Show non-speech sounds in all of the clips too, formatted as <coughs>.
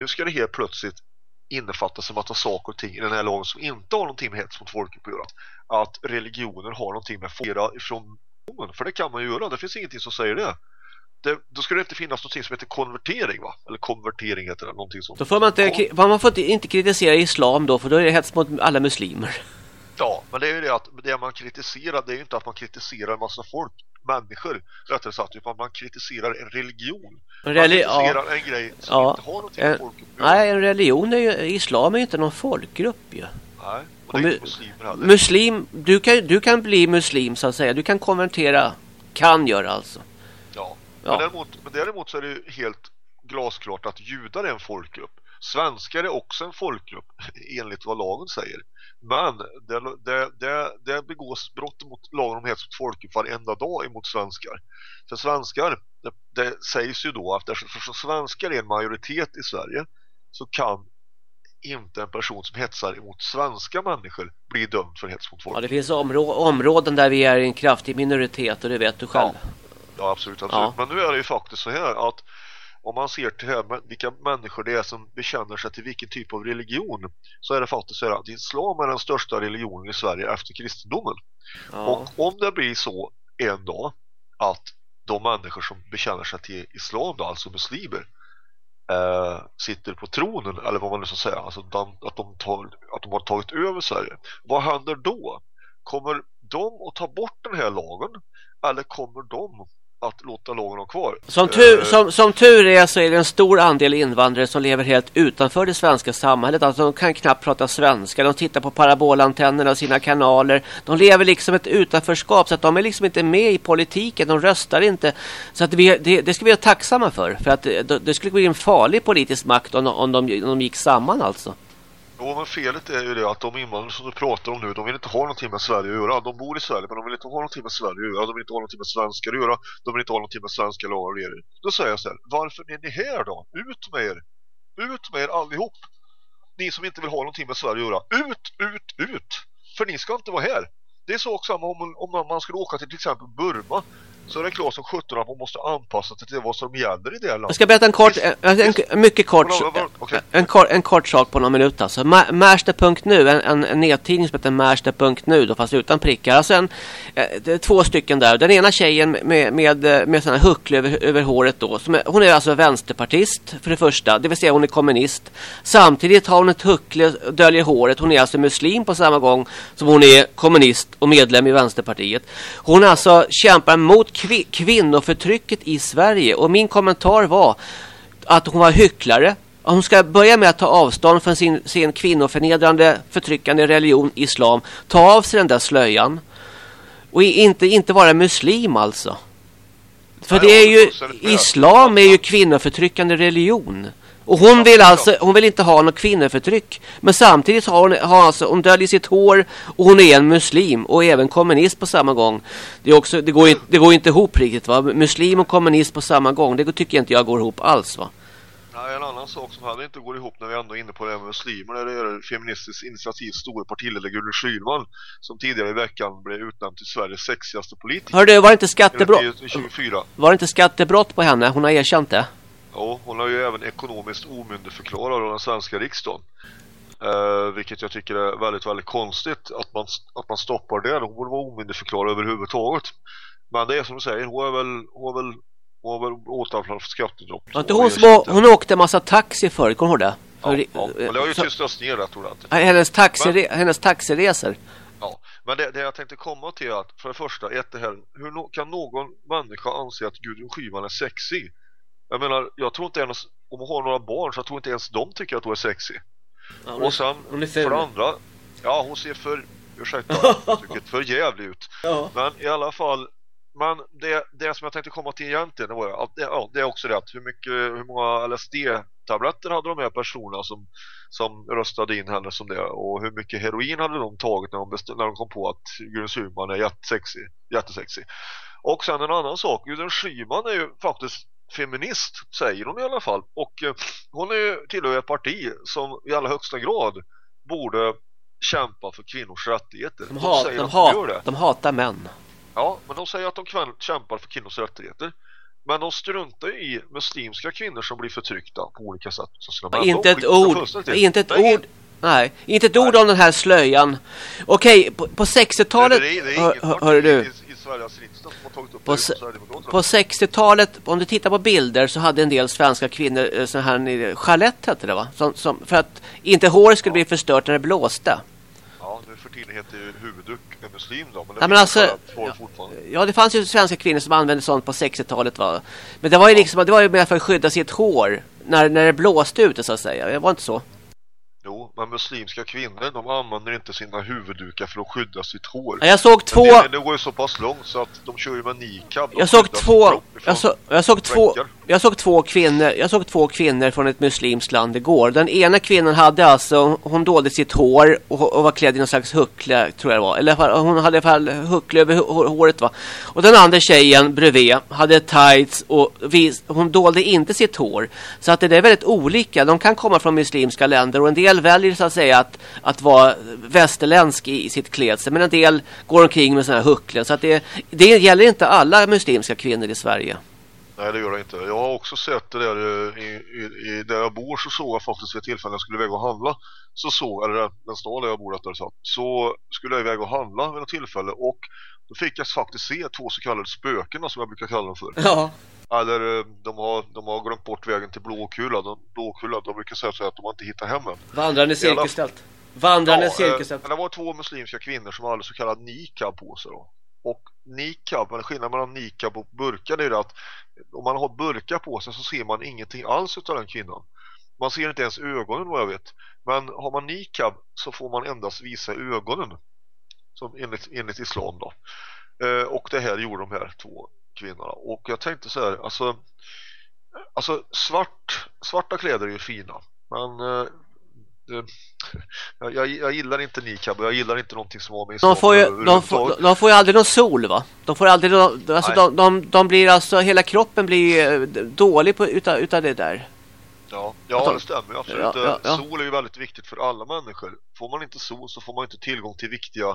nu ska det helt plötsligt innefattas en massa saker och ting i den här lagen som inte har någonting med hets mot folket att göra. Att religioner har någonting med flera ifrån för det kan man ju göra, det finns ingenting som säger det. det då ska det inte finnas något som heter konvertering va? Eller konvertering heter det, någonting sånt. Då får man inte, man får inte kritisera islam då, för då är det hets mot alla muslimer. Ja, men det är ju det att det man kritiserar, det är ju inte att man kritiserar en massa folk, människor, rättare sagt, utan man kritiserar en religion. En reli man kritiserar ja. en grej som ja. inte har någonting med folket Nej, en religion är ju, islam är ju inte någon folkgrupp ju. Nej, och är inte muslimer. Muslim, du kan, du kan bli muslim så att säga, du kan konvertera, kan göra alltså. Ja, ja. Men, däremot, men däremot så är det helt glasklart att judar är en folkgrupp. Svenskar är också en folkgrupp <laughs> enligt vad lagen säger. Men det, det, det, det begås brott mot lagen om hets mot folkgrupp varenda dag emot svenskar. För svenskar, det, det sägs ju då att eftersom svenskar är en majoritet i Sverige så kan inte en person som hetsar emot svenska människor bli dömd för hets mot folk. Ja, det finns områ områden där vi är en kraftig minoritet och det vet du själv. Ja, ja absolut. absolut. Ja. Men nu är det ju faktiskt så här att om man ser till här, vilka människor det är som bekänner sig till vilken typ av religion så är det faktiskt så att islam är den största religionen i Sverige efter kristendomen. Ja. Och om det blir så en dag att de människor som bekänner sig till islam, då, alltså muslimer, eh, sitter på tronen, eller vad man nu ska säga, alltså de, att, de tar, att de har tagit över Sverige. Vad händer då? Kommer de att ta bort den här lagen eller kommer de att låta lagen ha kvar. Som tur, uh, som, som tur är så är det en stor andel invandrare som lever helt utanför det svenska samhället. Alltså de kan knappt prata svenska. De tittar på parabolantennerna och sina kanaler. De lever liksom ett utanförskap så att de är liksom inte med i politiken. De röstar inte. Så att vi, det, det ska vi vara tacksamma för. För att det, det skulle bli en farlig politisk makt om, om, de, om de gick samman alltså. Jo, men felet är ju det att de invandrare som du pratar om nu, de vill inte ha någonting med Sverige att göra. De bor i Sverige, men de vill inte ha någonting med Sverige att göra. De vill inte ha någonting med svenskar att göra. De vill inte ha någonting med svenska lagar och regler. Då säger jag så här, varför är ni här då? Ut med er! Ut med er allihop! Ni som inte vill ha någonting med Sverige att göra. Ut, ut, ut! För ni ska inte vara här. Det är så också om, om man skulle åka till till exempel Burma så är det klart som 17 att man måste anpassa sig till vad som gäller i det landet. Jag ska berätta en kort, en, en, en mycket kort, okay. en, kort, en kort sak på några minuter. Alltså. Märsta.nu, en, en, en nedtidning som heter Märsta.nu då, fast utan prickar. Alltså en, eh, två stycken där. Den ena tjejen med, med, med sådana huckle över, över håret då. Är, hon är alltså vänsterpartist för det första, det vill säga hon är kommunist. Samtidigt har hon ett huckle, döljer håret. Hon är alltså muslim på samma gång som hon är kommunist och medlem i Vänsterpartiet. Hon alltså kämpar mot kvi kvinnoförtrycket i Sverige. Och min kommentar var att hon var hycklare. Hon ska börja med att ta avstånd från sin, sin kvinnoförnedrande förtryckande religion islam. Ta av sig den där slöjan. Och inte, inte vara muslim alltså. För det är ju, islam är ju kvinnoförtryckande religion. Och hon vill alltså, hon vill inte ha något kvinnoförtryck. Men samtidigt har hon, har alltså, hon döljer sitt hår och hon är en muslim och även kommunist på samma gång. Det, är också, det, går, inte, det går inte ihop riktigt va. Muslim och kommunist på samma gång, det tycker jag inte jag går ihop alls va. Nej, en annan sak som hade inte går ihop när vi ändå är inne på det här med muslimer det är Feministiskt initiativs stora partiledare Gudrun Schyman som tidigare i veckan blev utnämnd till Sveriges sexigaste politiker. Hörde, var det inte skattebrott? 24. Var det inte skattebrott på henne? Hon har erkänt det. Ja, hon har ju även ekonomiskt omyndigförklarat av den svenska riksdagen. Eh, vilket jag tycker är väldigt, väldigt konstigt att man, att man stoppar det. Hon borde vara omyndigförklarad överhuvudtaget. Men det är som du säger, hon är väl, hon är väl, hon är väl återfall för skattebrott. Var inte hon, som, hon åkte massa taxi förr, kommer du ihåg det? Ja, ja, men det har ju tystats ner rätt ordentligt. Hennes, taxi, men, hennes taxiresor. Ja, men det, det jag tänkte komma till är att för det första, ett det här, hur no kan någon människa anse att Gudrun Schyman är sexig? Jag menar, jag tror inte ens om hon har några barn så jag tror inte ens de tycker att hon är sexig. Ja, och sen, hon är för det andra, ja hon ser för, ursäkta, <laughs> tycker för jävlig ut. Ja. Men i alla fall, men det, det som jag tänkte komma till egentligen var att det, ja, det är också rätt. Hur, mycket, hur många LSD-tabletter hade de här personerna som, som röstade in henne som det? Och hur mycket heroin hade de tagit när de, när de kom på att Gudrun Schyman är jättesexig, jättesexig? Och sen en annan sak, Gudrun Schyman är ju faktiskt feminist säger hon i alla fall och eh, hon är tillhör ett parti som i allra högsta grad borde kämpa för kvinnors rättigheter. De, hat, de, de, hat, de hatar män. Ja, men de säger att de kämpar för kvinnors rättigheter. Men de struntar i muslimska kvinnor som blir förtryckta på olika sätt. Så inte ett ord, inte ett ord, Nej, inte ett ord om den här slöjan. Okej, på, på 60-talet... Hör, hör du? På, på 60-talet, om du tittar på bilder så hade en del svenska kvinnor eh, sån här chalett hette det va? Som, som, för att inte håret skulle bli förstört när det blåste. Ja, nu för tiden heter ju huvudduk en muslim då. Men, det, ja, men alltså, ja, ja, det fanns ju svenska kvinnor som använde sånt på 60-talet va. Men det var ju liksom, det var ju mer för att skydda sitt hår när, när det blåste ute så att säga. Det var inte så. Jo, men muslimska kvinnor de använder inte sina huvuddukar för att skydda sitt hår. Jag såg två... Det, det går ju så pass långt så att de kör ju med niqab. Jag såg två... Jag, så, jag såg två... Jag såg två kvinnor, jag såg två kvinnor från ett muslimskt land igår. Den ena kvinnan hade alltså, hon dolde sitt hår och, och var klädd i någon slags huckle, tror jag det var. Eller hon hade i alla fall huckle över håret va. Och den andra tjejen bredvid hade tights och vis, hon dolde inte sitt hår. Så att det är väldigt olika. De kan komma från muslimska länder och en del väljer så att säga att, att vara västerländsk i, i sitt klädsel. Men en del går omkring med sådana här hucklen. Så att det, det gäller inte alla muslimska kvinnor i Sverige. Nej, det gör det inte. Jag har också sett det där eh, i, i, i där jag bor så såg jag faktiskt vid tillfälle jag skulle iväg och handla så såg, eller den stad där jag bor rättare sagt, så skulle jag iväg och handla vid ett tillfälle och då fick jag faktiskt se två så kallade spöken som jag brukar kalla dem för. Ja. Eller eh, de har, de har glömt bort vägen till Blåkulla. De, Blåkulla, de brukar säga så att de har inte hittat hem än. Vandrande cirkustält. Vandrande ja. Eh, det var två muslimska kvinnor som hade så kallad nikab på sig då. Och nikab, men skillnaden mellan nikab och burka är att om man har burka på sig så ser man ingenting alls av den kvinnan. Man ser inte ens ögonen vad jag vet. Men har man niqab så får man endast visa ögonen. Som enligt, enligt islam då. Eh, och det här gjorde de här två kvinnorna. Och jag tänkte så här, alltså, alltså svart, svarta kläder är ju fina. Men eh, <laughs> jag, jag, gillar inte niqab och jag gillar inte någonting som har med de får, ju, de, får, de får ju aldrig någon sol va? De får aldrig alltså de, de, de, blir alltså hela kroppen blir eh, dålig på, utav, utav det där. Ja, ja det stämmer absolut. Ja, ja, ja. Sol är ju väldigt viktigt för alla människor. Får man inte sol så får man inte tillgång till viktiga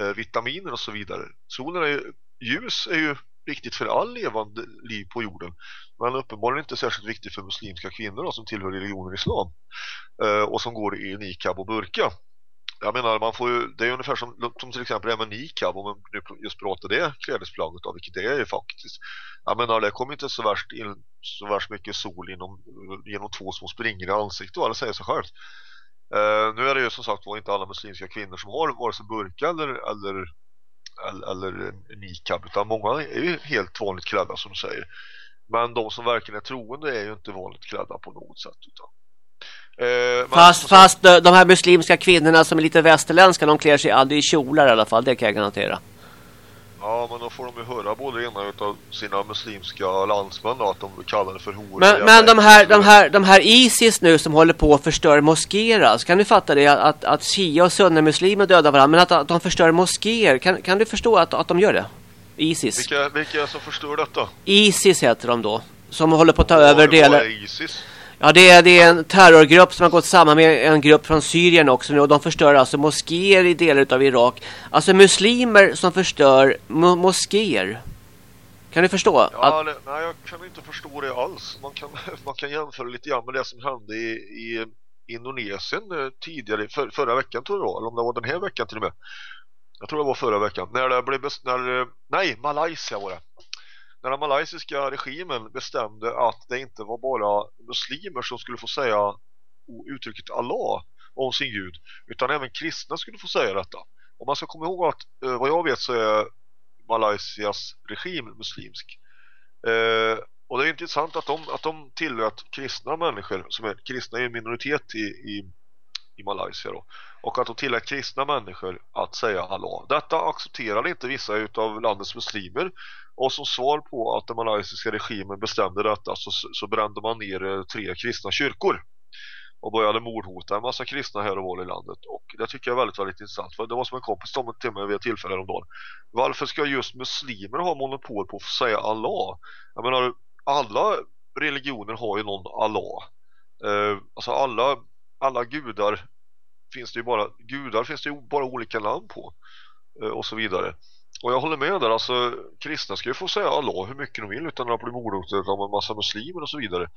eh, vitaminer och så vidare. Solen är ju, ljus är ju viktigt för all levande liv på jorden men uppenbarligen inte särskilt viktigt för muslimska kvinnor då, som tillhör religionen islam eh, och som går i niqab och burka. Jag menar, man får ju, det är ungefär som, som till exempel med niqab om man nu just pratar det klädesplagget av vilket det är ju faktiskt. Jag menar, det kommer inte så värst, in, så värst mycket sol inom, genom två små springor i ansiktet, det säger sig självt. Eh, nu är det ju som sagt var inte alla muslimska kvinnor som har vare sig burka eller, eller eller, eller niqab utan många är ju helt vanligt klädda som du säger. Men de som verkligen är troende är ju inte vanligt klädda på något sätt utan Eh, fast, fast de här muslimska kvinnorna som är lite västerländska de klär sig aldrig i kjolar i alla fall, det kan jag garantera. Ja, men då får de ju höra både ena utav sina muslimska landsmän då, att de kallar det för horor. Men, men de, här, de, här, de här Isis nu som håller på att förstöra moskéer, alltså, kan du fatta det? Att, att Shia och sunnimuslimer dödar varandra, men att, att de förstör moskéer, kan, kan du förstå att, att de gör det? Isis. Vilka, vilka som förstör detta? Isis heter de då. Som håller på att ta ja, över delar. Vad är Isis? Ja, det är, det är en terrorgrupp som har gått samman med en grupp från Syrien också nu och de förstör alltså moskéer i delar av Irak. Alltså muslimer som förstör mo moskéer. Kan du förstå? Ja, att... nej, jag kan inte förstå det alls. Man kan, <laughs> man kan jämföra lite grann med det som hände i, i Indonesien eh, tidigare, för, förra veckan tror jag, eller om det var den här veckan till och med. Jag tror det var förra veckan. När det blev, när, eh, nej, Malaysia var det när den malaysiska regimen bestämde att det inte var bara muslimer som skulle få säga uttrycket Allah om sin gud utan även kristna skulle få säga detta. Och man ska komma ihåg att eh, vad jag vet så är Malaysias regim muslimsk. Eh, och det är intressant att de, att de tillät kristna människor som är kristna är en minoritet i, i, i Malaysia då och att de tillät kristna människor att säga Allah. Detta accepterade inte vissa utav landets muslimer och som svar på att den malaysiska regimen bestämde detta så, så brände man ner eh, tre kristna kyrkor och började mordhota en massa kristna här och var i landet och det tycker jag är väldigt, väldigt intressant för det var som en kompis som till mig vid ett tillfälle om dagen. Varför ska just muslimer ha monopol på att säga Allah? Jag menar, alla religioner har ju någon Allah eh, alltså alla, alla gudar finns det ju bara gudar finns det ju bara olika namn på eh, och så vidare och jag håller med där, alltså kristna ska ju få säga Allah hur mycket de vill utan att bli mordhotade av en massa muslimer och så vidare.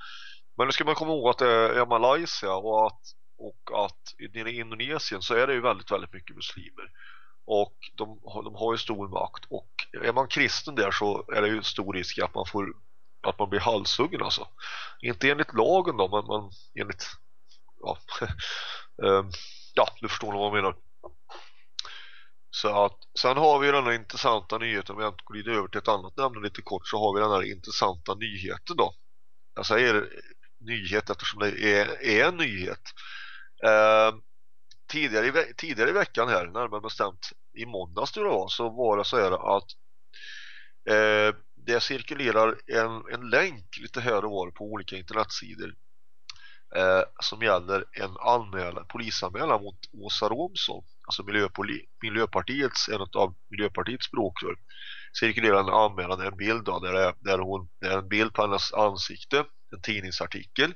Men nu ska man komma ihåg att det är Malaysia och att, och att i Indonesien så är det ju väldigt, väldigt mycket muslimer. Och de, de har ju stor makt och är man kristen där så är det ju stor risk att man får att man blir halshuggen alltså. Inte enligt lagen då, men, men enligt ja, <laughs> ehm, ja, du förstår nog vad jag menar. Så att, sen har vi den här intressanta nyheten, om jag inte glider över till ett annat ämne lite kort så har vi den här intressanta nyheten då. Jag säger nyhet eftersom det är, är en nyhet. Eh, tidigare, i, tidigare i veckan här, närmare bestämt i måndags tror var, så var det så här att eh, det cirkulerar en, en länk lite här och var på olika internetsidor eh, som gäller en anmälan, polisanmälan mot Åsa Romson. Alltså Miljöpoli, Miljöpartiets en av Miljöpartiets språkrör cirkulerar en anmälan, en bild då, där, det, där hon, det är en bild på hennes ansikte en tidningsartikel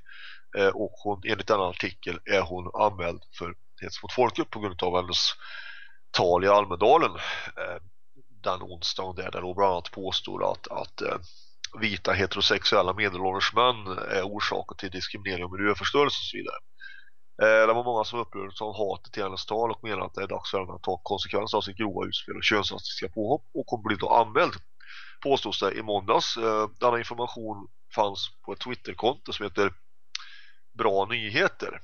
eh, och hon, enligt denna artikel är hon anmäld för hets mot folket på grund av hennes tal i Almedalen eh, den onsdagen där, där hon bland annat påstår att, att eh, vita heterosexuella medelålders män är orsaken till diskriminering och miljöförstörelse och så vidare. Eh, det var många som upprördes av hatet i hennes tal och menade att det är dags för henne att ta konsekvenser av sitt grova utspel och könsrasistiska påhopp och hon blev då anmäld påstås det i måndags. Eh, denna information fanns på ett Twitterkonto som heter Bra nyheter.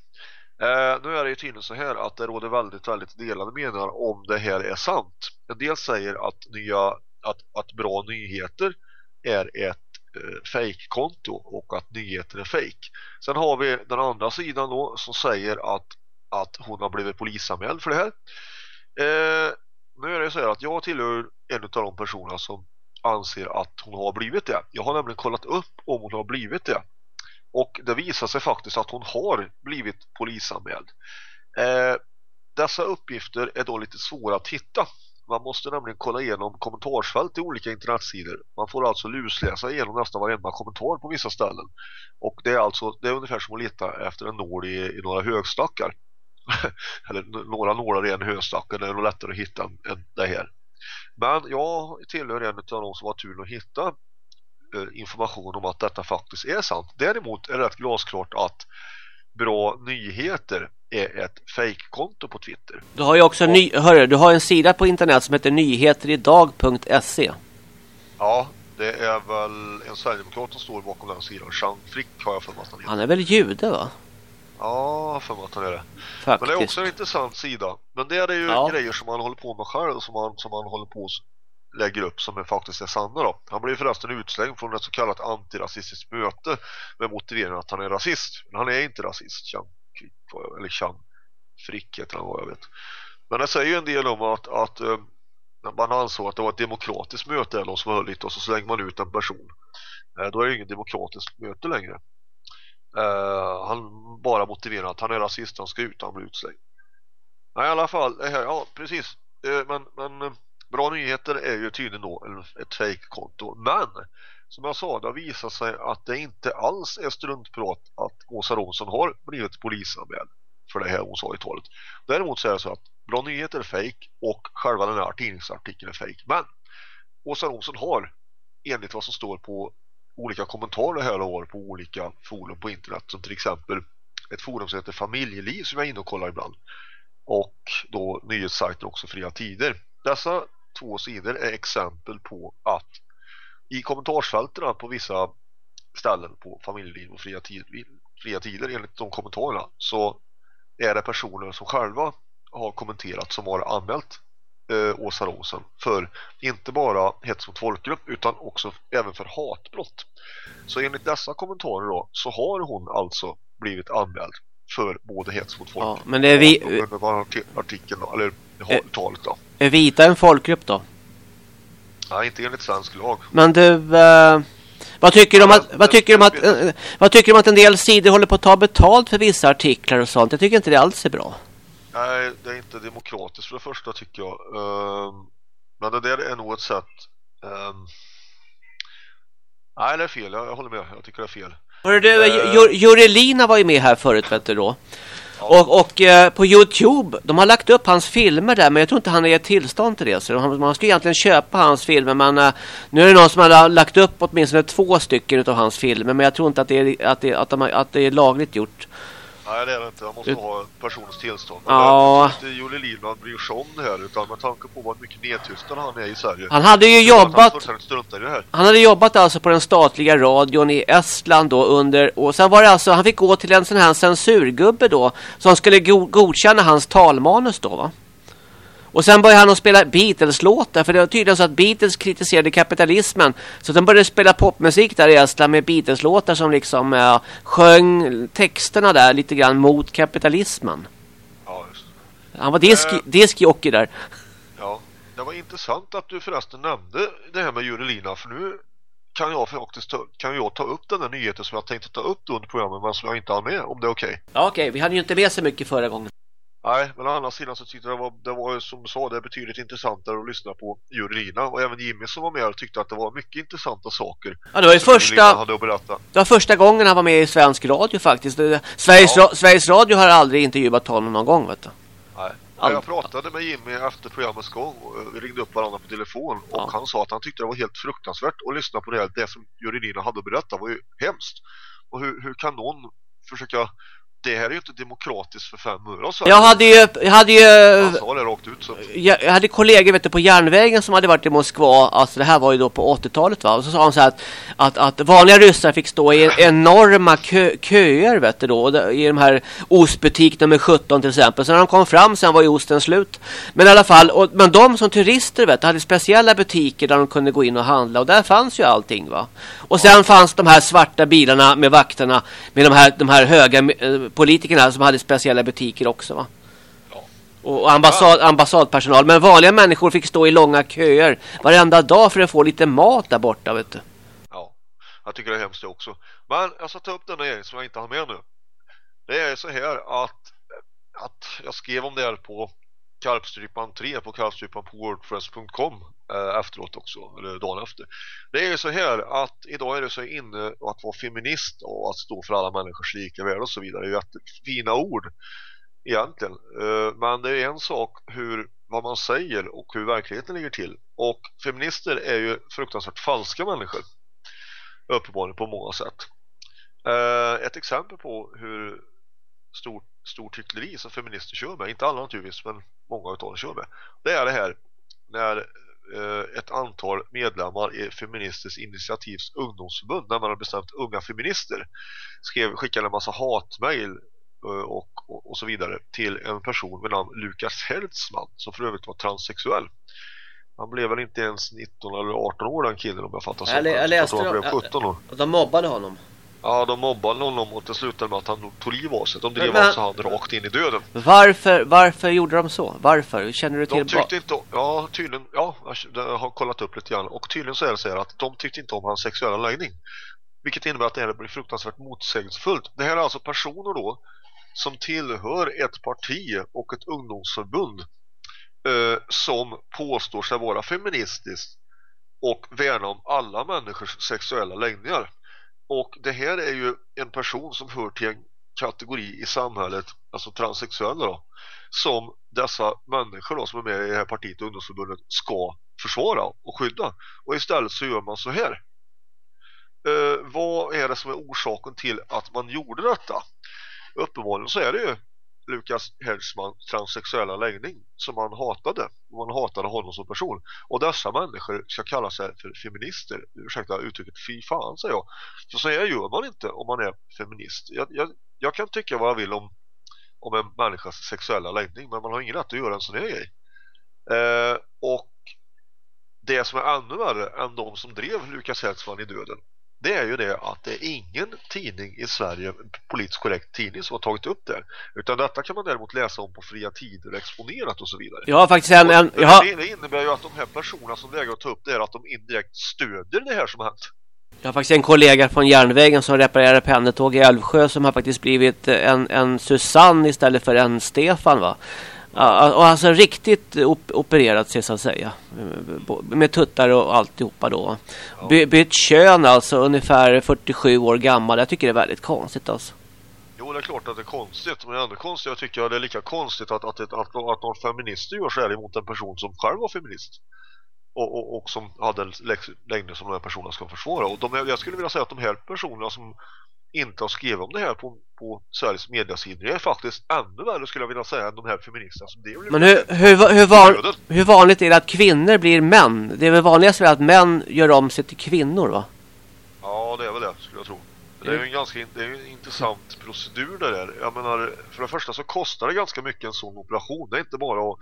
Eh, nu är det ju tydligen så här att det råder väldigt, väldigt delade meningar om det här är sant. En del säger att, nya, att, att bra nyheter är ett eh, fejkkonto fake-konto och att nyheten är fake. Sen har vi den andra sidan då som säger att, att hon har blivit polisanmäld för det här. Eh, nu är det så här att jag tillhör en av de personerna som anser att hon har blivit det. Jag har nämligen kollat upp om hon har blivit det. Och det visar sig faktiskt att hon har blivit polisanmäld. Eh, dessa uppgifter är då lite svåra att hitta. Man måste nämligen kolla igenom kommentarsfält i olika internetsidor. Man får alltså lusläsa igenom nästan varenda kommentar på vissa ställen. Och det är alltså det är ungefär som att leta efter en nål i, i några högstackar. <laughs> Eller några nålar i en högstack. Det är nog lättare att hitta än det här. Men jag tillhör en av de som har tur att hitta eh, information om att detta faktiskt är sant. Däremot är det rätt glasklart att bra nyheter ett fake-konto på Twitter. Du har ju också och, ny, hörru, du har en sida på internet som heter nyheteridag.se. Ja, det är väl en sverigedemokrat som står bakom den sidan. Jean Frick har jag för mig Han är väl jude va? Ja, för mig att han är det. Faktiskt. Men det är också en intressant sida. Men det är ju ja. grejer som man håller på med själv som man, som man håller på lägger upp som är faktiskt är sanna då. Han blev förresten utslängd från ett så kallat antirasistiskt möte med motiveringen att han är rasist. Men han är inte rasist, Chan eller Chan Frick heter han vad jag vet. Men det säger ju en del om att, att eh, man ansåg att det var ett demokratiskt möte eller som höll lite och så slänger man ut en person. Eh, då är det ingen demokratiskt möte längre. Eh, han bara motiverar att han är rasist, han ska ut, han blir utslängd. Nej, i alla fall, ja precis. Men, men bra nyheter är ju tydligen då ett fake-konto. Men som jag sa, det har visat sig att det inte alls är struntprat att Åsa Romson har blivit polisanmäld för det här hon sa i talet. Däremot så är det så att bra nyheter är fake och själva den här tidningsartikeln är fake. Men Åsa Romson har enligt vad som står på olika kommentarer här och var på olika forum på internet som till exempel ett forum som heter Familjeliv som jag är inne och kollar ibland och då nyhetssajten också Fria Tider. Dessa två sidor är exempel på att i kommentarsfälten på vissa ställen på Familjeliv och Fria Tider, fria tider enligt de kommentarerna så är det personer som själva har kommenterat som har anmält eh, Åsa Rosen för inte bara hets mot folkgrupp utan också även för hatbrott. Så enligt dessa kommentarer då så har hon alltså blivit anmäld för både hets mot folkgrupp ja, men det är vi... artikeln eller är, talet då. Är vita en folkgrupp då? Nej, inte enligt svensk lag. Men du... Uh... Vad tycker, du om att, vad, tycker att, uh, vad tycker du om att en del sidor håller på att ta betalt för vissa artiklar och sånt? Jag tycker inte det alls är bra. Nej, det är inte demokratiskt för det första tycker jag. Um, men det där är nog ett sätt... Um, nej, det är fel. Jag, jag håller med. Jag tycker det är fel. Hörru du, uh, Jorelina var ju med här förut, vet du då. Och, och eh, på Youtube, de har lagt upp hans filmer där men jag tror inte han har gett tillstånd till det. Så man ska egentligen köpa hans filmer men eh, nu är det någon som har lagt upp åtminstone två stycken av hans filmer men jag tror inte att det är, att det, att de, att det är lagligt gjort. Nej det är det inte, man måste du... ha personens tillstånd. Ja. Inte Jolle Lidman bryr sig om det här utan med tanke på vad mycket nedtystad han är i Sverige. Han hade ju jobbat... Han, han hade jobbat alltså på den statliga radion i Estland då under... Och sen var det alltså, han fick gå till en sån här censurgubbe då som skulle go godkänna hans talmanus då va? Och sen började han att spela Beatles-låtar. För det var tydligen så att Beatles kritiserade kapitalismen. Så de började spela popmusik där i Estland med Beatles-låtar som liksom äh, sjöng texterna där lite grann mot kapitalismen. Ja, just Han var disk, äh, diskjockey där. Ja, det var intressant att du förresten nämnde det här med Jurelina. För nu kan jag faktiskt ta, kan jag ta upp den här nyheten som jag tänkte ta upp under programmet men som jag inte har med, om det är okej. Okay. Ja, okej. Okay. Vi hade ju inte med så mycket förra gången. Nej, men å andra sidan så tyckte jag det var, det var som du sa, det är betydligt intressantare att lyssna på Jurelina och även Jimmy som var med tyckte att det var mycket intressanta saker. Ja, det var ju första, hade att berätta. Det var första gången han var med i svensk radio faktiskt. Sveriges, ja. ra, Sveriges Radio har aldrig intervjuat honom någon gång, vet du. Nej. All... Jag pratade med Jimmy efter programmets gång och vi ringde upp varandra på telefon och ja. han sa att han tyckte det var helt fruktansvärt att lyssna på det Det som Jurelina hade att berätta var ju hemskt. Och hur, hur kan någon försöka det här är ju inte demokratiskt för fem öre. Så jag hade ju... Jag hade ju... rakt ut. Jag, jag hade kollegor vet du, på järnvägen som hade varit i Moskva. Alltså det här var ju då på 80-talet va. Och så sa han så här att, att, att vanliga ryssar fick stå i <laughs> enorma kö, köer vet du då. I de här ostbutik nummer 17 till exempel. Så när de kom fram sen var ju osten slut. Men i alla fall, och, men de som turister vet du, hade speciella butiker där de kunde gå in och handla. Och där fanns ju allting va. Och sen fanns de här svarta bilarna med vakterna. Med de här, de här höga eh, politikerna som hade speciella butiker också va? Ja. Och ambassad, ambassadpersonal. Men vanliga människor fick stå i långa köer varenda dag för att få lite mat där borta vet du. Ja, jag tycker det är hemskt också. Men jag ska ta upp den här som jag inte har med nu. Det är så här att, att jag skrev om det här på Karpstrypan 3 på karpstrypan på wordpress.com eh, efteråt också, eller dagen efter. Det är ju så här att idag är det så inne att vara feminist och att stå för alla människors lika värde och så vidare. Det är ju jättefina ord egentligen. Eh, men det är en sak hur, vad man säger och hur verkligheten ligger till. Och feminister är ju fruktansvärt falska människor. Uppenbarligen på många sätt. Eh, ett exempel på hur stort stort hyckleri som feminister kör med. Inte alla naturligtvis, men många av dem kör med. Det är det här när eh, ett antal medlemmar i Feministiskt initiativs ungdomsförbund, när man har bestämt unga feminister, skrev, skickade en massa hatmejl eh, och, och, och, så vidare till en person med namn Lukas Hertzman som för övrigt var transsexuell. Han blev väl inte ens 19 eller 18 år den killen om jag fattar så. Jag, jag läste jag, jag, 17 år. De mobbade honom. Ja, de mobbade honom och det slutade med att han tog liv av sig. De drev men, alltså han rakt in i döden. Varför, varför gjorde de så? Varför? Känner du till? De tyckte inte, ja tydligen, ja, jag har kollat upp lite grann. Och tydligen så är det så här att de tyckte inte om hans sexuella läggning. Vilket innebär att det här blir fruktansvärt motsägelsefullt. Det här är alltså personer då som tillhör ett parti och ett ungdomsförbund eh, som påstår sig vara feministiskt och värna om alla människors sexuella läggningar. Och det här är ju en person som hör till en kategori i samhället, alltså transsexuella då, som dessa människor då, som är med i det här partiet och ungdomsförbundet ska försvara och skydda. Och istället så gör man så här. Eh, vad är det som är orsaken till att man gjorde detta? Uppenbarligen så är det ju Lukas Hedgemans transsexuella läggning som han hatade. Och man hatade honom som person. Och dessa människor ska kalla sig för feminister. Ursäkta uttrycket, fy fan säger jag. Så säger gör man inte om man är feminist. Jag, jag, jag kan tycka vad jag vill om, om en människas sexuella läggning. Men man har ingen rätt att göra en sån här grej. Eh, och det som är ännu värre än de som drev Lukas Hedgeman i döden det är ju det att det är ingen tidning i Sverige, politiskt korrekt tidning som har tagit upp det. Utan detta kan man däremot läsa om på fria tider, exponerat och så vidare. Har faktiskt en... en har... Det innebär ju att de här personerna som vägrar ta upp det är att de indirekt stöder det här som har hänt. Jag har faktiskt en kollega från järnvägen som reparerar pendeltåg i Älvsjö som har faktiskt blivit en, en Susanne istället för en Stefan va. Ja, och alltså riktigt op opererat sig så att säga. Med tuttar och alltihopa då. Ja. By bytt kön alltså ungefär 47 år gammal. Jag tycker det är väldigt konstigt alltså. Jo det är klart att det är konstigt. Men ändå konstigt, jag tycker att det är lika konstigt att, att, att, att, att någon feminister gör så här emot en person som själv var feminist. Och, och, och som hade längre som den här personen ska försvara. Och de, jag skulle vilja säga att de här personerna som inte har skrivit om det här på, på Sveriges mediasidor är faktiskt ännu värre skulle jag vilja säga än de här feministerna som det Men hur, hur, hur, van, hur vanligt är det att kvinnor blir män? Det är väl vanligast att män gör om sig till kvinnor va? Ja det är väl det skulle jag tro det är ju en ganska det är en intressant procedur det där. Jag menar, för det första så kostar det ganska mycket en sån operation. Det är inte bara att...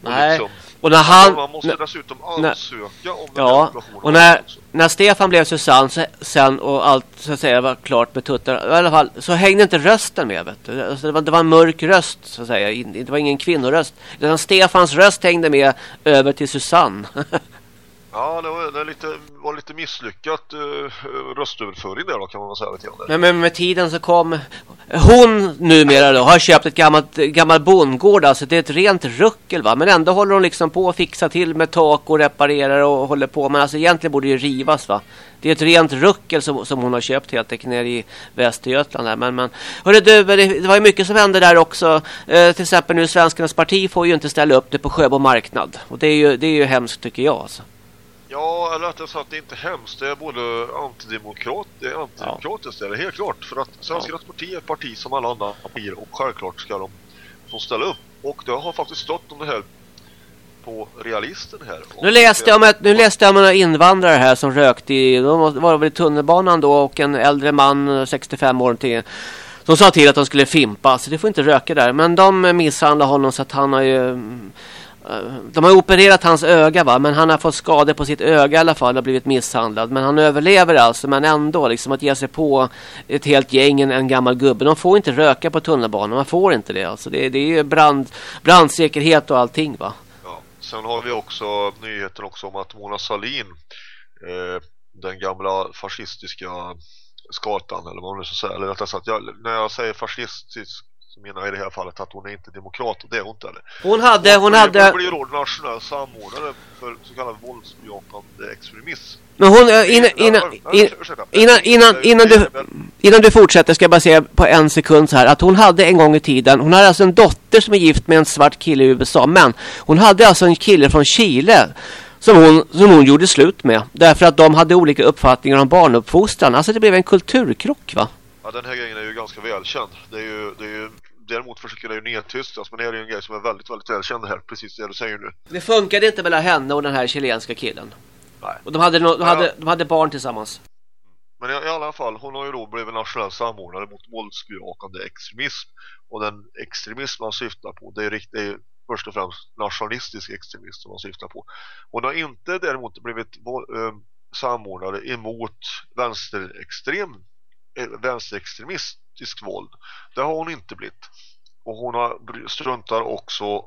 Nej, liksom, och när han... Man måste när, dessutom ansöka när, om den ja, operationen. och när, när Stefan blev Susanne sen och allt så att säga var klart med tuttar. I alla fall så hängde inte rösten med vet du. Alltså, det, var, det var en mörk röst så att säga. Det var ingen kvinnoröst. Utan Stefans röst hängde med över till Susanne. <laughs> Ja, det var, det lite, var lite misslyckat uh, röstöverföring där då kan man väl säga lite grann. Men, men med tiden så kom hon numera då har köpt ett gammalt, gammalt bondgård alltså det är ett rent ruckel va men ändå håller hon liksom på att fixa till med tak och reparerar och håller på men alltså egentligen borde det ju rivas va. Det är ett rent ruckel som, som hon har köpt helt enkelt nere i Västergötland där. men men hörru du det, det var ju mycket som hände där också. Eh, till exempel nu Svenskarnas parti får ju inte ställa upp det på Sjöbo marknad och det är ju det är ju hemskt tycker jag alltså. Ja, eller rättare sagt, det är inte hemskt. Det är både antidemokrat, det är antidemokratiskt, ja. det är helt klart. För att Svenska ja. parti är ett parti som alla andra partier och självklart ska de få ställa upp. Och det har faktiskt stått om det här på realisten här. Nu läste, jag om ett, nu läste jag om en invandrare här som rökte i, de var väl i tunnelbanan då och en äldre man, 65 år till. De sa till att de skulle fimpa, så det får inte röka där. Men de misshandlade honom så att han har ju de har opererat hans öga va, men han har fått skador på sitt öga i alla fall och blivit misshandlad. Men han överlever alltså, men ändå liksom att ge sig på ett helt gäng, en, en gammal gubbe. De får inte röka på tunnelbanan, man får inte det alltså. Det, det är ju brand, brandsäkerhet och allting va. Ja, sen har vi också nyheten också om att Mona Salin, eh, den gamla fascistiska skatan eller vad man nu ska säga, eller rättare sagt, jag, när jag säger fascistisk menar jag i det här fallet att hon är inte demokrat och det är hon inte heller. Hon hade, hon, hon hade... Hon blir då nationell samordnare för så kallad våldsbejakande extremism. Men hon, innan, innan, innan, innan, innan, du, innan du fortsätter ska jag bara säga på en sekund så här att hon hade en gång i tiden, hon hade alltså en dotter som är gift med en svart kille i USA, men hon hade alltså en kille från Chile som hon, som hon gjorde slut med. Därför att de hade olika uppfattningar om barnuppfostran. Alltså det blev en kulturkrock va? Ja, den här grejen är ju ganska välkänd. Det är ju, det är ju däremot försöker det ju nedtystas men det är ju en grej som är väldigt, väldigt välkänd här, precis det du säger nu. Det funkade inte mellan henne och den här chilenska killen. Nej. Och de hade, no, de hade, de hade barn tillsammans. Men i, alla fall, hon har ju då blivit nationell samordnare mot våldsbejakande extremism. Och den extremism man syftar på, det är, det är först och främst nationalistisk extremism som man syftar på. Hon har inte däremot blivit äh, samordnare emot vänsterextrem äh, vänsterextremistisk våld. Det har hon inte blivit. Och hon har, struntar också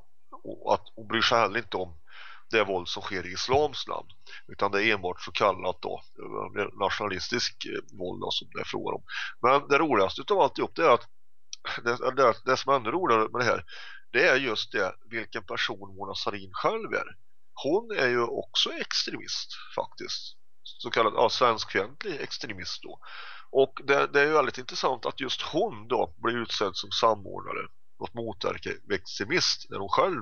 att hon bryr sig heller inte om det våld som sker i islams namn utan det är enbart så kallat då eh, nationalistisk eh, våld då, som det är frågan om. Men det roligaste av alltihop det är att <clears throat> det, det, det som är ännu roligare med det här det är just det vilken person Mona Sarin själv är. Hon är ju också extremist faktiskt. Så kallad ja, svenskfientlig extremist då. Och det, det är ju väldigt intressant att just hon då blir utsedd som samordnare och motverka extremist när hon själv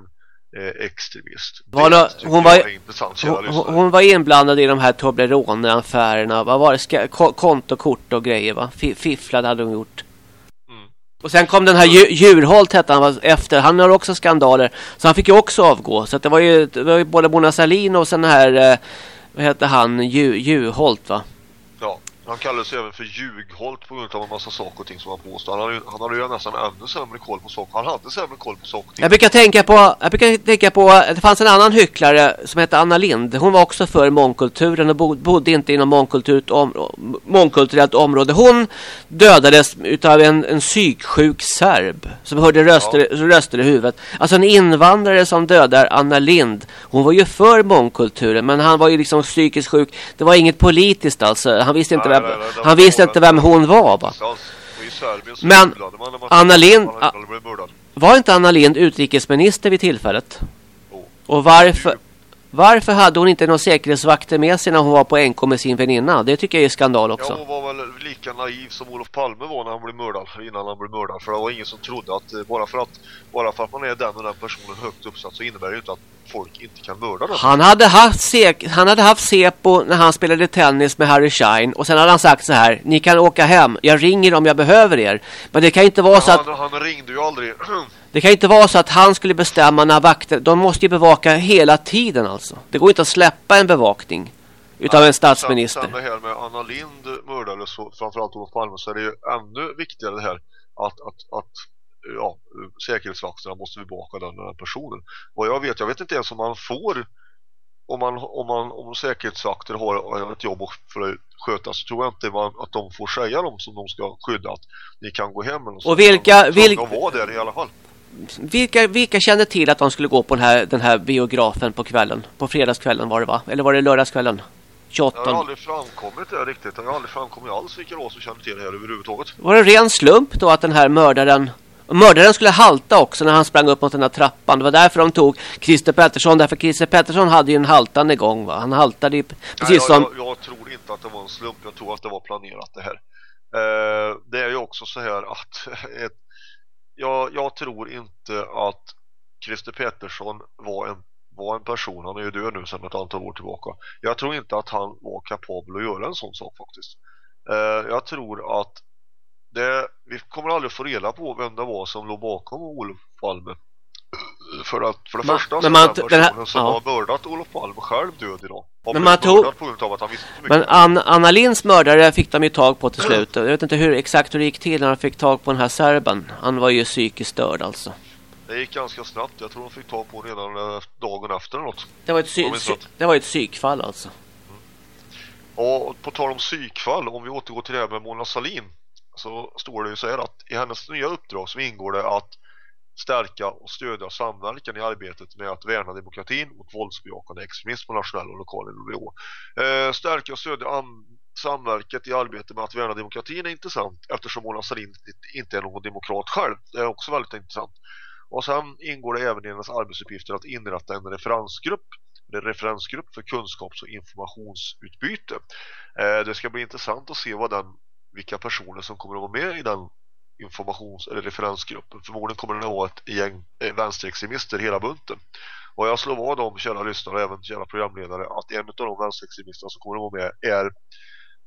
är extremist. Var det, hon, var, hon, hon, var inblandad i de här Toblerone-affärerna. Vad var det? Ska, kontokort och grejer va? Fifflade hade hon gjort. Mm. Och sen kom den här Djurholt hette han efter. Han har också skandaler. Så han fick ju också avgå. Så det var ju, det var ju både Mona Salin och sen här... Eh, vad hette han? Juholt va? Han kallades även för ljugholt på grund av en massa saker och ting som han påstod. Han hade, han hade ju nästan ännu sämre koll på saker. Han hade sämre koll på saker. Jag brukar tänka på, jag brukar tänka på, det fanns en annan hycklare som hette Anna Lind. Hon var också för mångkulturen och bodde inte inom mångkulturellt, om, mångkulturellt område. Hon dödades utav en, en psyksjuk serb som hörde röster, ja. röster i huvudet. Alltså en invandrare som dödar Anna Lind. Hon var ju för mångkulturen men han var ju liksom psykiskt sjuk. Det var inget politiskt alltså. Han visste inte vem, han visste inte vem hon var va? Men Anna Lind var inte Anna Lind utrikesminister vid tillfället? Och varför Varför hade hon inte någon säkerhetsvakter med sig när hon var på NK med sin väninna? Det tycker jag är skandal också. Ja, hon var väl lika naiv som Olof Palme var när han blev mördad, innan han blev mördad. För det var ingen som trodde att eh, bara för att, bara för att man är den och den personen högt uppsatt så innebär det ju inte att folk inte kan mörda dem. Han hade haft, sek han hade haft Sepo när han spelade tennis med Harry Shine och sen hade han sagt så här, ni kan åka hem, jag ringer om jag behöver er. Men det kan inte vara Men så han, att... Han ringde ju aldrig. <clears throat> Det kan inte vara så att han skulle bestämma när vakter, de måste ju bevaka hela tiden alltså. Det går inte att släppa en bevakning utav en statsminister. Sen, sen det här med Anna Lind mördades, framförallt Olof Palme, så är det ju ännu viktigare det här att, att, att ja, säkerhetsvakterna måste bevaka den, den personen. Vad jag vet, jag vet inte ens om man får om man om man om säkerhetsvakter har ett jobb för att sköta så tror jag inte man, att de får säga dem som de ska skydda att ni kan gå hem och, och vilka vilka var Vilka, vilka kände till att de skulle gå på den här, den här biografen på kvällen? På fredagskvällen var det va? Eller var det lördagskvällen? 28. Det har aldrig framkommit det riktigt. Det har aldrig framkommit alls vilka var som kände till det här överhuvudtaget. Var det ren slump då att den här mördaren Mördaren skulle halta också när han sprang upp mot den här trappan. Det var därför de tog Christer Pettersson. Därför Christer Pettersson hade ju en haltande gång. Va? Han haltade ju precis Nej, jag, som... Jag, jag, tror inte att det var en slump. Jag tror att det var planerat det här. Eh, det är ju också så här att <laughs> ett, jag, jag tror inte att Christer Pettersson var en, var en person, han är ju död nu sedan ett antal år tillbaka. Jag tror inte att han var kapabel att göra en sån sak faktiskt. Eh, jag tror att det, vi kommer aldrig få reda på vem det var som låg bakom Olof Palme. För att för det man, första så man, den personen här, som ja. har mördat Olof Palme själv död idag. men man tog, på grund av att han visste Men Anna, Anna Linds mördare fick de ju tag på till slut. Jag vet inte hur exakt hur det gick till när de fick tag på den här serben. Han var ju psykiskt störd alltså. Det gick ganska snabbt. Jag tror de fick tag på redan dagen efter något. Det var ett, psy det var ett psykfall alltså. Mm. Och på tal om psykfall, om vi återgår till det här med Mona Salin så står det ju så här att i hennes nya uppdrag så ingår det att stärka och stödja samverkan i arbetet med att värna demokratin mot våldsbejakande extremism på nationell och lokal nivå. Eh, stärka och stödja samverket i arbetet med att värna demokratin är intressant eftersom Mona Sahlin inte är någon demokrat själv. Det är också väldigt intressant. Och sen ingår det även i hennes arbetsuppgifter att inrätta en referensgrupp en referensgrupp för kunskaps- och informationsutbyte. Eh, det ska bli intressant att se vad den vilka personer som kommer att vara med i den informations- eller referensgruppen. Förmodligen kommer det att vara ett gäng eh, vänsterextremister hela bunten. Och jag slår vad om, kära lyssnare och även kära programledare, att en av de vänsterextremisterna som kommer att vara med är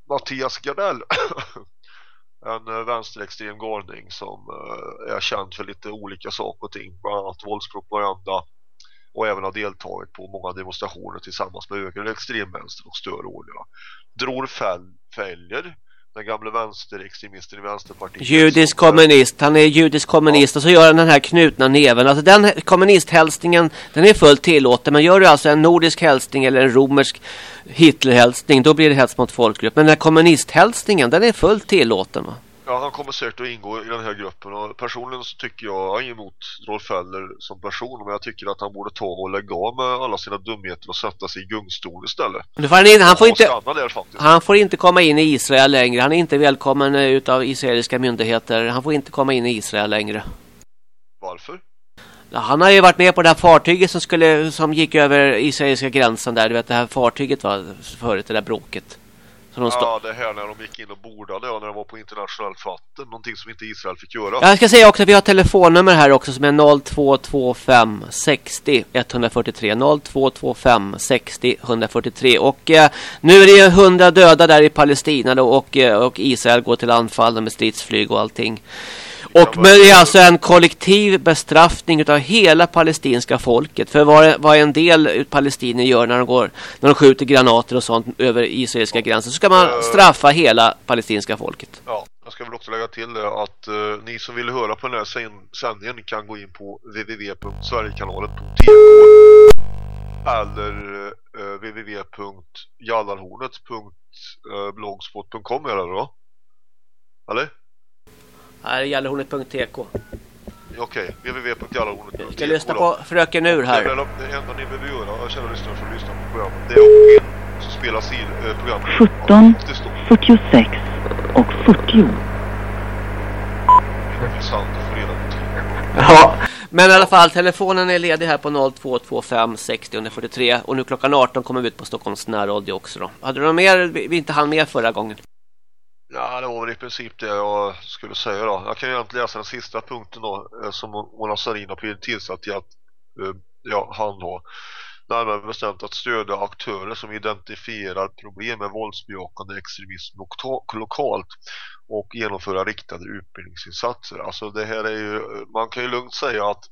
Mattias Gardell. <coughs> en eh, vänsterextrem galning som eh, är känd för lite olika saker och ting, bland annat våldspropaganda och även har deltagit på många demonstrationer tillsammans med höger extremvänster och större ordningar. Dror fäljer den gamla vänsterextremisten i Vänsterpartiet. Judisk kommunist. Han är judisk kommunist ja. och så gör han den här knutna neven. Alltså den kommunisthälsningen, den är fullt tillåten. Men gör du alltså en nordisk hälsning eller en romersk Hitlerhälsning, då blir det hets mot folkgrupp. Men den här kommunisthälsningen, den är fullt tillåten va? Ja, han kommer säkert att ingå i den här gruppen och personligen så tycker jag, jag är emot Rolf Feller som person men jag tycker att han borde ta och lägga av med alla sina dumheter och sätta sig i gungstol istället. Nu får han, in, han, får inte, där, han får inte komma in i Israel längre, han är inte välkommen eh, utav israeliska myndigheter, han får inte komma in i Israel längre. Varför? Han har ju varit med på det här fartyget som, skulle, som gick över israeliska gränsen där, du vet det här fartyget var förut, det där bråket. Ja, det här när de gick in och bordade och när de var på internationellt vatten. Någonting som inte Israel fick göra. Jag ska säga också att vi har telefonnummer här också som är 0225 60 143. 0225 60 143. Och eh, nu är det ju 100 döda där i Palestina då, och, eh, och Israel går till anfall med stridsflyg och allting. Och men det är alltså en kollektiv bestraffning av hela palestinska folket. För vad, vad en del palestinier gör när de, går, när de skjuter granater och sånt över israeliska gränser så ska man eh. straffa hela palestinska folket. Ja, jag ska väl också lägga till det att uh, ni som vill höra på den här sändningen kan gå in på www.sverigekanalen.tk eller uh, www.jallarhornet.blogspot.com eller då? Eller? Här är gallerhornet.tk Okej, www.gallerhornet.tk Vi ska lyssna på Fröken Ur här. Det, det enda ni behöver göra, kära lyssnare som lyssnar på programmet, det är att gå in så spelas in eh, programmet. 17, 46 och 40. Intressant att få reda på. Ja, Men i alla fall, telefonen är ledig här på 0225 60 143 och nu klockan 18 kommer vi ut på Stockholms närradio också då. Hade du något mer vi inte hann med förra gången? Ja, det var väl i princip det jag skulle säga då. Jag kan ju egentligen läsa den sista punkten då eh, som Mona Sarin har tillsatt till att eh, ja, han har närmare bestämt att stödja aktörer som identifierar problem med våldsbejakande extremism lokalt och genomföra riktade utbildningsinsatser. Alltså det här är ju, man kan ju lugnt säga att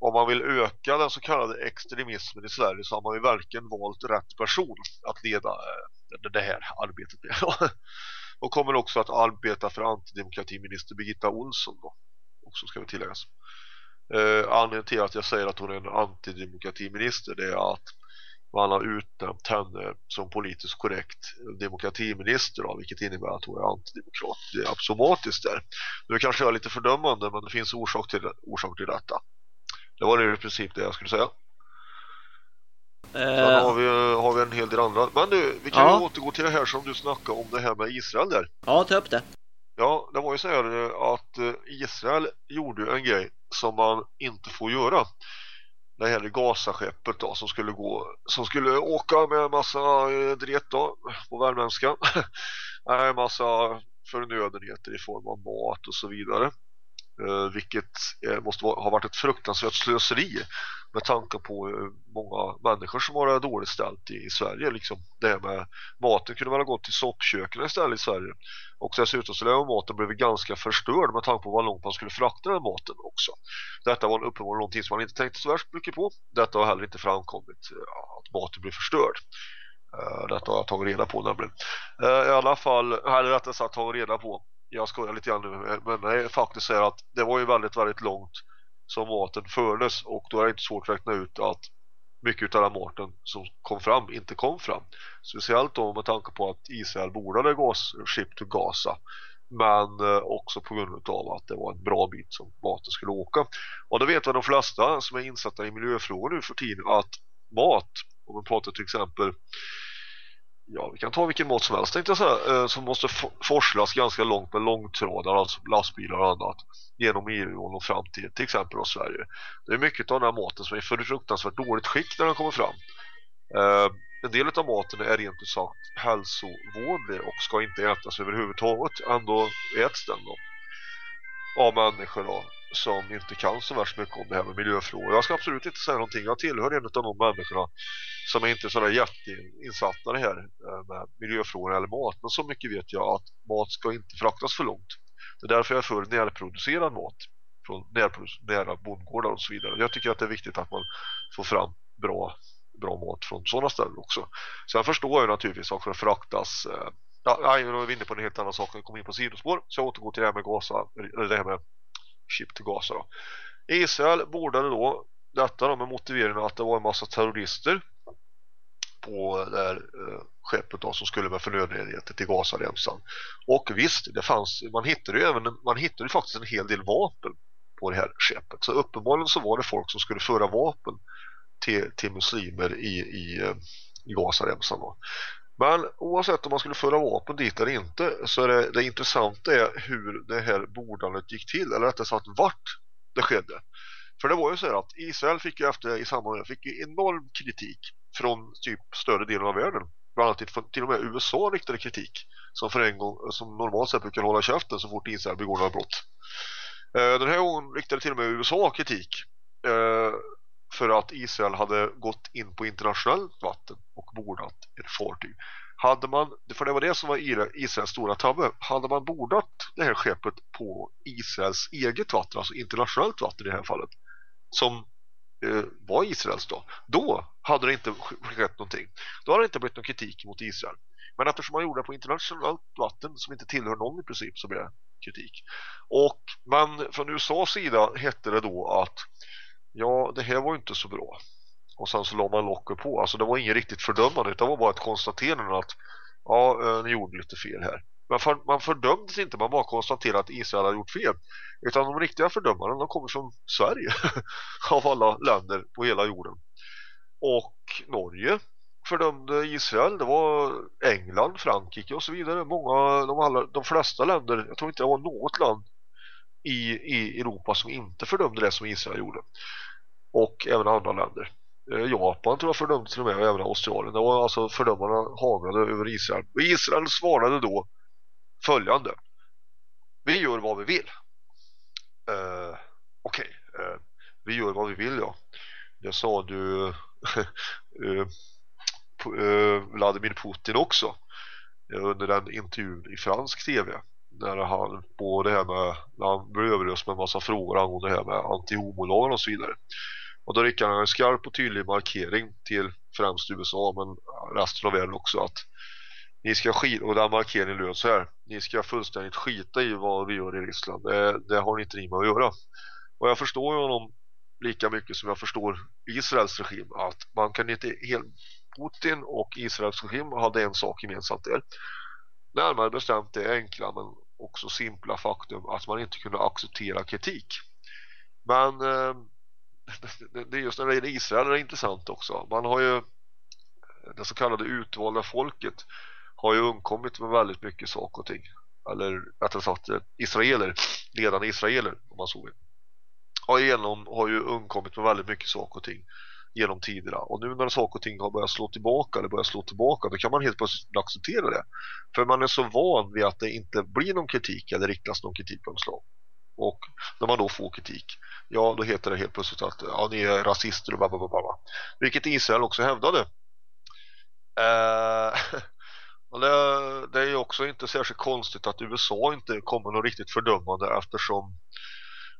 om man vill öka den så kallade extremismen i Sverige så har man ju verkligen valt rätt person att leda eh, det här arbetet med. <laughs> och kommer också att arbeta för antidemokratiminister Birgitta Olsson då. Också ska vi tilläggas. Eh, anledningen till att jag säger att hon är en antidemokratiminister det är att man har utnämnt henne som politiskt korrekt demokratiminister då, vilket innebär att hon är antidemokrat. Det är absomatiskt. där. Nu kanske jag är lite fördömande men det finns orsak till, orsak till detta. Det var det i princip det jag skulle säga. Sen har vi, har vi en hel del andra. Men du, vi kan ja. ju återgå till det här som du snackade om det här med Israel där. Ja, ta upp det. Ja, det var ju så här eh, att eh, Israel gjorde en grej som man inte får göra. Det här Gaza-skeppet då som skulle gå som skulle åka med en massa eh, dret då på värmländska. <laughs> en massa förnödenheter i form av mat och så vidare. Eh, vilket eh, måste ha varit ett fruktansvärt slöseri med tanke på eh, många människor som har det dåligt ställt i, i Sverige liksom. det här med maten kunde väl ha gått till soppköken istället i Sverige. Och dessutom så lär maten blivit ganska förstörd med tanke på vad långt man skulle frakta den maten också. Detta var uppenbarligen någonting som man inte tänkte så värst mycket på. Detta har heller inte framkommit att maten blir förstörd. Detta har jag tagit reda på nämligen. I alla fall, eller rättare sagt tagit reda på jag skojar lite grann nu men det är faktiskt så att det var ju väldigt väldigt långt som maten fördes och då är det inte svårt att räkna ut att mycket av den maten som kom fram inte kom fram. Speciellt då med tanke på att Israel bordade gasskip ship to Gaza men eh, också på grund av att det var en bra bit som maten skulle åka. Och det vet väl de flesta som är insatta i miljöfrågor nu för tiden att mat, om man pratar till exempel ja, vi kan ta vilken mat som helst tänkte jag säga, eh, som måste forslas ganska långt med långtradare, alltså lastbilar och annat genom EU och fram till till exempel Sverige. Det är mycket av den här maten som är för fruktansvärt dåligt skick när den kommer fram. Eh, en del av maten är rent ut sagt hälsovådlig och ska inte ätas överhuvudtaget. Ändå äts den då av människor då, som inte kan så värst mycket om det här med miljöfrågor. Jag ska absolut inte säga någonting. Jag tillhör en av de människorna som är inte sådär jätteinsatta det här eh, med miljöfrågor eller mat. Men så mycket vet jag att mat ska inte fraktas för långt. Det är därför jag är för närproducerad mat från nära bondgårdar och så vidare. Jag tycker att det är viktigt att man får fram bra, bra mat från sådana ställen också. Sen förstår jag naturligtvis att det fraktas eh, Ja, jag är inne på en helt annan sak. Jag kom in på sidospår. Så jag återgår till det här med Gaza. Eller det här med chip till Gaza då. Israel bordade då detta då med motiveringen att det var en massa terrorister på det här eh, skeppet då, som skulle med förnödenheter till Gazaremsan. Och visst, det fanns, man hittade ju även man hittade faktiskt en hel del vapen på det här skeppet. Så uppenbarligen så var det folk som skulle föra vapen till, till muslimer i, i, eh, i Gazaremsan då. Men oavsett om man skulle föra vapen dit eller inte så är det, det intressanta är hur det här bordandet gick till eller rättare sagt vart det skedde. För det var ju så här att Israel fick ju efter i samband med fick ju enorm kritik från typ större delen av världen. Bland annat till, till och med USA riktade kritik som för en gång som normalt sett brukar hålla käften så fort Israel begår några brott. Eh, den här gången riktade till och med USA kritik eh, för att Israel hade gått in på internationellt vatten och bordat ett fartyg. Hade man, för det var det som var Israels stora tabbe, hade man bordat det här skeppet på Israels eget vatten, alltså internationellt vatten i det här fallet, som eh, var Israels då, då hade det inte skett någonting. Då hade det inte blivit någon kritik mot Israel. Men eftersom man gjorde det på internationellt vatten som inte tillhör någon i princip så blev det kritik. Och men från USAs sida hette det då att ja, det här var inte så bra. Och sen så la man locket på. Alltså det var inget riktigt fördömande utan det var bara ett konstaterande att ja, ni gjorde lite fel här. Men för, man fördömdes inte, man bara konstaterade att Israel hade gjort fel. Utan de riktiga fördömarna de kommer från Sverige <laughs> av alla länder på hela jorden. Och Norge fördömde Israel, det var England, Frankrike och så vidare. Många, de, alla, de flesta länder, jag tror inte det var något land i, i Europa som inte fördömde det som Israel gjorde. Och även andra länder. Eh, Japan tror jag fördömde till och med och även Australien. Det var alltså fördömarna haglade över Israel. Och Israel svarade då följande. Vi gör vad vi vill. Uh, Okej, okay. uh, vi gör vad vi vill ja. Det sa du <laughs> uh, Vladimir Putin också under den intervjun i fransk tv när han på det här med när han blev överöst med en massa frågor angående det här med antihomolagen och så vidare. Och då riktade han en skarp och tydlig markering till främst USA men resten av världen också att ni ska skita, och den markeringen löd så här ni ska fullständigt skita i vad vi gör i Ryssland. Det, det har ni inte ni med att göra. Och jag förstår ju honom lika mycket som jag förstår Israels regim att man kan inte helt Putin och Israels regim hade en sak gemensamt där. Närmare bestämt det enkla men också simpla faktum att man inte kunde acceptera kritik men eh, det är just när det gäller Israel det är intressant också. Man har ju det så kallade utvalda folket har ju undkommit med väldigt mycket saker och ting. Eller rättare sagt eh, israeler, ledande israeler om man så vill. Har, genom, har ju undkommit med väldigt mycket saker och ting genom tiderna. Och nu när saker och ting har börjat slå tillbaka eller börjat slå tillbaka då kan man helt plötsligt acceptera det. För man är så van vid att det inte blir någon kritik eller riktas någon kritik på slag. Och när man då får kritik ja då heter det helt plötsligt att ja, ni är rasister och blablabla. Vilket Israel också hävdade. Eh, <laughs> det, det är ju också inte särskilt konstigt att USA inte kommer något riktigt fördömande eftersom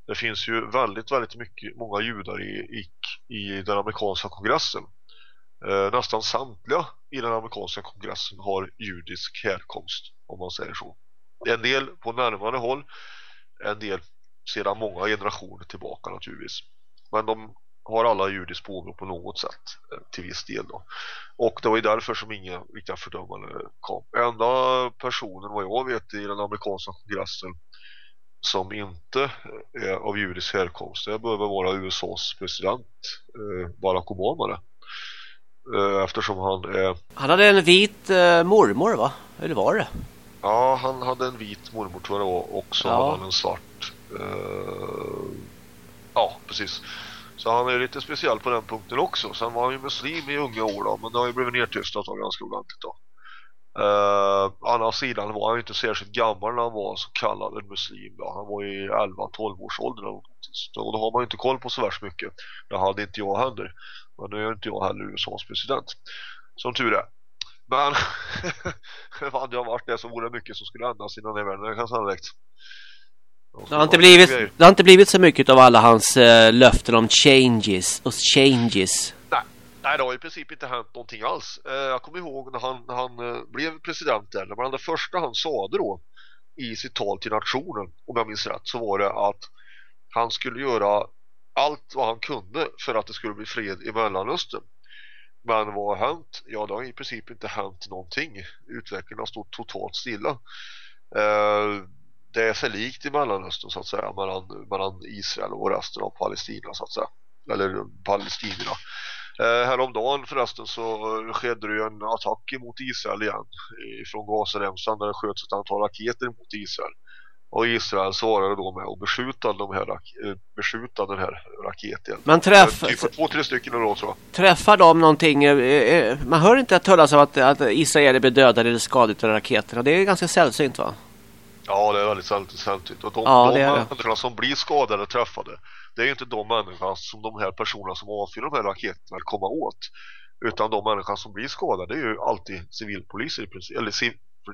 det finns ju väldigt, väldigt mycket, många judar i, i, i den amerikanska kongressen. Eh, nästan samtliga i den amerikanska kongressen har judisk härkomst, om man säger så. En del på närmare håll, en del sedan många generationer tillbaka naturligtvis. Men de har alla judiskt påbrå på något sätt eh, till viss del då. Och det var ju därför som inga riktiga fördömanden kom. Enda personen vad jag vet i den amerikanska kongressen som inte är av judisk härkomst det behöver vara USAs president eh, Barack Obama. Eh, eftersom han är... Han hade en vit mormor va? Eller var det? Ja, han hade en vit mormor tror jag och så ja. hade han en svart ja, precis. Så han är lite speciell på den punkten också. Sen var han ju muslim i unga år då, men det har ju blivit nedtystat av ganska ordentligt då. Uh, andra sidan var han inte särskilt gammal när han var så kallad en muslim då. Han var i 11-12 års ålder och då har man ju inte koll på så värst mycket. Det hade inte jag heller. Men nu är inte jag heller USAs president. Som tur är. Men <laughs> hade jag varit det så vore det mycket som skulle ändras innan det världen. Det kan sannolikt. Det har, inte blivit, det har inte blivit så mycket av alla hans uh, löften om changes och changes. Nej, det har i princip inte hänt någonting alls. Eh, jag kommer ihåg när han, han eh, blev president där. Men det första han sa då i sitt tal till nationen, om jag minns rätt, så var det att han skulle göra allt vad han kunde för att det skulle bli fred i Mellanöstern. Men vad har hänt? Ja, det har i princip inte hänt någonting. Utvecklingen har stått totalt stilla. Eh, det är sig likt i Mellanöstern så att säga mellan, mellan Israel och resten av Palestina så att säga eller palestinierna eh, häromdagen förresten så skedde det ju en attack mot Israel igen från Gazaremsan där det sköts ett antal raketer mot Israel och Israel svarade då med att beskjuta, de här, eh, beskjuta den här raketen. Man träffar... Typ två, tre stycken då tror jag. Träffar de någonting... Eh, man hör inte att talas om att, att Israel blir dödade eller skadade av raketerna. Det är ganska sällsynt va? Ja, det är väldigt sällsynt. Och de, ja, de människorna som blir skadade och träffade, det är ju inte de människorna som de här personerna som avfyrar de här raketerna vill komma åt. Utan de människorna som blir skadade, det är ju alltid civilpoliser i princip. Eller civ,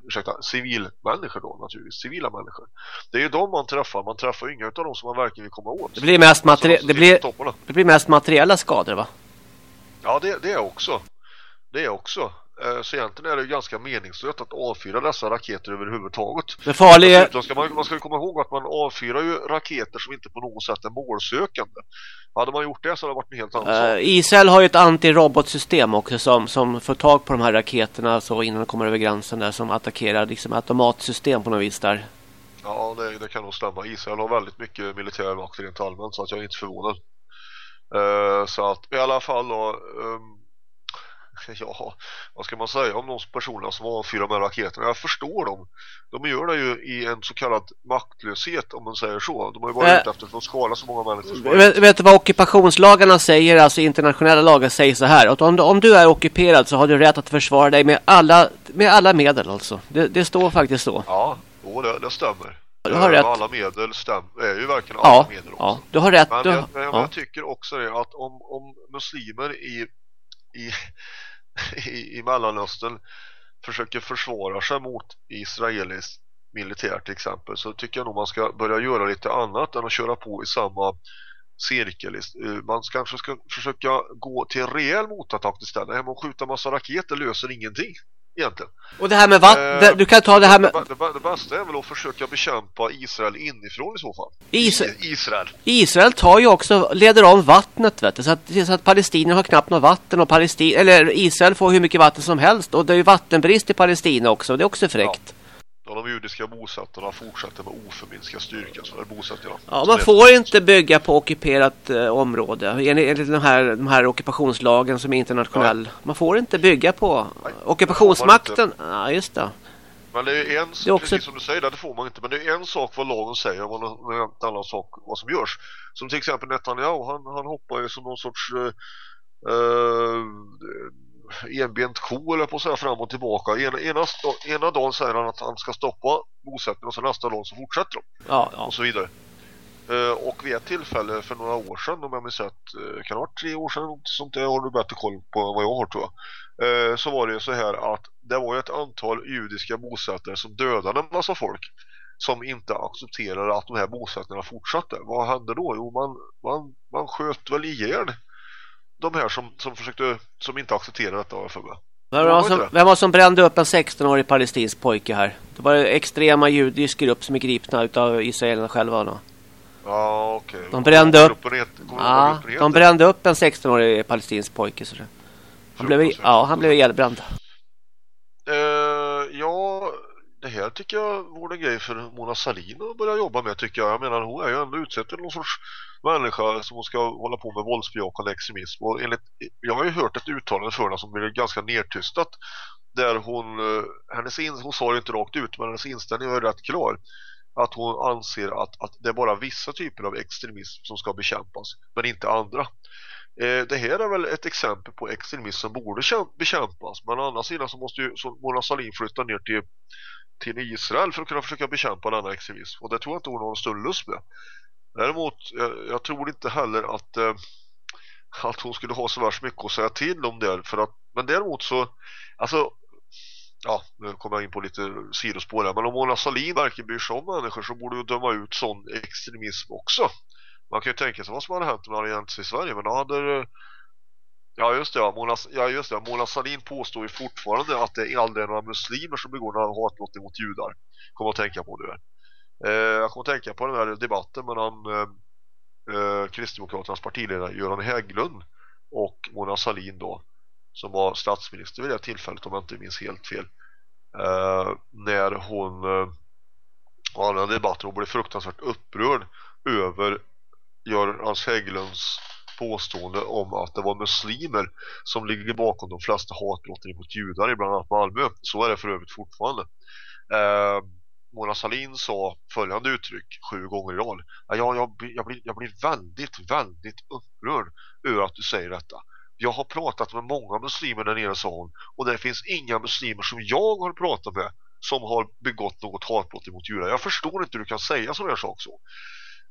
ursäkta, civilmänniskor då naturligtvis. Civila människor. Det är ju de man träffar. Man träffar ju inga av dem som man verkligen vill komma åt. Det blir mest, materi det blir, det blir mest materiella skador va? Ja, det, det är också. Det är också. Eh, så egentligen är det ganska meningslöst att avfyra dessa raketer överhuvudtaget. Det farliga... Dessutom ska man, man ska komma ihåg att man avfyrar ju raketer som inte på något sätt är målsökande. Hade man gjort det så hade det varit en helt annan uh, sak. Israel har ju ett antirobotsystem också som, som får tag på de här raketerna så innan de kommer över gränsen där som attackerar liksom automatsystem på något vis där. Ja, det, det kan nog stämma. Israel har väldigt mycket militär makt rent allmänt så att jag är inte förvånad. Uh, så att i alla fall då... Um, <laughs> ja, vad ska man säga om de personerna som avfyrar de här raketerna? Jag förstår dem. De gör det ju i en så kallad maktlöshet om man säger så. De har ju varit äh, ute efter att skala så många människor. Vet, vet du vad ockupationslagarna säger, alltså internationella lagar säger så här. Att om, om du är ockuperad så har du rätt att försvara dig med alla, med alla medel alltså. Det, det står faktiskt så. Ja, jo, det, det stämmer. Du har rätt. Alla medel stämmer, är ju verkligen alla ja, medel också. Ja, du har rätt. Men, jag, men ja. jag tycker också det att om, om muslimer i, i, <laughs> i, i Mellanöstern försöker försvara sig mot Israelisk militär till exempel så tycker jag nog man ska börja göra lite annat än att köra på i samma cirkel. Eh, man kanske ska försöka gå till en rejäl motattack istället. Hem och skjuta massa raketer löser ingenting egentligen. Och det här med vatten, eh, du kan ta det här med... Det, det, det, bästa är väl att försöka bekämpa Israel inifrån i så fall. Is... Israel. Israel tar ju också, leder om vattnet vet du, så att, så att Palestina har knappt något vatten och Palestina, eller Israel får hur mycket vatten som helst och det är ju vattenbrist i Palestina också, det är också fräckt. Ja. Ja, de judiska bosättarna fortsätter med oförminskad styrka så är bosättningarna. Ja, man får inte bygga på ockuperat eh, område enligt de här, de här ockupationslagen som är internationell. Ja. Man får inte bygga på Nej, ockupationsmakten. Ja, just det. Men det är en, det är också... precis som du säger, det får man inte. Men det är en sak vad lagen säger och en annan sak vad som görs. Som till exempel Netanyahu, han, han hoppar ju som någon sorts... Uh, uh, enbent ko eller på att säga fram och tillbaka. Ena, ena, ena dagen säger han att han ska stoppa bosättningen och så nästa dag så fortsätter de. Ja, ja. Och så vidare. Uh, och vid ett tillfälle för några år sedan, om jag minns rätt, uh, kan det ha varit tre år sedan, sånt där har du bättre koll på vad jag har tror jag. Uh, så var det så här att det var ett antal judiska bosättare som dödade en massa folk som inte accepterade att de här bosättningarna fortsatte. Vad hände då? Jo, man, man, man sköt väl ihjäl de här som, som försökte som inte accepterade detta för mig. Vem var, som, vem var som brände upp en 16-årig palestinsk pojke här? Det var en extrema judisk grupp som är gripna av israelerna själva då. Ja, okej. Okay. De brände upp, ja, de brände upp en 16-årig palestinsk pojke. Så det. Han, blev, ja, han blev ihjälbränd. Uh, ja, det här tycker jag vore en grej för Mona Salin att börja jobba med tycker jag. Jag menar hon är ju ändå utsett till någon sorts människa som hon ska hålla på med våldsbejakande extremism. Och enligt, jag har ju hört ett uttalande för henne som blev ganska nedtystat. Där hon, eh, hennes in, hon sa det inte rakt ut men hennes inställning var rätt klar. Att hon anser att, att det är bara vissa typer av extremism som ska bekämpas men inte andra. Eh, det här är väl ett exempel på extremism som borde bekämpas. Men å andra sidan så måste ju så Mona Sahlin flytta ner till till Israel för att kunna försöka bekämpa denna extremism. Och det tror jag inte hon har någon större lust med. Däremot, jag, jag tror inte heller att, eh, att hon skulle ha så värst mycket att säga till om det. För att, men däremot så, alltså, ja, nu kommer jag in på lite sidospår här. Men om Mona Sahlin verkligen bryr sig om människor så borde ju döma ut sån extremism också. Man kan ju tänka sig vad som hade hänt om det hade hänt i Sverige. Men då hade eh, Ja just det, ja. Mona, ja, just det. Mona Sahlin påstår ju fortfarande att det aldrig är några muslimer som begår några hatbrott mot judar. Kommer att tänka på det. Eh, jag kommer att tänka på den här debatten mellan eh, eh, Kristdemokraternas partiledare Göran Hägglund och Mona Sahlin då. Som var statsminister vid det tillfället om jag inte minns helt fel. Eh, när hon eh, var den debatten och blev fruktansvärt upprörd över Göran Hägglunds påstående om att det var muslimer som ligger bakom de flesta hatbrotten mot judar i bland annat Malmö. Så är det för övrigt fortfarande. Eh, Mona Salin sa följande uttryck sju gånger i rad. Ja, jag, jag, jag, blir, jag blir väldigt, väldigt upprörd över att du säger detta. Jag har pratat med många muslimer där nere, sa hon. Och det finns inga muslimer som jag har pratat med som har begått något hatbrott mot judar. Jag förstår inte hur du kan säga sådana här saker så.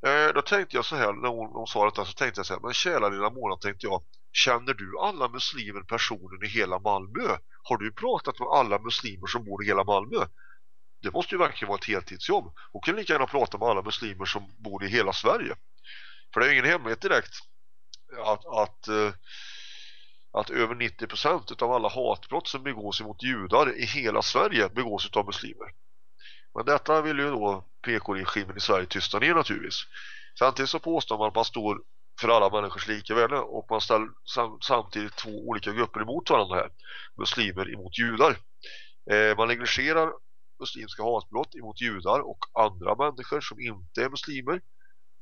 Eh, då tänkte jag så här, när hon, hon sa detta så tänkte jag så här, men kära lilla Mona tänkte jag, känner du alla muslimer personer i hela Malmö? Har du pratat med alla muslimer som bor i hela Malmö? Det måste ju verkligen vara ett heltidsjobb. Hon kan lika gärna prata med alla muslimer som bor i hela Sverige. För det är ju ingen hemlighet direkt att, att, eh, att över 90% av alla hatbrott som begås mot judar i hela Sverige begås av muslimer. Men detta vill ju då PK-regimen i Sverige tysta ner naturligtvis. Samtidigt så påstår man att man står för alla människors lika värde och man ställer sam samtidigt två olika grupper emot varandra här. Muslimer emot judar. Eh, man negligerar muslimska hatbrott emot judar och andra människor som inte är muslimer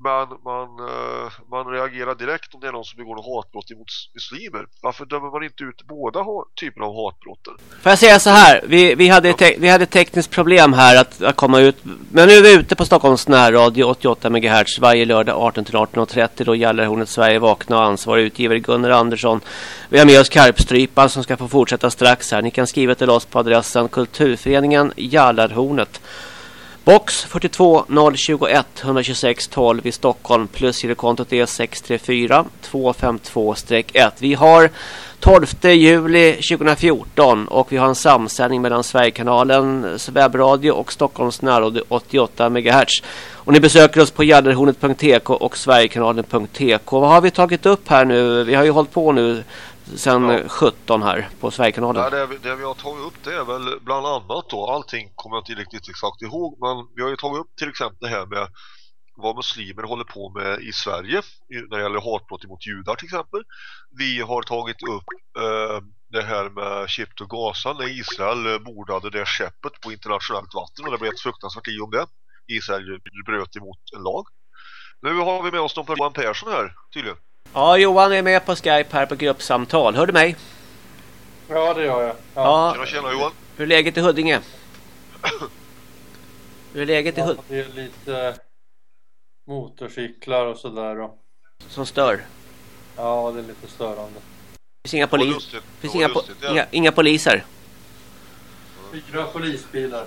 men man, uh, man reagerar direkt om det är någon som begår något hatbrott emot muslimer. Varför dömer man inte ut båda typerna av hatbrotten? Får jag säga så här, vi, vi, hade, ja. vi hade tekniskt problem här att, att, komma ut. Men nu är vi ute på Stockholms närradio 88 MHz varje lördag 18 till 18.30. Då gäller Hornet Sverige vakna och ansvarig utgivare Gunnar Andersson. Vi har med oss Karpstrypan som ska få fortsätta strax här. Ni kan skriva till oss på adressen Kulturföreningen Jallarhornet. Box 42 021 126 12 i Stockholm plus girokontot är 634 252-1. Vi har 12 juli 2014 och vi har en samsändning mellan Sverigekanalens webbradio och Stockholms närradio 88 MHz. Och ni besöker oss på jadderhornet.tk och sverigekanalen.tk. Vad har vi tagit upp här nu? Vi har ju hållit på nu sen ja. 17 här på Sverigekanalen. Ja, det, det vi har tagit upp det är väl bland annat då, allting kommer jag inte riktigt exakt ihåg, men vi har ju tagit upp till exempel det här med vad muslimer håller på med i Sverige när det gäller hatbrott mot judar till exempel. Vi har tagit upp eh, det här med Chipt och Gaza när Israel bordade det skeppet på internationellt vatten och det blev ett fruktansvärt i om det. Israel bröt emot en lag. Nu har vi med oss Johan Persson här tydligen. Ja, Johan är med på Skype här på gruppsamtal. Hör du mig? Ja, det gör jag. Ja. Tjena, tjena Johan. Hur är läget i Huddinge? <coughs> Hur är läget ja, i Huddinge? Det är lite motorcyklar och sådär då. Som stör? Ja, det är lite störande. Finns inga, polis finns inga, po ja. inga, inga poliser? Fyra polisbilar.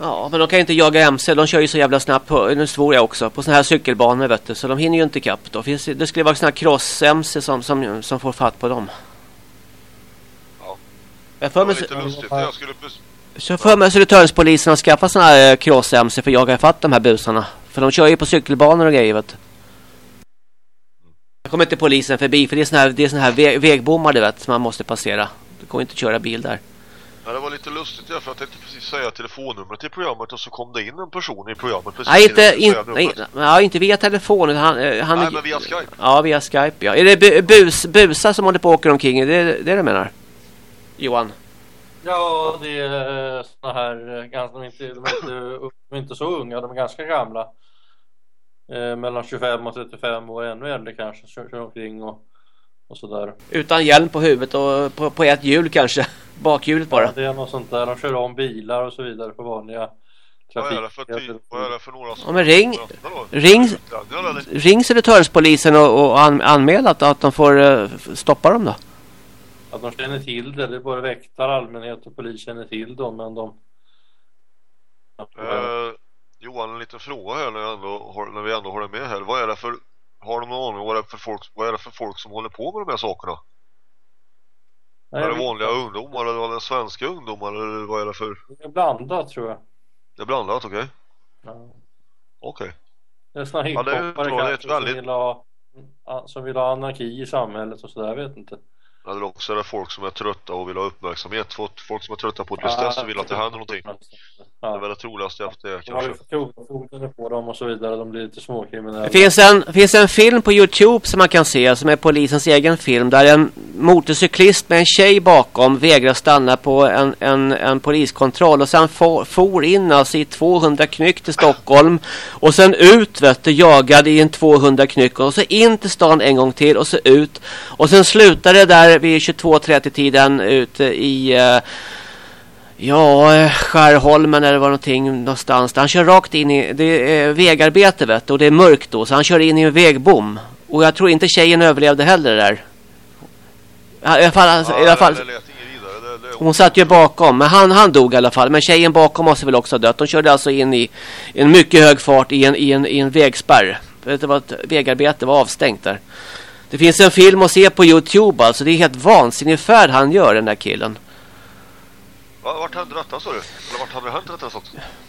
Ja, men de kan ju inte jaga MC. De kör ju så jävla snabbt på, nu svor jag också, på såna här cykelbanor vet du. Så de hinner ju inte ikapp då. Finns, det skulle vara såna här cross-MC som, som, som får fatt på dem. Ja. Jag för mig... Lite lustigt. Jag skulle... Så för mig Södertörnspolisen har skaffat såna här eh, cross-MC för att jaga fatt de här busarna. För de kör ju på cykelbanor och grejer vet du. Jag kommer inte polisen förbi för det är såna här, det är såna här väg, vägbommar du vet som man måste passera. Det går inte att köra bil där. Ja, det var lite lustigt för jag tänkte precis säga telefonnumret till programmet och så kom det in en person i programmet precis Nej, inte, in, nej, ja, inte via telefon han, eh, han, Nej, men via Skype Ja, via Skype, ja Är det bus, busar som håller på och åker omkring? Är det det du menar? Johan? Ja, det är såna här eh, ganska, de är inte, de är inte, de är inte så unga, de är ganska gamla eh, Mellan 25 och 35 år, ännu äldre kanske, kör omkring och och sådär. Utan hjälm på huvudet och på, på ett hjul kanske? <laughs> Bakhjulet bara? Ja, det är något sånt där. De kör om bilar och så vidare på vanliga trafik. Vad är det för, typ, vad är det för några som... Ja, men ring, ring, ring Södertörnspolisen och, och an, anmäl att, att de får uh, stoppa dem då? Att de känner till det. Det är bara väktare, allmänhet och polis känner till dem. Men de... Uh, Johan, en liten fråga här när, ändå, när vi ändå håller med här. Vad är det för har de någon aning vad det för folk, vad är det för folk som håller på med de här sakerna? Nej, är det vanliga inte. ungdomar eller är det svenska ungdomar eller vad är det för? Det är blandat tror jag. Det är blandat, okej. Okay. Ja. Okej. Okay. Det är såna hiphopare ja, kanske väldigt... som, vill ha, som vill ha anarki i samhället och sådär, jag vet inte. Eller också är det folk som är trötta och vill ha uppmärksamhet. Folk som är trötta på tristess och vill att det händer någonting. Ja. Det är väl det troligaste efter det kanske. Ja, på dem och så vidare. De blir lite småkriminella. Det finns en, finns en film på Youtube som man kan se som är polisens egen film. Där en motorcyklist med en tjej bakom vägrar stanna på en, en, en poliskontroll. Och sen for, for in alltså i 200 knyck till Stockholm. Och sen ut vet du, jagad i en 200 knyck. Och så in till stan en gång till och så ut. Och sen slutade det där vid 22.30 tiden ute i uh, Ja, eh, Skärholmen eller var någonting någonstans. Där han kör rakt in i det är vägarbete vet du, och det är mörkt då så han kör in i en vägbom. Och jag tror inte tjejen överlevde heller där. I alla fall, ja, i alla fall hon satt ju bakom, men han, han dog i alla fall. Men tjejen bakom måste väl också ha dött. De körde alltså in i en mycket hög fart i en, i en, i en vägspärr. Det var ett vägarbete var avstängt där. Det finns en film att se på Youtube alltså. Det är helt vansinnig färd han gör den där killen. Vart hände detta sa du? Eller vart hade det hänt detta också?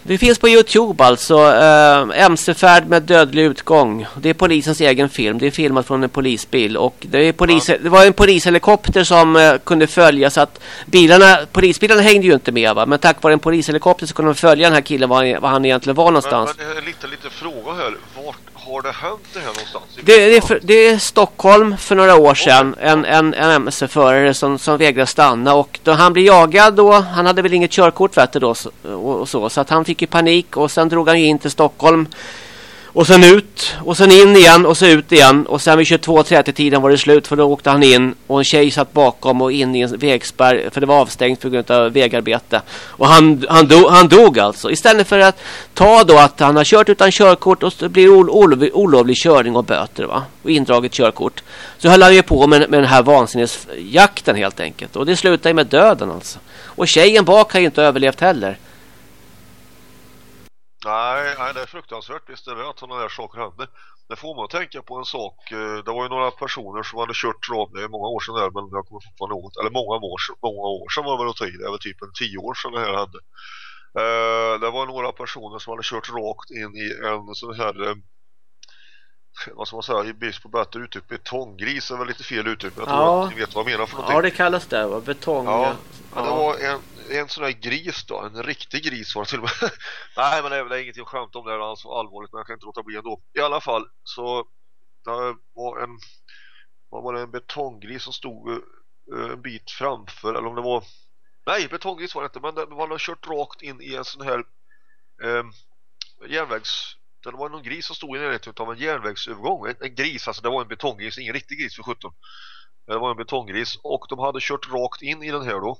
Det finns på Youtube alltså. Äh, MC-färd med dödlig utgång. Det är polisens egen film. Det är filmat från en polisbil. Och det, är polis, ja. det var en polishelikopter som äh, kunde följa så att bilarna, polisbilarna hängde ju inte med va. Men tack vare en polishelikopter så kunde de följa den här killen var han, var han egentligen var någonstans. Men, men lite, lite fråga här. Vart har det hänt det här någonstans? Det, det, är, för, det är Stockholm för några år sedan. En, en, en MC-förare som, som vägrar stanna. Och då han blev jagad då. Han hade väl inget körkort vet du, då. Och, och, så, så att han fick ju panik. Och sen drog han ju in till Stockholm. Och sen ut och sen in igen och så ut igen. Och sen vid 22.30 tiden var det slut för då åkte han in. Och en tjej satt bakom och in i en vägspärr. För det var avstängt på grund av vägarbete. Och han, han, do, han dog alltså. Istället för att ta då att han har kört utan körkort och så blir ol, ol, olovlig körning och böter va. Och indraget körkort. Så höll han ju på med, med den här vansinnesjakten helt enkelt. Och det slutade med döden alltså. Och tjejen bak har ju inte överlevt heller. Nej, nej, det är fruktansvärt. Visst är det att sådana här saker händer. Det får man tänka på en sak. Eh, det var ju några personer som hade kört trav, det är många år sedan där, men jag kommer fortfarande ihåg. Eller många år, många år sedan var det väl att ta i. Det väl typ en tio år sedan det här hände. Uh, det var några personer som hade kört rakt in i en sån här uh, vad ska man säga, i brist på bättre uttryck betonggris är väl lite fel uttryck men jag tror ja. att ni vet vad jag menar för någonting. Ja det kallas det va, betong. Ja, ja. det var en, en sån här gris då, en riktig gris var det till och med. <laughs> Nej men det är väl ingenting att skämta om det här alltså allvarligt men jag kan inte låta bli ändå. I alla fall så det var en vad var det, en betonggris som stod uh, en bit framför eller om det var nej betonggris var det inte men den var kört rakt in i en sån här um, järnvägs det var någon gris som stod i närheten av en järnvägsövergång en, en gris, alltså det var en betonggris, ingen riktig gris för 17 det var en betonggris och de hade kört rakt in i den här då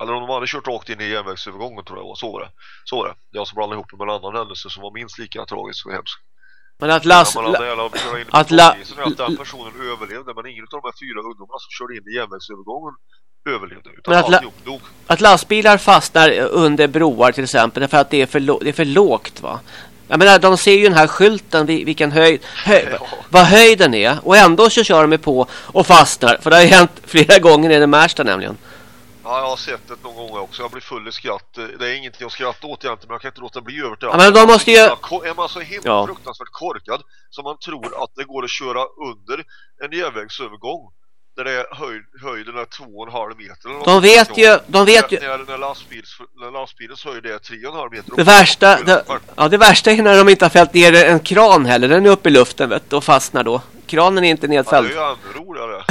eller om de hade kört rakt in i järnvägsövergången tror jag var. Så var det. Så var det. Jag som blandade ihop med en annan händelse som var minst lika tragisk och hemsk. Men att Lass... Ja, att la... att den personen överlevde men ingen av de här fyra ungdomarna som körde in i järnvägsövergången överlevde. Utan men att, la... dog. att lastbilar fastnar under broar till exempel för att det är för, det är för lågt va? Jag menar, de ser ju den här skylten, vilken höjd, höjd <laughs> ja. vad höjden är. Och ändå så kör de på och fastnar. För det har hänt flera gånger i Märsta nämligen. Ja, jag har sett det någon gång också. Jag blir full i skratt. Det är ingenting att skratta åt egentligen, men jag kan inte låta bli över det. Ja, men de måste ju... Är man så himla ja. fruktansvärt korkad som man tror att det går att köra under en järnvägsövergång där det är höjd, höjden är 2,5 meter. De vet ju, de vet ju. När, när, lastbils, när lastbilens höjd är 3,5 meter. Det värsta, det, ja, det värsta är när de inte har fällt ner en kran heller. Den är uppe i luften vet, och fastnar då. Kranen är inte nedfälld. Ja, det är ju ännu <laughs> roligare.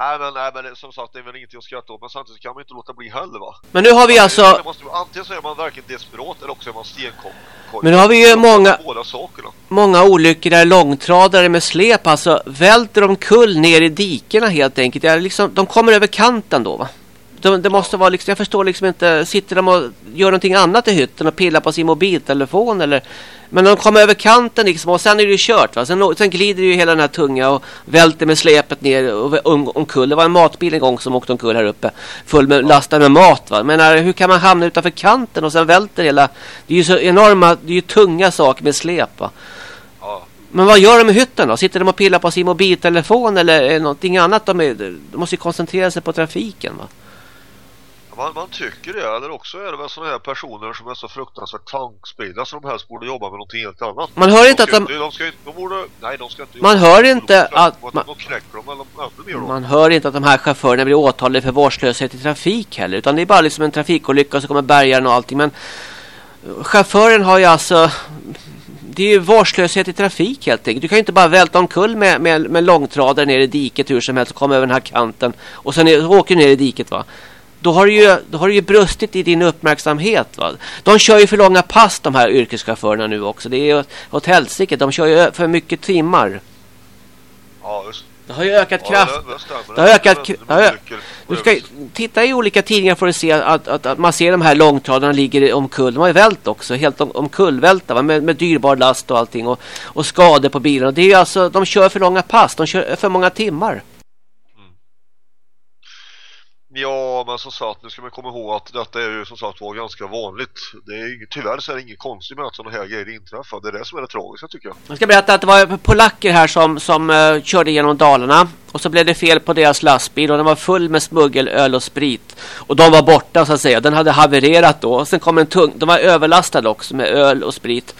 Nej men, nej men som sagt det är väl ingenting att skratta åt Men samtidigt kan man inte låta bli heller va? Men nu har vi alltså måste, Antingen så är man verkligen desperat Eller också är man stenkock Men nu har vi ju många båda sakerna. Många olyckor där långtradare med släp Alltså välter de kull ner i dikena helt enkelt. Är liksom, De kommer över kanten då va? De, det måste vara liksom, jag förstår liksom inte, sitter de och gör någonting annat i hytten och pillar på sin mobiltelefon eller men de kommer över kanten liksom och sen är det kört va. Sen, sen glider ju hela den här tunga och välter med släpet ner och omkull. Det var en matbil en gång som åkte omkull här uppe. Full med, lastad med mat va. Men hur kan man hamna utanför kanten och sen välter hela. Det är ju så enorma, det är ju tunga saker med släp va. Men vad gör de i hytten då? Sitter de och pillar på sin mobiltelefon eller någonting annat? De, är, de måste ju koncentrera sig på trafiken va. Man, man tycker det, eller också är det väl sådana här personer som är så fruktansvärt tankspridda som de helst borde jobba med någonting helt annat. Man hör inte att de... de, ska inte, de borde, nej, de ska inte... Man hör inte att... Man, de knäcker dem, eller de man hör inte att de här chaufförerna blir åtalade för vårdslöshet i trafik heller. Utan det är bara liksom en trafikolycka så kommer bärgaren och allting. Men chauffören har ju alltså... Det är ju vårdslöshet i trafik helt enkelt. Du kan ju inte bara välta omkull med, med, med långtradare ner i diket hur som helst och komma över den här kanten. Och sen åker du ner i diket va då har, du ju, då har du ju brustit i din uppmärksamhet. Va? De kör ju för långa pass de här yrkeschaufförerna nu också. Det är åt helsike. De kör ju för mycket timmar. Ja, just det har ju ökat kraft. Ja, det, har ökat Du ska titta i olika tidningar för att se att, att, att man ser de här långtradarna ligger omkull. De har ju vält också, helt om, omkullvälta va? Med, med dyrbar last och allting och, och skador på bilarna. Det är ju alltså, de kör för långa pass, de kör för många timmar. Ja, men som sagt, nu ska man komma ihåg att detta är ju som sagt var ganska vanligt. Det är, tyvärr så är det inget konstigt med att sådana här grejer inträffar. Det är det som är det tragiska tycker jag. Jag ska berätta att det var polacker här som, som uh, körde genom Dalarna. Och så blev det fel på deras lastbil och den var full med smuggel, öl och sprit. Och de var borta så att säga. Den hade havererat då. Sen kom en tung, de var överlastade också med öl och sprit.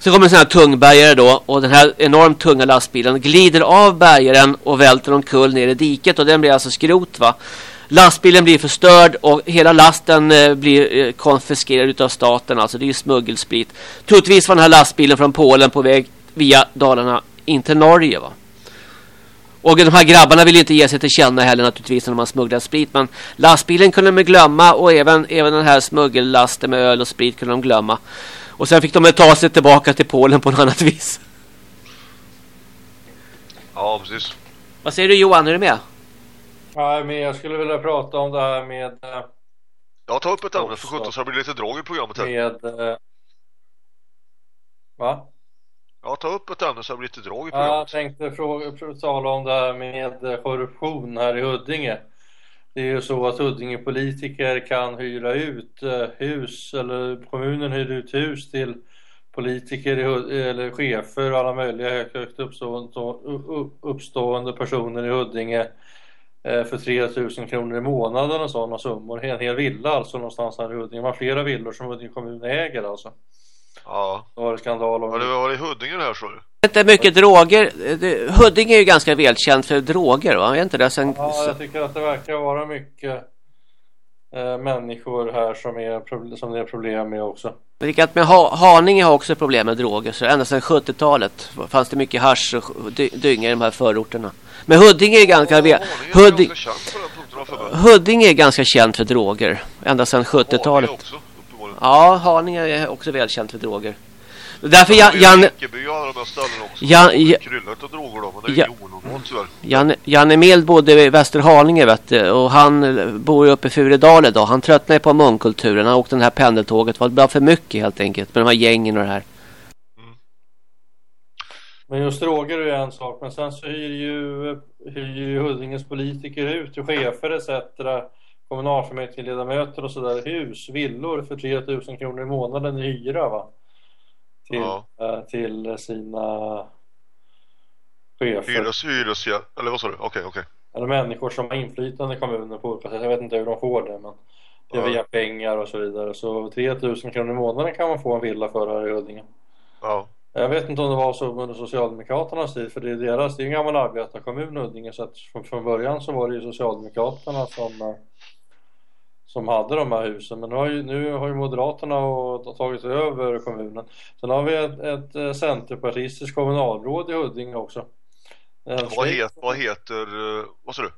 Sen kommer en sån här tungbärgare då och den här enormt tunga lastbilen glider av bärgaren och välter omkull ner i diket och den blir alltså skrot va. Lastbilen blir förstörd och hela lasten eh, blir eh, konfiskerad av staten. Alltså det är ju smuggelsprit. Troligtvis var den här lastbilen från Polen på väg via Dalarna in till Norge va. Och de här grabbarna vill inte ge sig till känna heller naturligtvis när man smugglar sprit. Men lastbilen kunde de glömma och även, även den här smuggellasten med öl och sprit kunde de glömma. Och sen fick de ta sig tillbaka till Polen på något annat vis. Ja, precis. Vad säger du Johan, är du med? Nej, men jag skulle vilja prata om det här med... Eh, ja, ta upp ett ämne för sjutton så det blir lite drag i programmet här. Med... Eh, va? Ja, ta upp ett ämne så det blir lite drag i programmet. Ja, jag tänkte fråga, tala om det här med korruption här i Huddinge. Det är ju så att Huddinge-politiker kan hyra ut eh, hus, eller kommunen hyr ut hus till politiker eller chefer och alla möjliga högt uppstående personer i Huddinge eh, för 3000 kronor i månaden och sådana summor. En hel villa alltså någonstans här i Huddinge. Man har flera villor som Huddinge kommun äger alltså. Ja. Det var det skandal om. Ja, det var i Huddinge det här så du. Inte mycket droger. Huddinge är ju ganska välkänt för droger va? Är inte det sen... Ja, jag tycker att det verkar vara mycket eh, människor här som, är, som det är problem med också. Likadant med ha Haninge har också problem med droger. Så ända sedan 70-talet fanns det mycket hasch och dynga i de här förorterna. Men Huddinge är ganska... Ja, Hudding... Huddinge är ganska känt för droger. Ända sedan 70-talet. Ja, Haninge är också välkänt för droger. Därför Jan... Jan Jan, Janne Mild bodde i Västerhaninge vet du, och han bor uppe i Furedal idag. Han tröttnade på mångkulturen. Han åkte det här pendeltåget. Det var bara för mycket helt enkelt med de här gängen och det här. Mm. Men just droger är ju en sak. Men sen så hyr ju, hyr ju Huddinges politiker ut till chefer etc. Kommunalfullmäktigeledamöter och sådär hus, villor för 3000 kronor i månaden i hyra va? Till, ja. äh, till sina chefer. Hyres, hyres, ja. eller vad sa du? Okej, okay, okej. Okay. Eller människor som har inflytande i kommunen på olika sätt. Jag vet inte hur de får det, men det är ja. via pengar och så vidare. Så 3000 kronor i månaden kan man få en villa för här i Huddinge. Ja. Jag vet inte om det var så under Socialdemokraternas tid, för det är deras, det är en gammal arbetarkommun Huddinge, så att från, från början så var det ju Socialdemokraterna som eh, som hade de här husen. Men nu har ju, nu har ju Moderaterna tagit över kommunen. Sen har vi ett, ett eh, centerpartistiskt kommunalråd i Huddinge också. vad, het, vad heter, eh, vad sa du?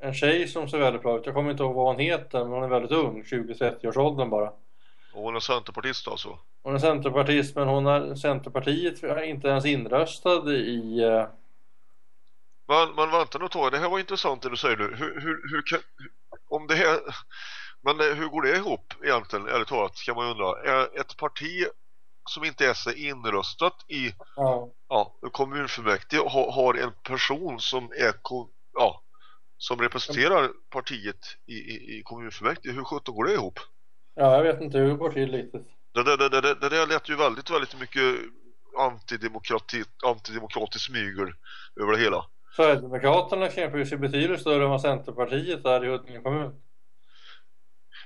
En tjej som ser väldigt bra ut. Jag kommer inte ihåg vad hon heter, men hon är väldigt ung, 20-30 års åldern bara. Och hon är centerpartist alltså? Hon är centerpartist, men hon är Centerpartiet är inte ens inröstad i... Eh, men, men vänta nu tag, det här var intressant det du säger nu. Hur, hur, hur kan, om det här men eh, hur går det ihop egentligen, ärligt talat, kan man undra. Är ett parti som inte är så inröstat i ja. Ja, kommunfullmäktige har, har en person som är ja, som representerar partiet i, i, i kommunfullmäktige. Hur sjutton går det ihop? Ja, jag vet inte hur det går till riktigt. Det, det, det, det, det där lät ju väldigt, väldigt mycket antidemokrati, antidemokratiskt mygel över det hela. Sverigedemokraterna exempelvis är betydligt större än vad Centerpartiet är i Huddinge kommun.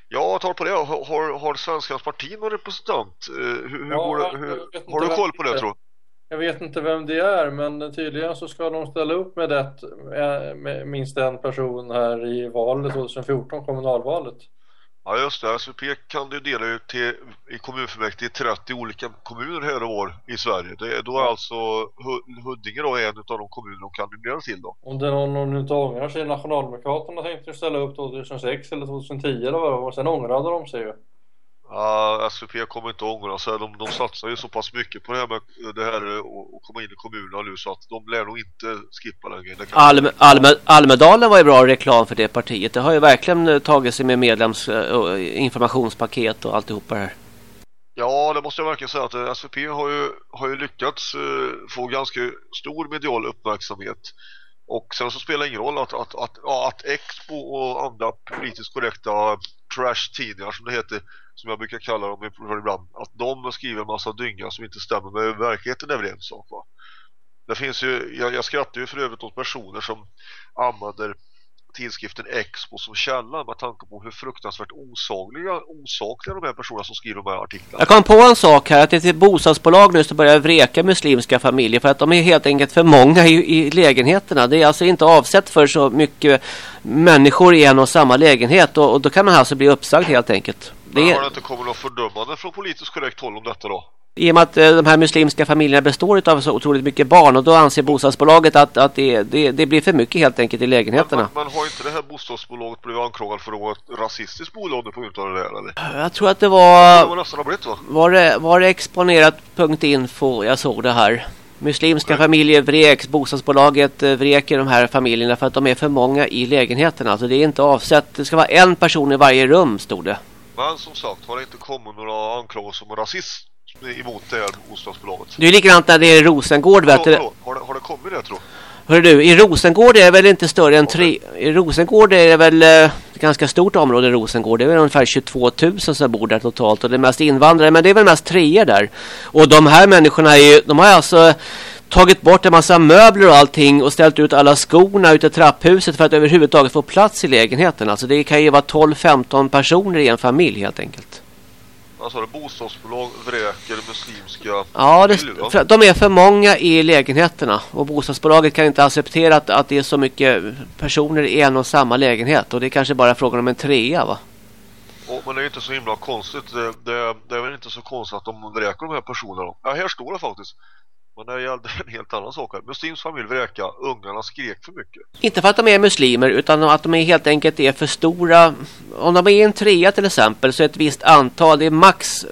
Ja, tar på det. Har, har Svenskans parti någon representant? Eh, hur, hur ja, går det, hur, har du koll på det, tror jag vet inte vem det är, men tydligen så ska de ställa upp med, det, med minst en person här i valet 2014, kommunalvalet. Ja just det, SVP kandiderar ju till, i kommunfullmäktige i 30 olika kommuner här och år i Sverige. Det, då är alltså Huddinge då en av de kommuner de kandiderar till då. Om det är någon som inte ångrar sig, Nationaldemokraterna tänkte ställa upp 2006 eller 2010 eller vad det var, sen ångrade de sig ju. Ja, SVP kommer inte att ångra sig. De, de satsar ju så pass mycket på det här med det här att komma in i kommunerna nu så att de lär nog inte skippa längre. Alm, Alme, Almedalen var ju bra reklam för det partiet. Det har ju verkligen eh, tagit sig med medlems och eh, informationspaket och alltihopa här. Ja, det måste jag verkligen säga att eh, SVP har ju, har ju lyckats få ganska stor medial uppmärksamhet. Och sen så spelar det ingen roll att, att, att, att Expo och andra politiskt korrekta trash-tidningar som det heter som jag brukar kalla dem ibland att de skriver en massa dynga som inte stämmer med verkligheten är väl en sak va? Det finns ju, jag, jag skrattar ju för övrigt åt personer som använder tidskriften Expo som källa med tanke på hur fruktansvärt osakliga, osakliga de här personerna som skriver de här artiklarna. Jag kom på en sak här att det är ett bostadsbolag nu som börjar vreka muslimska familjer för att de är helt enkelt för många i, i lägenheterna. Det är alltså inte avsett för så mycket människor i en och samma lägenhet och, och då kan man alltså bli uppsagd helt enkelt. Det Men har det inte kommit något fördömande från politiskt korrekt håll om detta då? I och med att eh, de här muslimska familjerna består av så otroligt mycket barn och då anser bostadsbolaget att, att det, det, det blir för mycket helt enkelt i lägenheterna. Men, men, har inte det här bostadsbolaget blivit anklagat för att vara ett rasistiskt bolag på grund av det där eller? Jag tror att det var... Det var nästan blivit va? Var det, var det exponerat.info jag såg det här. Muslimska Nej. familjer vreks, bostadsbolaget eh, vreker de här familjerna för att de är för många i lägenheterna. Alltså det är inte avsett, det ska vara en person i varje rum stod det. Men som sagt, har det inte kommit några anklagelser om rasism emot det här bostadsbolaget? Det är likadant när det är Rosengård vet du. Har det, har det kommit det tror Hör du, i Rosengård är det väl inte större än tre... I Rosengård är det väl eh, ett ganska stort område Rosengård. Det är väl ungefär 22 000 som bor där totalt. Och det är mest invandrare, men det är väl mest treor där. Och de här människorna är ju... De har alltså tagit bort en massa möbler och allting och ställt ut alla skorna ute i trapphuset för att överhuvudtaget få plats i lägenheten. Alltså det kan ju vara 12-15 personer i en familj helt enkelt. Alltså det bostadsbolag vräker muslimska Ja, det, för, de är för många i lägenheterna och bostadsbolaget kan inte acceptera att, att det är så mycket personer i en och samma lägenhet och det är kanske bara frågan om en trea va? Och, men det är inte så himla konstigt. Det, det, det är väl inte så konstigt att de vräker de här personerna. Ja, här står det faktiskt. Men det gällde en helt annan sak. Muslims familj vräka, ungarna skrek för mycket. Inte för att de är muslimer utan att de är helt enkelt är för stora. Om de är en trea till exempel så är ett visst antal, det är max...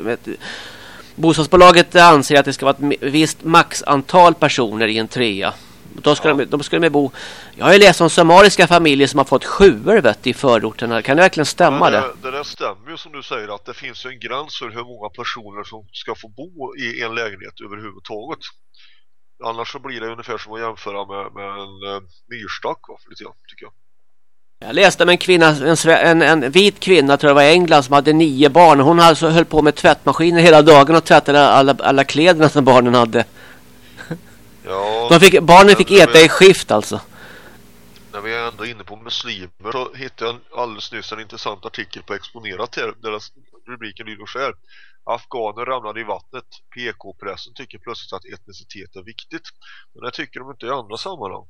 Bostadsbolaget anser att det ska vara ett visst maxantal personer i en trea. Då ska, ja. de, de ska de bo... Jag har ju läst om somaliska familjer som har fått sjuor vet, i förorterna. Kan det verkligen stämma det? Det, det där stämmer ju som du säger att det finns en gräns för hur många personer som ska få bo i en lägenhet överhuvudtaget. Annars så blir det ungefär som att jämföra med, med en uh, myrstack va, lite grann, tycker jag. Jag läste om en kvinna, en, en, en, vit kvinna tror jag var i England som hade nio barn. Hon alltså höll på med tvättmaskiner hela dagen och tvättade alla, alla kläderna som barnen hade. Ja, De fick, barnen fick äta i skift alltså. När vi är ändå inne på muslimer så hittade jag alldeles nyss en intressant artikel på Exponerat här. Där rubriken lyder så här. Afghaner ramlade i vattnet. PK-pressen tycker plötsligt att etnicitet är viktigt. Men det tycker de inte i andra sammanhang.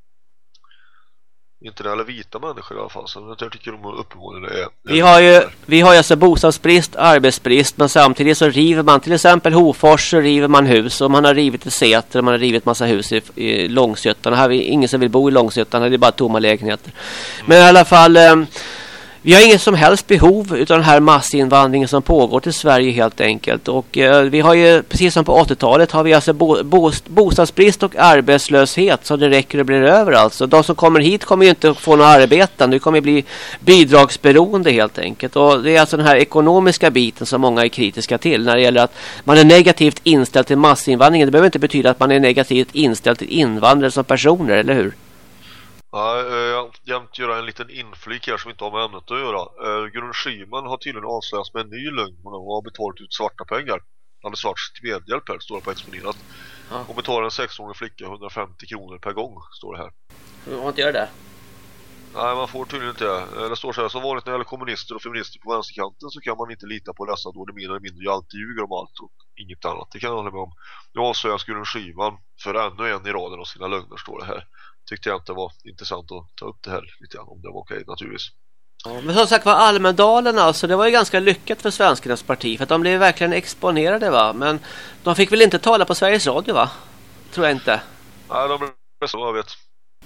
Inte när det vita människor i alla fall. Så jag tycker de uppenbarligen är... Vi har ju, vi har ju alltså bostadsbrist, arbetsbrist. Men samtidigt så river man till exempel Hofors så river man hus. Och man har rivit i Säter och man har rivit massa hus i, i Långsjötan. Här är ingen som vill bo i Långsjötan. Det är bara tomma lägenheter. Mm. Men i alla fall... Eh, vi har inget som helst behov av den här massinvandringen som pågår till Sverige helt enkelt. Och eh, vi har ju, precis som på 80-talet, har vi alltså bo, bo, bostadsbrist och arbetslöshet så det räcker och blir över alltså. De som kommer hit kommer ju inte få några arbeten. Det kommer bli bidragsberoende helt enkelt. Och det är alltså den här ekonomiska biten som många är kritiska till när det gäller att man är negativt inställd till massinvandringen. Det behöver inte betyda att man är negativt inställd till invandrare som personer, eller hur? Ja, eh, jag jämt göra en liten inflik här som inte har med ämnet att göra. Uh, Gudrun Schyman har tydligen avslöjats med en ny lögn. Hon har betalat ut svarta pengar. Är svart medhjälp här, står det på exponerat. Ja. Hon betalar en 16-årig flicka 150 kronor per gång, står det här. Hur har inte göra det? Nej, man får tydligen inte det. Det står så här, som vanligt när det gäller kommunister och feminister på vänsterkanten så kan man inte lita på dessa då det mer eller mindre alltid ljuger om allt och inget annat. Det kan jag hålla med om. Nu avslöjas Gudrun Schyman för ännu en i raden av sina lögner, står det här tyckte jag inte var intressant att ta upp det här lite grann, om det var okej naturligtvis. Ja, men som sagt var Almedalen alltså, det var ju ganska lyckat för Svenskarnas parti för att de blev verkligen exponerade va. Men de fick väl inte tala på Sveriges Radio va? Tror jag inte. Nej, de blev så jag vet.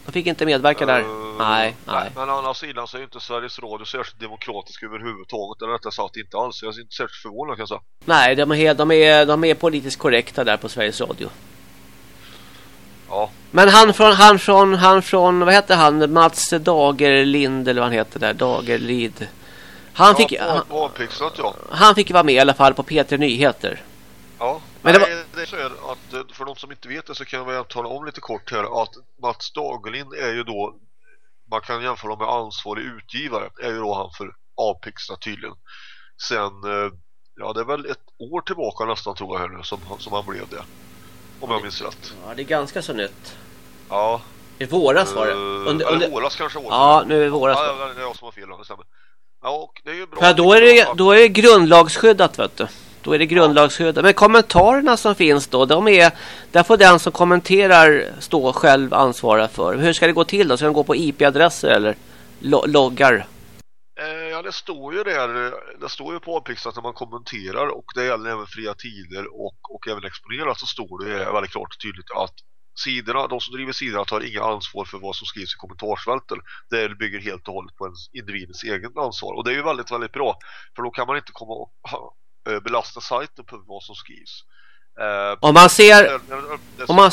De fick inte medverka där. Uh, nej, nej. Men å andra sidan så är ju inte Sveriges Radio särskilt demokratisk överhuvudtaget. Eller rättare sagt inte alls. Jag är inte särskilt förvånad kan jag säga. Nej, de är, de är, de är politiskt korrekta där på Sveriges Radio. Ja. Men han från, han från, han från, vad heter han? Mats Dagerlind eller vad han heter där, Dagerlid. Han fick, ja, avpixlat, ja. han fick vara med i alla fall på P3 Nyheter. Ja, men det, var... det är så att eh, för de som inte vet det så kan jag tala om lite kort här att Mats Dagerlind är ju då man kan jämföra med ansvarig utgivare är ju då han för avpixlat tydligen. Sen eh, ja det är väl ett år tillbaka nästan tror jag här nu som, som han blev det. Om jag minns rätt. Ja, det är ganska så nytt. Ja. I våras var det. Under, under... våras kanske var Ja, nu är det våras. Ja, det är jag som har fel, det stämmer. Ja, och det är ju bra. För då är det, då är det grundlagsskyddat, vet du. Då är det grundlagsskyddat. Men kommentarerna som finns då, de är... Där får den som kommenterar stå själv ansvara för. Hur ska det gå till då? Ska de gå på IP-adresser eller lo loggar? Eh, Ja, det står ju där, det står ju på avpixlat när man kommenterar och det gäller även fria tider och, och även exponerat så står det väldigt klart och tydligt att sidorna, de som driver sidorna tar inga ansvar för vad som skrivs i kommentarsfälten. Det bygger helt och hållet på en individens egen ansvar och det är ju väldigt, väldigt bra för då kan man inte komma och eh, belasta sajten på vad som skrivs. Eh, om man ser om man,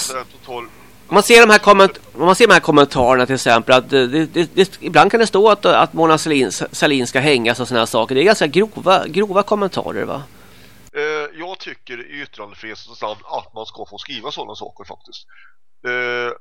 man ser de här komment om man ser de här kommentarerna till exempel att det, det, det, ibland kan det stå att, att Mona Salin, Salin ska hängas och sådana här saker. Det är ganska grova, grova kommentarer va? Eh, jag tycker i yttrandefrihetens namn att man ska få skriva sådana saker faktiskt. Eh,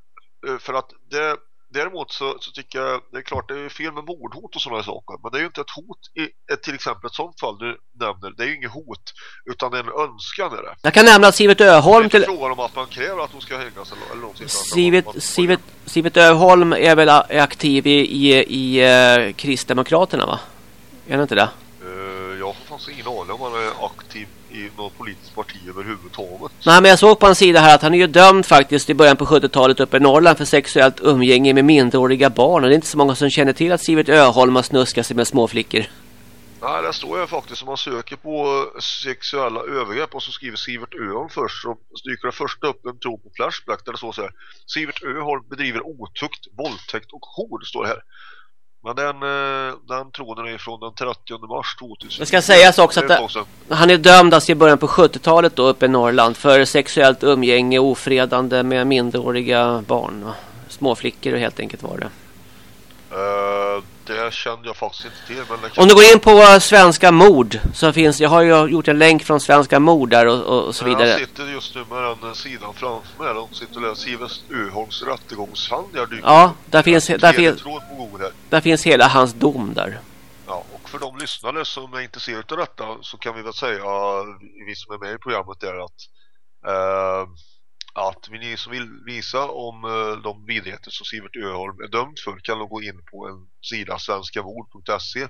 eh, för att det Däremot så, så, tycker jag det är klart det är fel med mordhot och sådana saker men det är ju inte ett hot i till exempel ett sånt fall du nämner det är ju inget hot utan det en önskan är det. Jag kan nämna att Sivert Öholm till... frågan om att man kräver att de ska hängas eller, eller någonting Sivert, Sivert, Sivert Öholm är väl aktiv i, i, i uh, Kristdemokraterna va? Är det inte det? Uh, jag har faktiskt ingen aning om han är aktiv i något politiskt parti överhuvudtaget. Nej, men jag såg på en sida här att han är ju dömd faktiskt i början på 70-talet uppe i Norrland för sexuellt umgänge med minderåriga barn. Och det är inte så många som känner till att Sivert Öholm har snuskat sig med småflickor. Nej, det står ju faktiskt om man söker på sexuella övergrepp och så skriver Sivert Öholm först så dyker det först upp en tro på Flashback där det står så här Sivert Öholm bedriver otukt, våldtäkt och hord står det här. Men den, eh, den tråden är från den 30 mars 2000. Det ska sägas också att det, han är dömd alltså i början på 70-talet då uppe i Norrland för sexuellt umgänge och ofredande med minderåriga barn. Småflickor och helt enkelt var det. Uh, det kände jag faktiskt inte till. Men Om du går in på Svenska mord så finns jag har ju gjort en länk från Svenska mord där och, och så vidare. Jag sitter just nu med den sidan framför mig. De sitter och läser Sivers Öholms rättegångshandlingar. Ja, där finns, där, finns, där finns hela hans dom där. Ja, och för de lyssnare som är intresserade av detta så kan vi väl säga, vi som är med i programmet är att uh, att ni som vill visa om uh, de vidrigheter som Sivert Öholm är dömd för kan då gå in på en sida svenskamord.se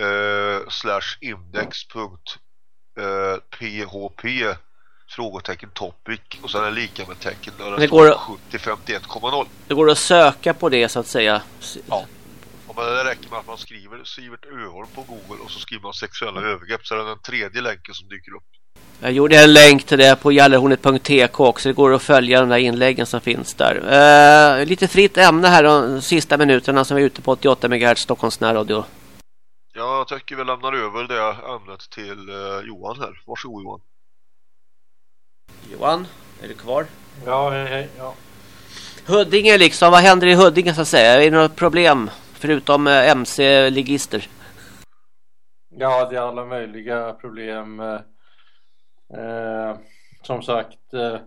uh, slash index.php uh, frågetecken topic och sen är lika med tecken där det, det går 7051,0 Det går att söka på det så att säga. Ja. Men det räcker med att man skriver Sivert Öholm på Google och så skriver man sexuella övergrepp så är det den tredje länken som dyker upp. Jag gjorde en länk till det på gallerhornet.tk också. Det går att följa de där inläggen som finns där. Uh, lite fritt ämne här de sista minuterna som vi är ute på 88 MHz Stockholms närradio. Ja, jag tycker vi lämnar över det ämnet till uh, Johan här. Varsågod Johan. Johan, är du kvar? Ja, hej, hej. Ja. Huddinge liksom, vad händer i Huddinge så att säga? Är det några problem förutom uh, MC-ligister? Ja, det är alla möjliga problem. Eh, som sagt eh,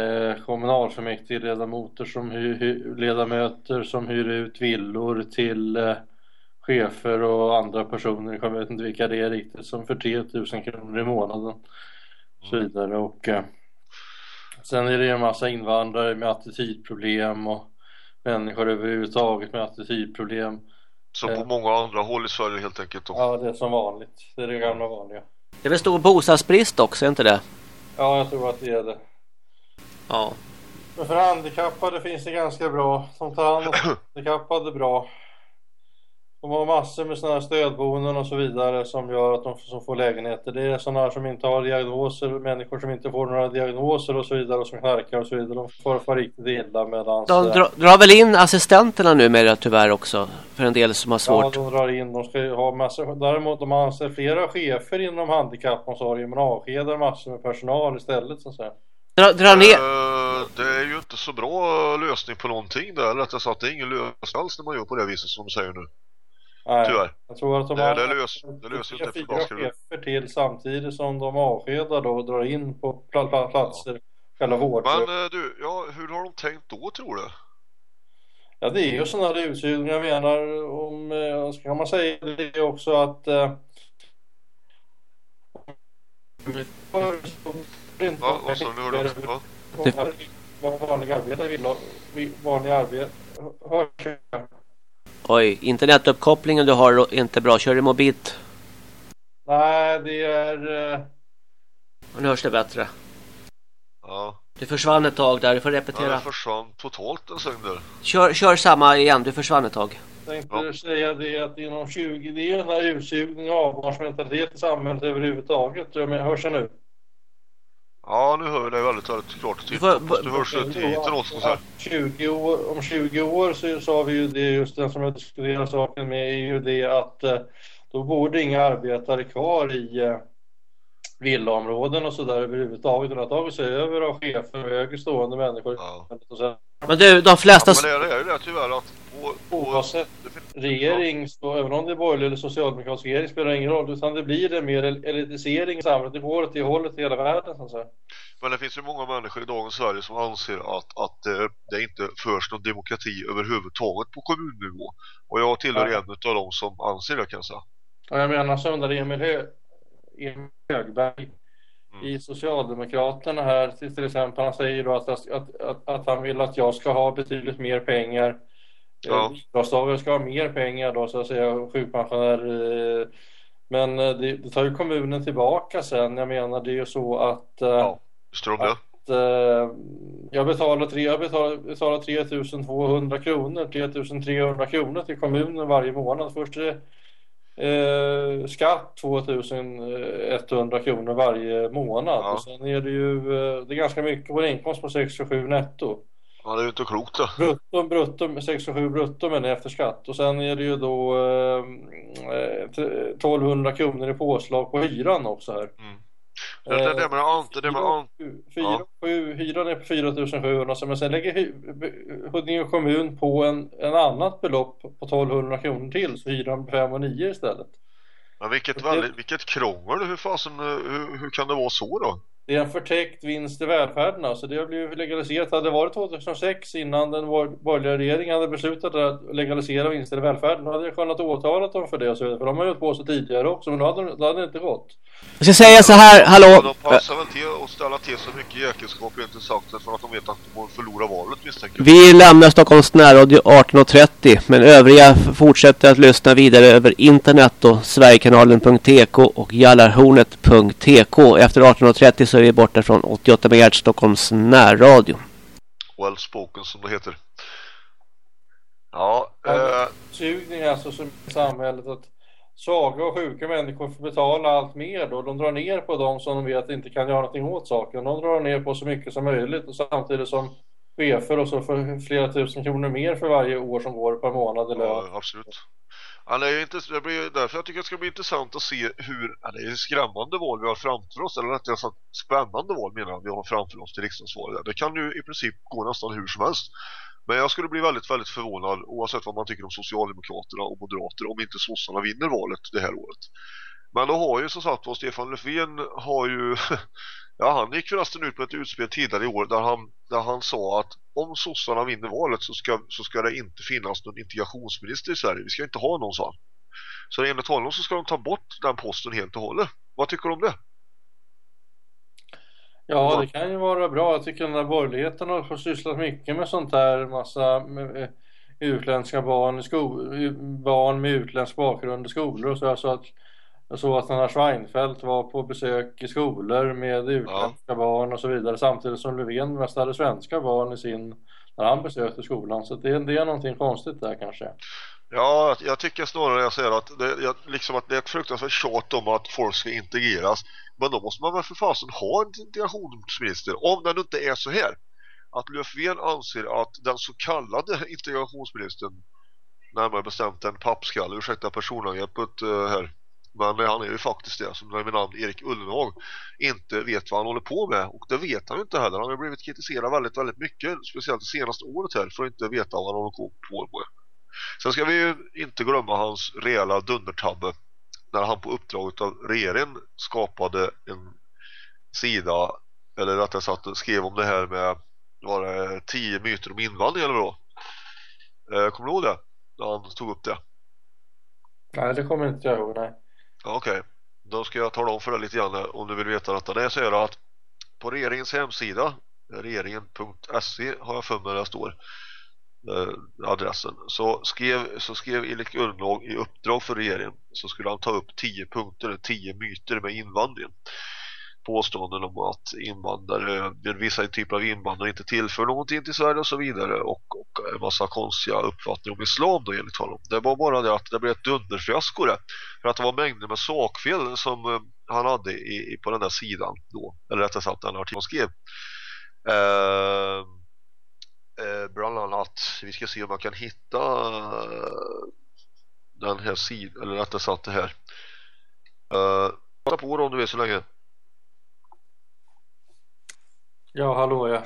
eh, kommunalfullmäktigeledamöter som hy, hy, ledamöter som hyr ut villor till eh, chefer och andra personer, jag vet inte vilka det är riktigt, som för 3000 kronor i månaden och så vidare och eh, sen är det en massa invandrare med attitydproblem och människor överhuvudtaget med attitydproblem som på eh. många andra håll i Sverige helt enkelt då. Ja, det är som vanligt. Det är det gamla vanliga. Det är väl stor bostadsbrist också, är inte det? Ja, jag tror att det är det. Ja. Men för handikappade finns det ganska bra. De tar hand om <clears throat> handikappade bra. De har massor med sådana här stödboenden och så vidare som gör att de som får lägenheter. Det är sådana som inte har diagnoser, människor som inte får några diagnoser och så vidare och som knarkar och så vidare. De får, får riktigt illa medan... De drar, drar väl in assistenterna numera tyvärr också för en del som har svårt. Ja, de drar in. De ska ha massor. Däremot de anser flera chefer inom handikappomsorgen men avskedar massor med personal istället så att säga. Dra, dra ner. Uh, det är ju inte så bra lösning på någonting där. Rättare sagt, det är ingen lösning alls när man gör på det viset som du säger nu. Nej, Tyvärr. Jag tror att de det, det lös, det löser inte fyra chefer till samtidigt som de avskedar då och drar in på platser, ja. Men eh, du, ja, hur har de tänkt då tror du? Ja, det är ju sådana här utsugningar jag menar om, eh, ska man säga det också att eh, Ja, vad sa du? Hörde ja. Vad vanliga arbetare vill ha, vanliga arbetare, Oj, internetuppkopplingen du har är inte bra. Kör du mobilt? Nej, det är... Uh... Nu hörs det bättre. Ja. Du försvann ett tag där, du får repetera. Ja, jag försvann totalt en sväng där. Kör, kör samma igen, du försvann ett tag. tänkte ja. säga det att inom 20, det är den här utsugning och avbarnsmentalitet i samhället överhuvudtaget. Jag hörs jag nu? Ja, nu hör vi dig väldigt, väldigt klart och tydligt. Du hörs ut i oss 20 år, om 20 år så sa vi ju det, just den som jag diskuterar saken med, är ju det att eh, då borde inga arbetare kvar i eh, villaområden och sådär överhuvudtaget. Utan att tagit sig över av chefer och högre stående människor. Ja. Men du, de flesta... Ja, men det är ju det tyvärr att... Oavsett regering, så, även om det är borgerlig eller socialdemokratisk regering spelar ingen roll. Utan det blir det mer elitisering i samhället. Det går åt det hållet i hela världen. Så att säga. Men det finns ju många människor i dagens Sverige som anser att, att eh, det inte förs någon demokrati överhuvudtaget på kommunnivå. Och jag tillhör ja. en av dem som anser det kan jag säga. Ja, jag menar så under Emil, Hö Emil Högberg mm. i Socialdemokraterna här till, exempel. Han säger då att, att, att, att, han vill att jag ska ha betydligt mer pengar. Ja. Bidragstagare ska ha mer pengar då så att säga, sjukpensionär. Eh, men eh, det, det, tar ju kommunen tillbaka sen. Jag menar det är ju så att... Eh, ja, att jag betalar, tre, jag betalar, betalar 3200 kronor, 3300 kronor till kommunen varje månad. Först är Eh, skatt 2100 kronor varje månad. Ja. Och sen är det ju eh, det är ganska mycket på en inkomst på 6-7 netto. Ja, det är ju inte klokt då. Brutto, brutto, 6-7 brutto men efter skatt. Och sen är det ju då eh, 1200 kronor i påslag på hyran också här. Mm. Det, det, det med ante, det med ante. Ja. Hyran är på 4700 men sen lägger Huddinge kommun på en, en annat belopp på 1200 kronor till så hyran blir 5 och 9 istället. Men vilket, väldigt, vilket krångel, hur, fasen, hur, hur kan det vara så då? Det är en förtäckt vinst i välfärden. Alltså det har blivit legaliserat. Hade det varit 2006 innan den borgerliga regeringen hade beslutat att legalisera vinster i välfärden då hade jag kunnat åtala dem för det. För de har gjort på sig tidigare också men då hade, då hade det inte gått. Jag ska säga så här, hallå. De passar väl till att ställa till så mycket jäkelskap inte sagt för att de vet att de kommer förlora valet misstänker Vi lämnar Stockholms närradio 18.30 men övriga fortsätter att lyssna vidare över internet och Sverigekanalen.tk och Jallarhornet.tk. Efter 18.30 så är vi borta från 88 MHz Stockholms närradio. Well spoken som det heter. Ja. Eh... Sugning alltså som i samhället att svaga och sjuka människor får betala allt mer då. De drar ner på dem som de vet inte kan göra någonting åt saken. De drar ner på så mycket som möjligt och samtidigt som chefer och så får flera tusen kronor mer för varje år som går per månad eller Ja, absolut. Ja, det, är inte, det blir därför jag tycker det ska bli intressant att se hur, ja, det är skrämmande val vi har framför oss, eller rättare sagt spännande val menar jag vi har framför oss till riksdagsvalet. Det kan ju i princip gå nästan hur som helst. Men jag skulle bli väldigt, väldigt förvånad oavsett vad man tycker om Socialdemokraterna och Moderater om inte sossarna vinner valet det här året. Men då har ju som sagt var Stefan Löfven har ju <laughs> ja han gick förresten ut med ett utspel tidigare i år där han, där han sa att om sossarna vinner valet så ska, så ska det inte finnas någon integrationsminister i Sverige. Vi ska inte ha någon sån. Så enligt honom så ska de ta bort den posten helt och hållet. Vad tycker du om det? Ja, det kan ju vara bra. Jag tycker den där borgerligheten har sysslat mycket med sånt här. Massa med eh, utländska barn, barn med utländsk bakgrund i skolor och så. så att, jag såg att här Schweinfeldt var på besök i skolor med utländska ja. barn och så vidare. Samtidigt som Löfven mest hade svenska barn i sin, när han besökte skolan. Så det, det är någonting konstigt där kanske. Ja, jag tycker snarare jag säger att det, jag, liksom att det är ett fruktansvärt tjat om att folk ska integreras. Men då måste man väl för fasen ha en integrationsminister om den inte är så här. Att Löfven anser att den så kallade integrationsministern närmare bestämt en pappskalle, ursäkta personangreppet uh, här. Men han är ju faktiskt det som med namn Erik Ullenhag inte vet vad han håller på med och det vet han ju inte heller. Han har blivit kritiserad väldigt, väldigt mycket speciellt det senaste året här för att inte veta vad han håller på med. Sen ska vi ju inte glömma hans rejäla dundertabbe när han på uppdraget av regeringen skapade en sida eller rättare sagt skrev om det här med var det tio myter om invandring eller vad eh, kommer du ihåg det? När han tog upp det Nej det kommer inte jag ihåg, nej Okej, okay. då ska jag tala om för dig lite grann om du vill veta detta Det är så att på regeringens hemsida regeringen.se har jag för mig det står eh, adressen så skrev, så skrev Erik Ullenhag i uppdrag för regeringen så skulle han ta upp 10 punkter, 10 myter med invandringen påståenden om att invandrare, eh, vissa typer av invandrare inte tillför någonting till Sverige och så vidare och, och en massa konstiga uppfattningar om islam då enligt honom. Det var bara det att det blev ett dunderfiasko det. För att det var mängder med sakfel som eh, han hade i, i, på den där sidan då. Eller rättare sagt den artikeln skrev. Uh, bland annat, vi ska se om man kan hitta den här sidan, eller rättare sagt det här. Uh, på om du vill så länge. Ja, hallå ja.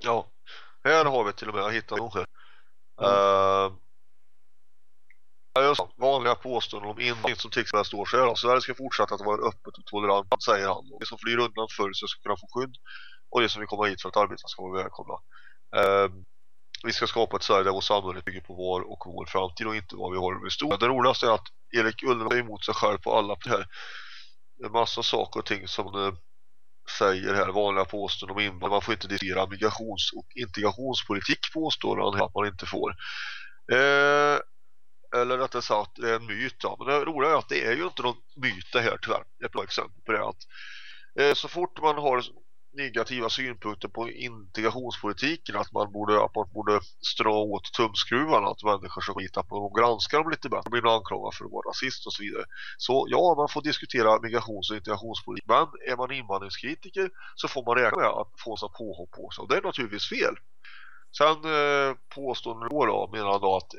Ja, här har vi till och med, jag hittat någon här. Mm. Uh, vanliga påståenden om invandring som till exempel står så här då. Sverige ska fortsätta att vara öppet och tolerant, säger han. Och det som flyr undan förr ska kunna få skydd och det som vill komma hit för att arbeta ska vara välkomna. Uh, vi ska skapa ett Sverige där vårt samhälle bygger på vår och vår framtid och inte vad vi har med stor. Det roligaste är att Erik Ullenberg är emot sig själv på alla det här. En massa saker och ting som uh, säger här vanliga påståenden om invandring. Man får inte diskutera migrations- och integrationspolitik påstår han att man inte får. Eh, eller rättare sagt, det är en myt. Ja. Men det roliga är att det är ju inte någon myt det här tyvärr. Ett bra exempel på det att eh, så fort man har negativa synpunkter på integrationspolitiken att man borde, att man borde strå åt tumskruvarna att människor ska skita på och granska dem lite bättre blir anklagade för att vara rasist och så vidare. Så ja, man får diskutera migrations- och integrationspolitik men är man invandringskritiker så får man räkna med att få sig påhopp på sig och det är naturligtvis fel. Sen eh, påstår då, då, menar då att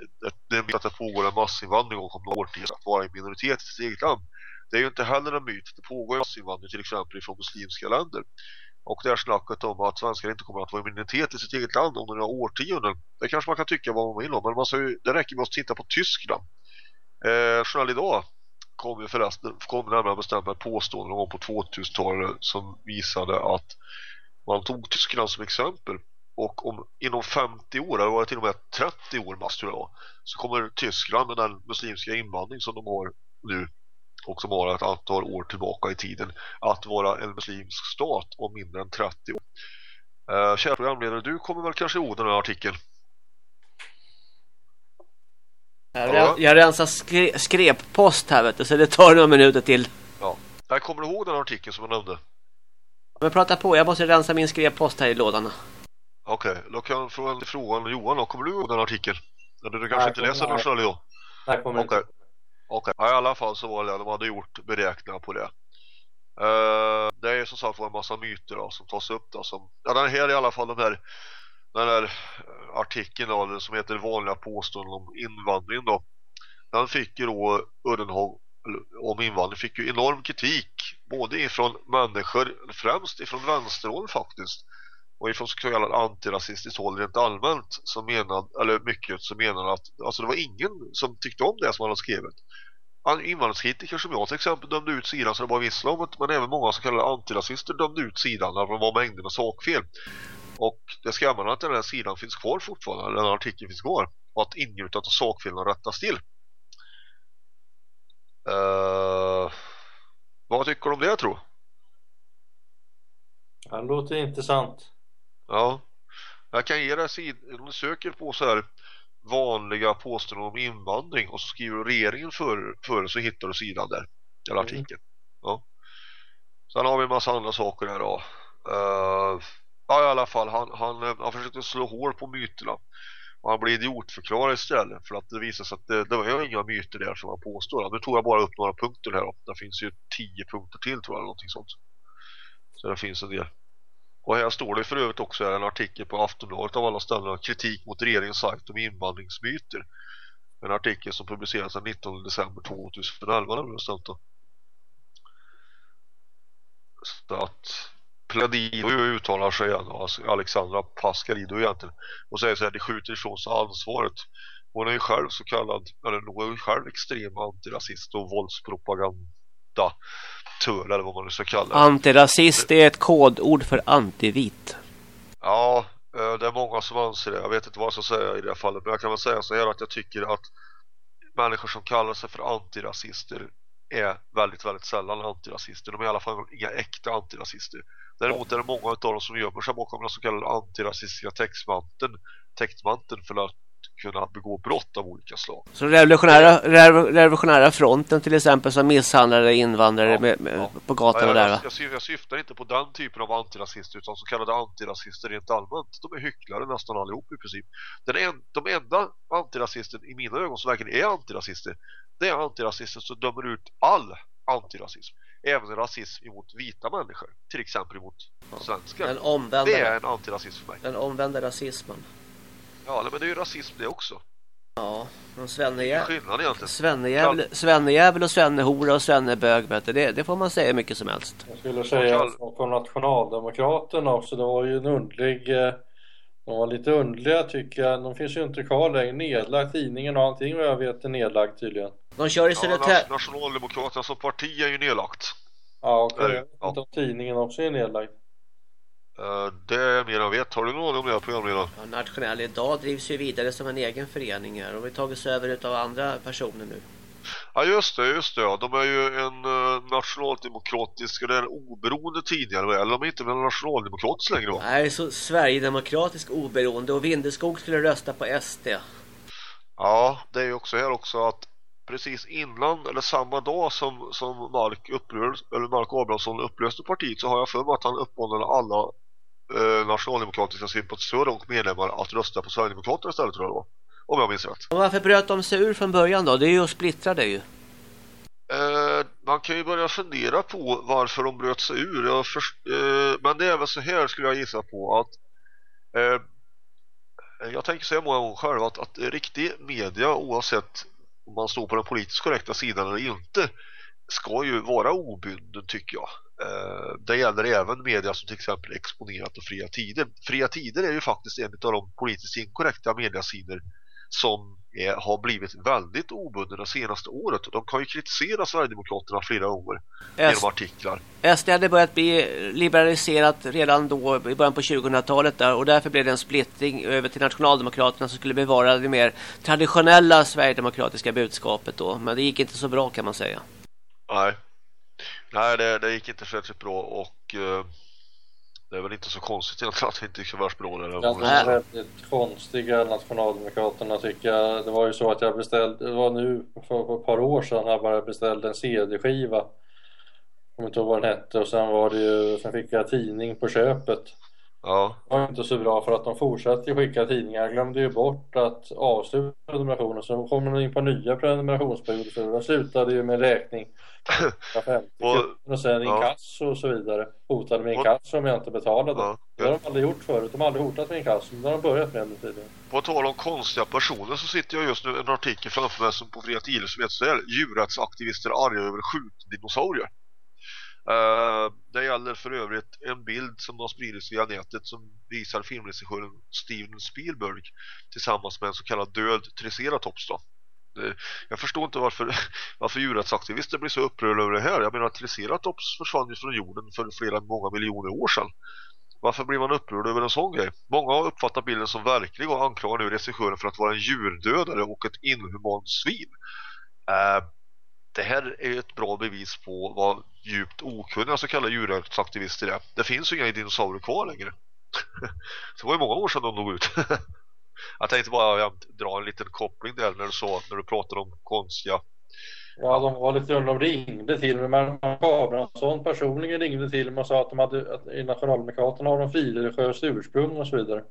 det, det, att det pågår en massinvandring och kommer några årtionden att vara en minoritet i sitt eget land. Det är ju inte heller en myt. Det pågår massinvandring till exempel från muslimska länder. Och det här snacket om att svenskar inte kommer att vara minoritet i sitt eget land om några årtionden. Det kanske man kan tycka vad man vill om. Men man ju, det räcker med att titta på Tyskland. Eh, Journal idag kom ju förresten kom närmare bestämt med påstående om på 2000-talet som visade att man tog Tyskland som exempel och om inom 50 år, eller var det till och med 30 år mest tror jag, så kommer Tyskland med den muslimska invandring som de har nu och som har ett antal år tillbaka i tiden att vara en muslimsk stat om mindre än 30 år. Uh, kära programledare, du kommer väl kanske ihåg den här artikeln? Jag, jag rensar skre skreppost här vet du, så det tar några minuter till. Ja, jag kommer ihåg den artikeln som jag nämnde. Men prata på, jag måste rensa min skreppost här i lådan. Okej, okay, då kan jag fråga frågan Johan då. Kommer du ihåg den artikeln? Eller du kanske nej, inte läser den själv då? Nej, kommer okay. inte. Okej, okay. ja, i alla fall så var det de hade gjort beräkningar på det. Uh, det är som sagt en massa myter då, som tas upp då, som, ja den här i alla fall den här den här eh, artikeln då, som heter vanliga påståenden om invandring då. Den fick ju då Uddenhag om invandring fick ju enorm kritik både ifrån människor, främst ifrån vänsterhåll faktiskt och ifrån så kallad antirasistiskt håll rent allmänt som menade, eller mycket som menade att alltså det var ingen som tyckte om det som han hade skrivit. Invandringskritiker som jag till exempel dömde ut sidan så det var visslade om men även många så kallade antirasister dömde ut sidan när det var mängder med sakfel. Och det skrämmande att den här sidan finns kvar fortfarande eller den här artikeln finns kvar och att ingjutat av sakfelen rättas till. Uh, vad tycker du om det tror Det låter intressant. Ja. Jag kan ge dig sidan, om du söker på så här vanliga påståenden om invandring och så skriver regeringen för, för så hittar du sidan där. Eller mm. artikeln. Ja. Sen har vi en massa andra saker här då. Uh, ja i alla fall, han, han, han försökte slå hål på myterna. Och han blev idiotförklarad istället för att det visade sig att det, det var inga myter där som han påstår. Nu tog jag bara upp några punkter här. Då. Det finns ju tio punkter till tror jag, någonting sånt. Så det finns en del. Och här står det för övrigt också en artikel på Aftonbladet av alla ställen kritik mot regeringens sajt om invandringsmyter. En artikel som publicerades den 19 december 2011 då. Så att Pladido uttalar sig igen alltså Alexandra Pascalido egentligen och säger så här, det skjuter ifrån sig ansvaret. Hon är ju själv så kallad, eller hon är ju själv extrem antirasist och våldspropaganda amatör eller vad man nu ska kalla det. Antirasist är ett kodord för antivit. Ja, eh, det är många som anser det. Jag vet inte vad jag ska säga i det här fallet. Men jag kan väl säga så här att jag tycker att människor som kallar sig för antirasister är väldigt, väldigt sällan antirasister. De är i alla fall inga äkta antirasister. Däremot är det många av dem som gömmer sig bakom den så kallade antirasistiska textmanteln, textmanteln för att kunna begå brott av olika slag. Så revolutionära, revolutionära fronten till exempel som misshandlade invandrare ja, med, med, ja. på gatorna jag, där? Jag, jag, syftar inte på den typen av antirasister utan så kallade antirasister rent allmänt. De är hycklare nästan allihop i princip. Den en, de enda antirasister i mina ögon som verkligen är antirasister det är antirasister som dömer ut all antirasism även rasism emot vita människor till exempel emot svenskar den omvända, det är en antirasism för mig den omvända rasismen ja men det är ju rasism det också ja men svennejävel svennejävel, svennejävel och svennehora och svennebög det, det får man säga mycket som helst jag skulle säga att på nationaldemokraterna också det var ju en underlig eh, de var lite underliga tycker jag. De finns ju inte kvar längre. Nedlagt tidningen och allting vad jag vet är nedlagt tydligen. De kör i Södertälje. Ja, Nationaldemokraterna som parti är ju nedlagt. Ja, okej. Okay. Jag vet inte om tidningen också är nedlagd. Uh, det är mer jag vet. Har du någon om det programledare? Ja, Nationell idag drivs ju vidare som en egen förening här och vi tagits över av andra personer nu. Ja just det, just det. Ja. De är ju en uh, nationaldemokratisk eller en oberoende tidigare eller de är inte väl nationaldemokratisk längre va? Nej, så Sverigedemokratisk oberoende och Vindeskog skulle rösta på SD. Ja, det är ju också här också att precis innan eller samma dag som, som Mark, upprör, eller Mark Abrahamsson upplöste partiet så har jag för mig att han uppmanade alla eh, nationaldemokratiska sympatisörer och medlemmar att rösta på Sverigedemokraterna istället tror jag var. Om jag minns rätt. Och varför bröt de sig ur från början då? Det är ju att splittra det ju. Eh, man kan ju börja fundera på varför de bröt sig ur. Först, eh, men det är väl så här skulle jag gissa på att eh, jag tänker säga många gånger själv att, att riktig media oavsett om man står på den politiskt korrekta sidan eller inte ska ju vara obunden tycker jag. Eh, det gäller även media som till exempel Exponerat och Fria Tider. Fria Tider är ju faktiskt en av de politiskt inkorrekta mediasidor som är, har blivit väldigt obunden det senaste året. De kan ju kritisera Sverigedemokraterna flera gånger S genom artiklar. SD hade börjat bli liberaliserat redan då i början på 2000-talet där och därför blev det en splittring över till Nationaldemokraterna som skulle bevara det mer traditionella Sverigedemokratiska budskapet då. Men det gick inte så bra kan man säga. Nej, Nej det, det gick inte särskilt bra och... Uh det är väl inte så konstigt egentligen att det inte gick så värst bra. Det är väldigt konstiga nationaldemokraterna tycker jag. Det var ju så att jag beställde, det var nu för ett par år sedan jag bara beställde en CD-skiva. Jag kommer inte ihåg vad den hette och sen var det ju, sen fick jag tidning på köpet. Ja. Det var inte så bra för att de fortsatte skicka tidningar. Glömde ju bort att avsluta prenumerationen så kom de in på nya prenumerationsperioder så de slutade ju med räkning <laughs> 50 och, och sen ja. inkasso och så vidare. Hotade med inkasso om jag inte betalade. Ja. Det har de aldrig gjort förut. De har aldrig hotat med inkasso. Det har de börjat med nu tydligen. På tal om konstiga personer så sitter jag just nu en artikel framför mig som på Fria Tider som heter så här. Djurrättsaktivister arga över skjutdinosaurier. Uh, det gäller för övrigt en bild som har spridits via nätet som visar filmregissören Steven Spielberg tillsammans med en så kallad död triceratops då. Eh, jag förstår inte varför, <laughs> varför djurrättsaktivister blir så upprörda över det här. Jag menar, triceratops försvann ju från jorden för flera många miljoner år sedan. Varför blir man upprörd över en sån grej? Många har uppfattat bilden som verklig och anklagar nu regissören för att vara en djurdödare och ett inhumant svin. Uh, det här är ett bra bevis på vad djupt okunniga så kallade djurrättsaktivister är. Det finns ju inga dinosaurier kvar längre. <laughs> det var ju många år sedan de dog ut. <laughs> Jag tänkte bara dra en liten koppling där när du, sa, när du pratade om konstiga Ja, de var lite de ringde till mig. Men Abrahamsson personligen ringde till mig och sa att de hade att i Nationaldemokraterna har de filreligiöst ursprung och så vidare.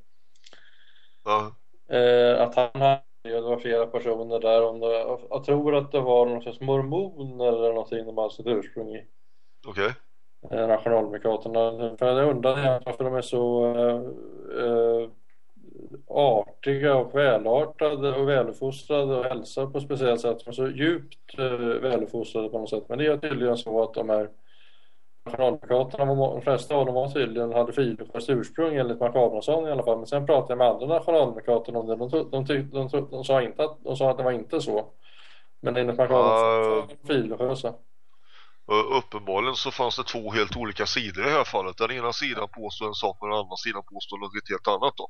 Ja. Eh, att han det var flera personer där. Om det, jag tror att det var någon slags mormon eller någonting de hade sitt ursprung i. Okej. Okay. Eh, Nationaldemokraterna. För jag undrar varför de är så eh, artiga och välartade och väluppfostrade och hälsar på ett speciellt sätt. De är så djupt eh, väluppfostrade på något sätt. Men det är tydligen så att de här nationaldemokraterna, de flesta av dem var tydligen, hade friluftsfäst ursprung enligt Mark Abrahamsson i alla fall. Men sen pratade jag med andra nationaldemokrater om det. De, de, de, de, de, sa inte att, de sa att det var inte så. Men enligt Mark Abrahamsson var de friluftlösa. Uppenbarligen så fanns det två helt olika sidor i det här fallet. Den ena sidan påstår en sak och den andra sidan påstår något helt annat då.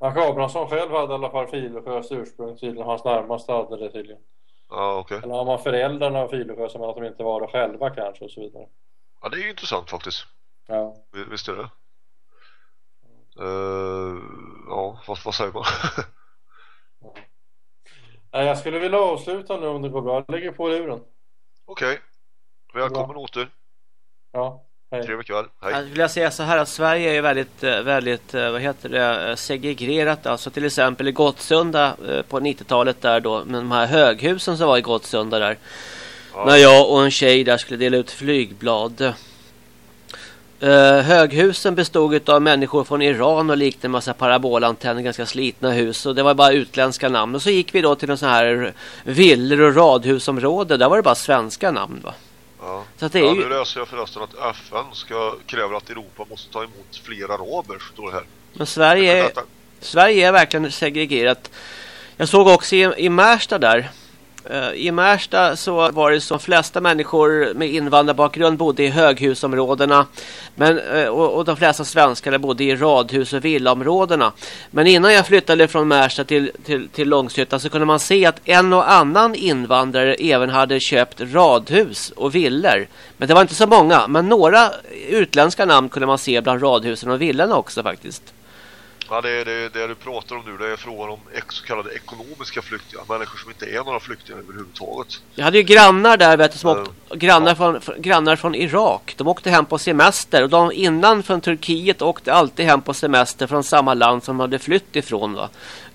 Mark Abrahamsson själv hade i alla fall filosjös ursprung tydligen. Hans närmaste hade det tydligen. Ja, okej. Okay. Eller har man föräldrarna av filosjösa men att de inte var det själva kanske och så vidare. Ja, det är ju intressant faktiskt. Ja. Visst är det? Uh, ja, vad, vad säger man? <laughs> Nej, jag skulle vilja avsluta nu om det går bra. Jag lägger på luren. Okej. Okay. Välkommen åter. Ja, hej. Trevlig kväll. Hej. Jag vill säga så här att Sverige är väldigt, eh, väldigt eh, vad heter det, segregerat. Alltså till exempel i Gottsunda på 90-talet där då, med de här höghusen som var i Gottsunda där. Ja. När jag och en tjej där skulle dela ut flygblad. Uh, höghusen bestod av människor från Iran och liknande massa parabolantenner, ganska slitna hus. Och det var bara utländska namn. Och så gick vi då till en sån här villor och radhusområde. Där var det bara svenska namn va? Ja. Så det är ja, ju... nu läser jag förresten att FN ska kräva att Europa måste ta emot fler araber, står det här. Men Sverige är, Sverige är verkligen segregerat. Jag såg också i, i Märsta där Eh, I Märsta så var det så de flesta människor med invandrarbakgrund bodde i höghusområdena. Men, eh, och, och de flesta svenskar bodde i radhus och villaområdena. Men innan jag flyttade från Märsta till, till, till Långshyttan så kunde man se att en och annan invandrare även hade köpt radhus och villor. Men det var inte så många. Men några utländska namn kunde man se bland radhusen och villorna också faktiskt. Ja, det, det, det du pratar om nu det är frågan om så kallade ekonomiska flyktingar. Människor som inte är några flyktingar överhuvudtaget. Jag hade ju grannar där, vet du, som åkte, uh, grannar, ja. från, grannar från Irak. De åkte hem på semester. Och de innan från Turkiet åkte alltid hem på semester från samma land som de hade flytt ifrån. Va?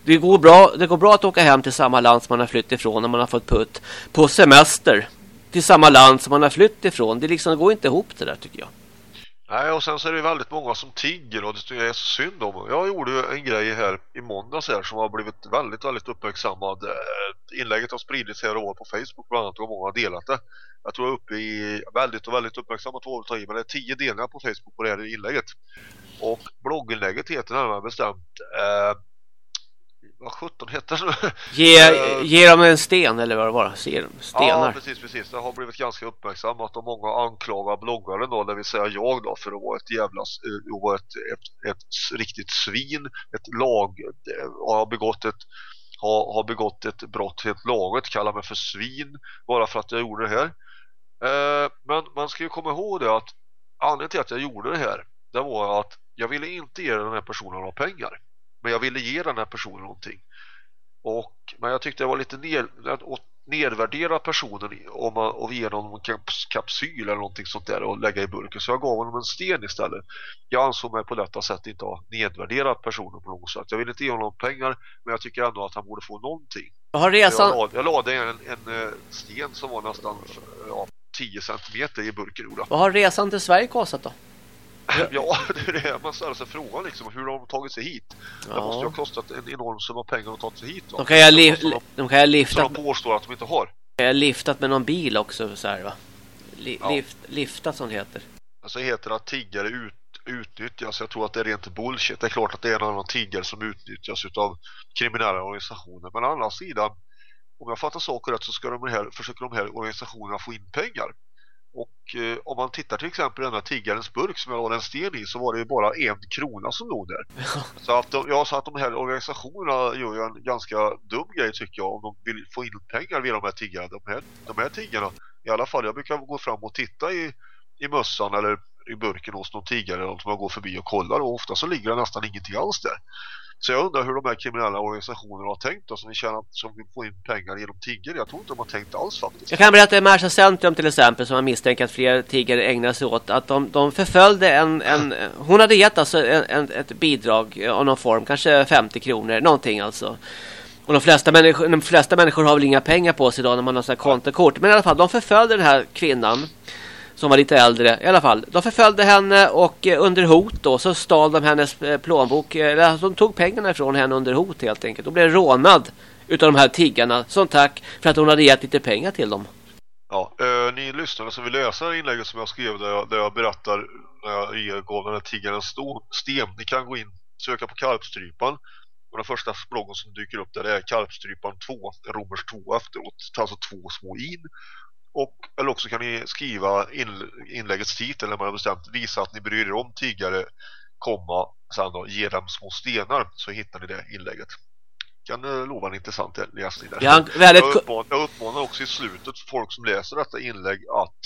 Det, går bra, det går bra att åka hem till samma land som man har flytt ifrån när man har fått putt på semester. Till samma land som man har flytt ifrån. Det, liksom, det går inte ihop det där tycker jag. Nej, och sen så är det väldigt många som tigger och det är så synd om. Jag gjorde en grej här i måndags här som har blivit väldigt, väldigt uppmärksammad. Eh, inlägget har spridits här och var på Facebook bland annat och många har delat det. Jag tror jag är uppe i väldigt och väldigt uppmärksammat vad ta i, men det är tio delningar på Facebook på det här inlägget. Och blogginlägget heter närmare bestämt eh, vad 17 heter det? Ge, uh, <laughs> ge dem en sten eller vad det var, stenar. Ja, precis, precis. Det har blivit ganska uppmärksammat och många anklagar bloggaren då, det vill säga jag då, för att vara ett jävla, uh, vara ett, ett, ett, riktigt svin, ett lag, uh, har begått ett har, har begått ett brott helt laget, kallar mig för svin bara för att jag gjorde det här. Uh, men man ska ju komma ihåg det att anledningen till att jag gjorde det här, det var att jag ville inte ge den här personen några pengar. Men jag ville ge den här personen någonting. Och, men jag tyckte det var lite ner, nedvärdera personen om man, och ge honom en kapsyl eller någonting sånt där och lägga i burken. Så jag gav honom en sten istället. Jag ansåg mig på detta sätt inte ha nedvärderat personen på något sätt. Jag ville inte ge honom pengar men jag tycker ändå att han borde få någonting. Har resan... jag, lade, jag lade en, en, eh, sten som var nästan ja, 10 centimeter i burken. Vad har resan till Sverige kostat då? <laughs> Ja, det är det man ställer sig frågan liksom, hur har de tagit sig hit? Ja. Det måste ju ha kostat en enorm summa pengar att ta sig hit. Va? De kan ju ha li de kan liftat... Som de påstår att de inte har. De ha liftat med någon bil också så här, va? Li ja. lift, liftat som det heter. Alltså heter det att tiggare ut, utnyttjas. Jag tror att det är rent bullshit. Det är klart att det är en annan tiggare som utnyttjas av kriminella organisationer. Men å andra sidan, om jag fattar saker rätt så ska de här, försöker de här organisationerna få in pengar. Och eh, om man tittar till exempel den här tiggarens burk som jag la en sten i så var det ju bara en krona som låg där. <laughs> så att de, ja, så att de här organisationerna gör ju en ganska dum grej tycker jag om de vill få in pengar via de här tiggarna. De här, de här tiggarna, i alla fall jag brukar gå fram och titta i, i mössan eller i burken hos någon tiggare som jag går förbi och kollar och ofta så ligger det nästan ingenting alls där. Så jag undrar hur de här kriminella organisationerna har tänkt då, som vill, tjäna, som vill få in pengar genom tiggare. Jag tror inte de har tänkt alls faktiskt. Jag kan berätta i Märsta centrum till exempel som man misstänker att fler tiggare ägnar sig åt. Att de, de förföljde en, en... Hon hade gett alltså en, en, ett bidrag av någon form. Kanske 50 kronor, någonting alltså. Och de flesta, människor, de flesta människor har väl inga pengar på sig idag när man har sådana kontokort. Men i alla fall, de förföljde den här kvinnan som var lite äldre. I alla fall, de förföljde henne och eh, under hot då så stal de hennes eh, plånbok. Eh, eller alltså, de tog pengarna ifrån henne under hot helt enkelt. Och blev rånad utav de här tiggarna som tack för att hon hade gett lite pengar till dem. Ja, eh, ni lyssnare som vill läsa inlägget som jag skrev där jag, där jag berättar när jag gav den här tiggaren sten. Ni kan gå in söka på Karpstrypan. Och den första bloggen som dyker upp där är Karpstrypan 2, romers 2 efteråt. Det alltså två små in. Och, eller också kan ni skriva in, inläggets titel när man har bestämt visa att ni bryr er om tiggare komma sen då ge dem små stenar så hittar ni det inlägget. Kan uh, lova en intressant läsning där. Ja, väldigt... jag, uppmanar, jag uppmanar också i slutet folk som läser detta inlägg att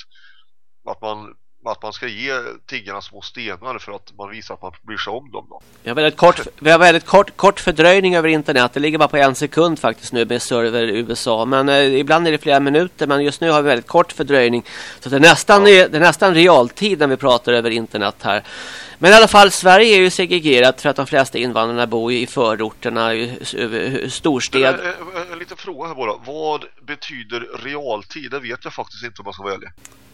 att man att man ska ge tiggarna små stenar för att man visar att man bryr sig om dem. Då. Vi har väldigt kort, vi har väldigt kort, kort fördröjning över internet. Det ligger bara på en sekund faktiskt nu med server i USA. Men eh, ibland är det flera minuter. Men just nu har vi väldigt kort fördröjning. Så det är nästan, ja. det är nästan realtid när vi pratar över internet här. Men i alla fall, Sverige är ju segregerat för att de flesta invandrarna bor i förorterna, i storstäder. En, en, en liten fråga här bara. Vad betyder realtid? Det vet jag faktiskt inte om jag ska vara ärlig.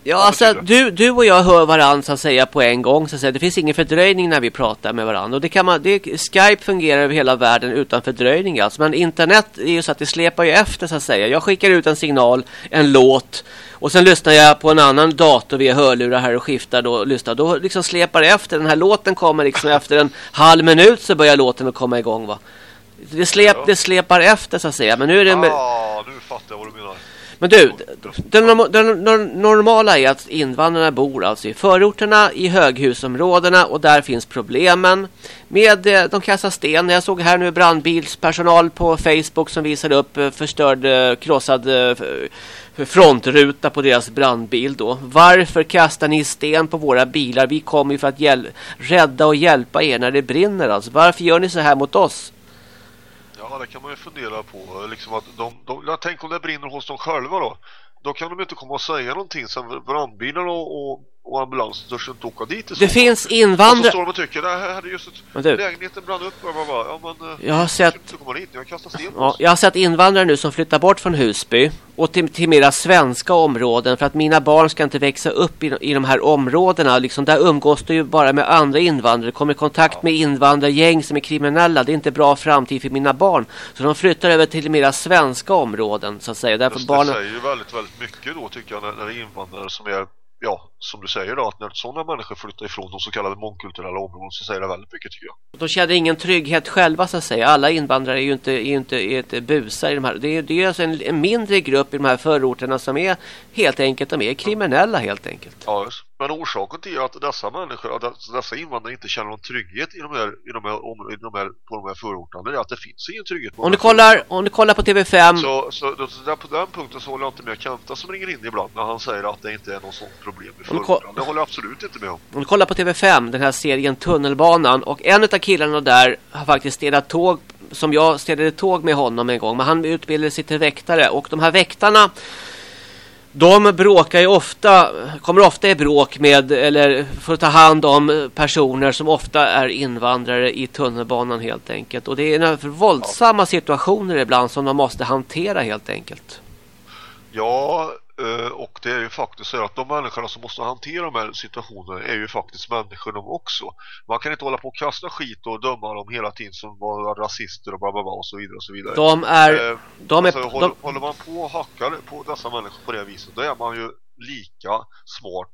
Ja, alltså du, du och jag hör varandra så att säga på en gång. Så att säga. Det finns ingen fördröjning när vi pratar med varandra. Och det kan man, det, Skype fungerar över hela världen utan fördröjning. Alltså. Men internet är ju så att det släpar ju efter så att säga. Jag skickar ut en signal, en låt. Och sen lyssnar jag på en annan dator via hörlurar här och skiftar då och lyssnar. Då liksom släpar det efter. Den här låten kommer liksom efter en halv minut så börjar låten att komma igång va. Det, släp, det släpar efter så att säga. Men nu är det... Med... Ah, nu fattar jag vad du menar. Men du, det normala är att invandrarna bor alltså i förorterna, i höghusområdena och där finns problemen med eh, de kastar sten. Jag såg här nu brandbilspersonal på Facebook som visade upp eh, förstörd, eh, krossad frontruta på deras brandbil då. Varför kastar ni sten på våra bilar? Vi kommer ju för att rädda och hjälpa er när det brinner alltså. Varför gör ni så här mot oss? Ja, det kan man ju fundera på. Liksom att de, de, jag tänk om det brinner hos dem själva då. Då kan de inte komma och säga någonting sen brandbilarna och, och, och ambulansen törs inte åka dit. Det finns invandrare... Och så står de och tycker, det här är just ett... Du... Lägenheten brann upp. Och bara, ja, men, eh, jag har sett... Jag ja, Jag har sett invandrare nu som flyttar bort från Husby och till, till mera svenska områden för att mina barn ska inte växa upp i, i de här områdena. Liksom, där umgås du ju bara med andra invandrare, kommer i kontakt ja. med invandrargäng som är kriminella. Det är inte bra framtid för mina barn. Så de flyttar över till mera svenska områden så att säga. Därför Just barnen... Det säger ju väldigt, väldigt mycket då tycker jag när, när det är invandrare som är ja, som du säger då, att när sådana människor flyttar ifrån de så kallade mångkulturella områden så säger det väldigt mycket tycker jag. De känner ingen trygghet själva så att säga. Alla invandrare är ju inte, är ju inte är ett busar i de här. Det är, det är alltså en, en, mindre grupp i de här förorterna som är helt enkelt, de är kriminella helt enkelt. Ja. Men orsaken till att dessa människor, att dessa invandrare inte känner någon trygghet i de här, i de här, i de här, på de här förorterna är att det finns ingen trygghet. Om du, kollar, om du kollar på TV5... Så, så, så där, på den punkten så håller jag inte med Kenta som ringer in ibland när han säger att det inte är någon sånt problem förorterna. Det håller jag absolut inte med om. Om du kollar på TV5, den här serien Tunnelbanan och en av killarna där har faktiskt städat tåg som jag städade tåg med honom en gång. Men han utbildade sig till väktare och de här väktarna de bråkar ju ofta, kommer ofta i bråk med eller för att ta hand om personer som ofta är invandrare i tunnelbanan helt enkelt. Och det är våldsamma situationer ibland som de måste hantera helt enkelt. Ja, och det är ju faktiskt så att de människorna som måste hantera de här situationerna är ju faktiskt människor de också. Man kan inte hålla på och kasta skit och döma dem hela tiden som var rasister och bla bla bla och så vidare och så vidare. De är... Eh, de är alltså, håller, de... håller man på och hackar på dessa människor på det viset då är man ju lika smart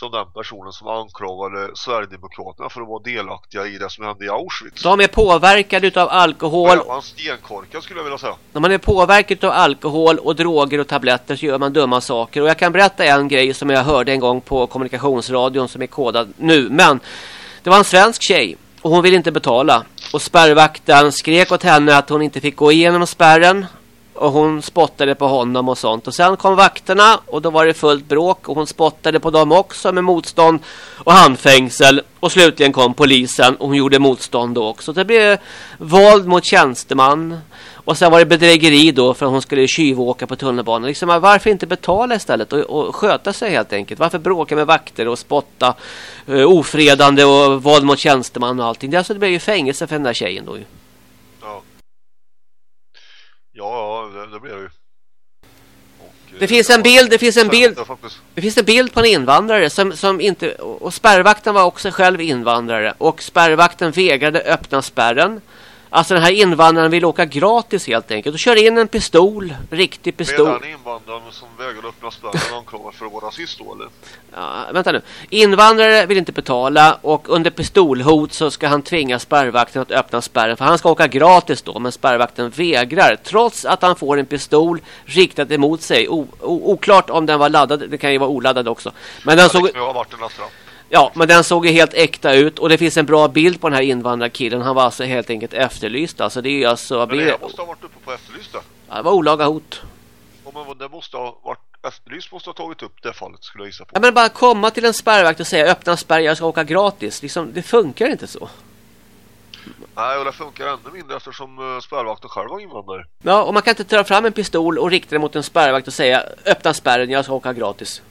som den personen som anklagade Sverigedemokraterna för att vara delaktiga i det som hände i Auschwitz. De är påverkade av alkohol. Ja, man stenkorkad skulle jag vilja säga. När man är påverkad av alkohol och droger och tabletter så gör man dumma saker. Och jag kan berätta en grej som jag hörde en gång på kommunikationsradion som är kodad nu. Men det var en svensk tjej och hon ville inte betala. Och spärrvakten skrek åt henne att hon inte fick gå igenom spärren. Och hon spottade på honom och sånt. Och sen kom vakterna och då var det fullt bråk. Och hon spottade på dem också med motstånd och handfängsel. Och slutligen kom polisen och hon gjorde motstånd då också. Det blev våld mot tjänsteman. Och sen var det bedrägeri då för att hon skulle tjuvåka på tunnelbanan. Liksom, varför inte betala istället och, och sköta sig helt enkelt? Varför bråka med vakter och spotta eh, ofredande och våld mot tjänsteman och allting? Det, alltså, det blev ju fängelse för den där tjejen då ju. Ja, det, det blir det ju. Och, det finns en bild, det finns en bild. Det finns en bild på en invandrare som, som inte och spärrvakten var också själv invandrare och spärrvakten vägrade öppna spärren. Alltså den här invandraren vill åka gratis helt enkelt. Och kör in en pistol, riktig pistol. Med den invandraren som vägrade öppna spärren anklagad för att vara rasist då eller? Ja, vänta nu. Invandrare vill inte betala och under pistolhot så ska han tvinga spärrvakten att öppna spärren. För han ska åka gratis då, men spärrvakten vägrar. Trots att han får en pistol riktad emot sig. O oklart om den var laddad, det kan ju vara oladdad också. Men den såg... Liksom, varit en Ja, men den såg ju helt äkta ut och det finns en bra bild på den här invandrarkillen. Han var alltså helt enkelt efterlyst. Alltså det är alltså... Men det måste ha varit uppe på efterlysta. Ja, det var olaga hot. Ja, men det måste ha varit Efterlyst måste ha tagit upp det fallet skulle jag gissa på. Ja, men bara komma till en spärrvakt och säga öppna spärr, jag ska åka gratis. Liksom, det funkar inte så. Nej, och det funkar ännu mindre eftersom eh, spärrvakten själv var invandrare. Ja, och man kan inte ta fram en pistol och rikta den mot en spärrvakt och säga öppna spärren, jag ska åka gratis.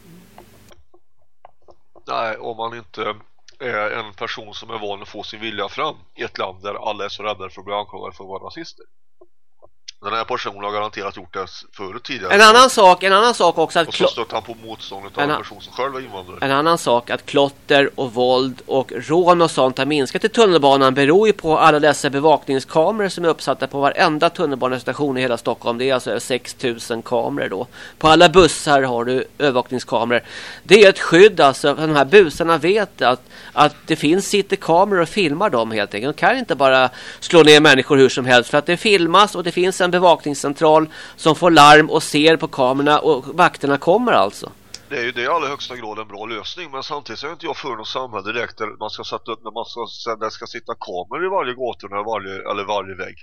Nej, om man inte är en person som är van att få sin vilja fram i ett land där alla är så rädda för att bli anklagade för att vara rasister. Den här personen har garanterat gjort det förut tidigare. En annan sak, en annan sak också att... Och så stötte han på motståndet av en, en person som själv är invandrare. En annan sak att klotter och våld och rån och sånt har minskat i tunnelbanan beror ju på alla dessa bevakningskameror som är uppsatta på varenda tunnelbanestation i hela Stockholm. Det är alltså 6000 kameror då. På alla bussar har du övervakningskameror. Det är ett skydd alltså. De här busarna vet att, att det finns sitter och filmar dem helt enkelt. De kan inte bara slå ner människor hur som helst för att det filmas och det finns en en bevakningscentral som får larm och ser på kamerorna och vakterna kommer alltså. Det är ju det i allra högsta grad en bra lösning men samtidigt så är inte jag för något samhälle direkt där man ska sätta upp när man ska, där ska sitta kameror i varje gator eller varje, eller varje vägg.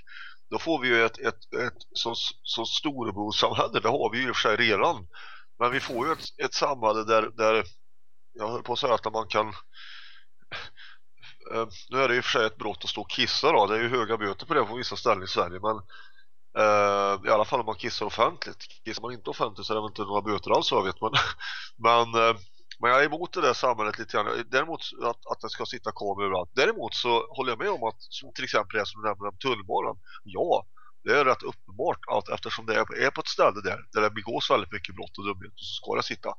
Då får vi ju ett, ett, ett så, så storebrorsamhälle, det har vi ju i och för sig redan. Men vi får ju ett, ett samhälle där, där jag höll på att säga att man kan eh, nu är det ju för sig ett brott att stå och kissa då. Det är ju höga böter på det på vissa ställen i Sverige men Uh, I alla fall om man kissar offentligt. Kissar man inte offentligt så är det inte några böter alls jag vet. Men, <laughs> men, uh, men jag är emot det där samhället lite grann. Däremot att, att det ska sitta kameror överallt. Däremot så håller jag med om att som till exempel det som du nämnde om tunnelbanan. Ja, det är rätt uppenbart att eftersom det är på ett ställe där, där det begås väldigt mycket brott och dumheter så ska det sitta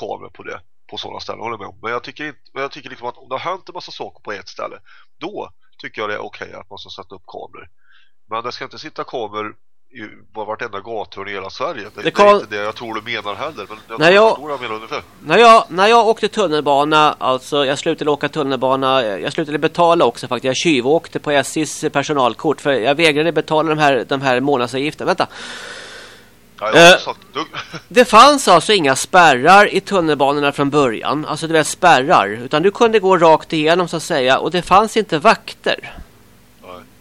kameror på det på sådana ställen håller jag med om. Men jag tycker, inte, men jag tycker liksom att om det har hänt en massa saker på ett ställe då tycker jag det är okej okay att man ska sätta upp kameror. Men det ska inte sitta kameror på vartenda gathörn i hela Sverige. Det, det, kan... det, är inte det jag tror du menar heller. Men jag när, jag, jag menar. När, jag, när jag åkte tunnelbana, alltså jag slutade åka tunnelbana, jag slutade betala också faktiskt. Jag tjuvåkte på SJs personalkort för jag vägrade betala de här, de här månadsavgifterna. Vänta. Ja, eh, <laughs> det fanns alltså inga spärrar i tunnelbanorna från början. Alltså det var spärrar. Utan du kunde gå rakt igenom så att säga. Och det fanns inte vakter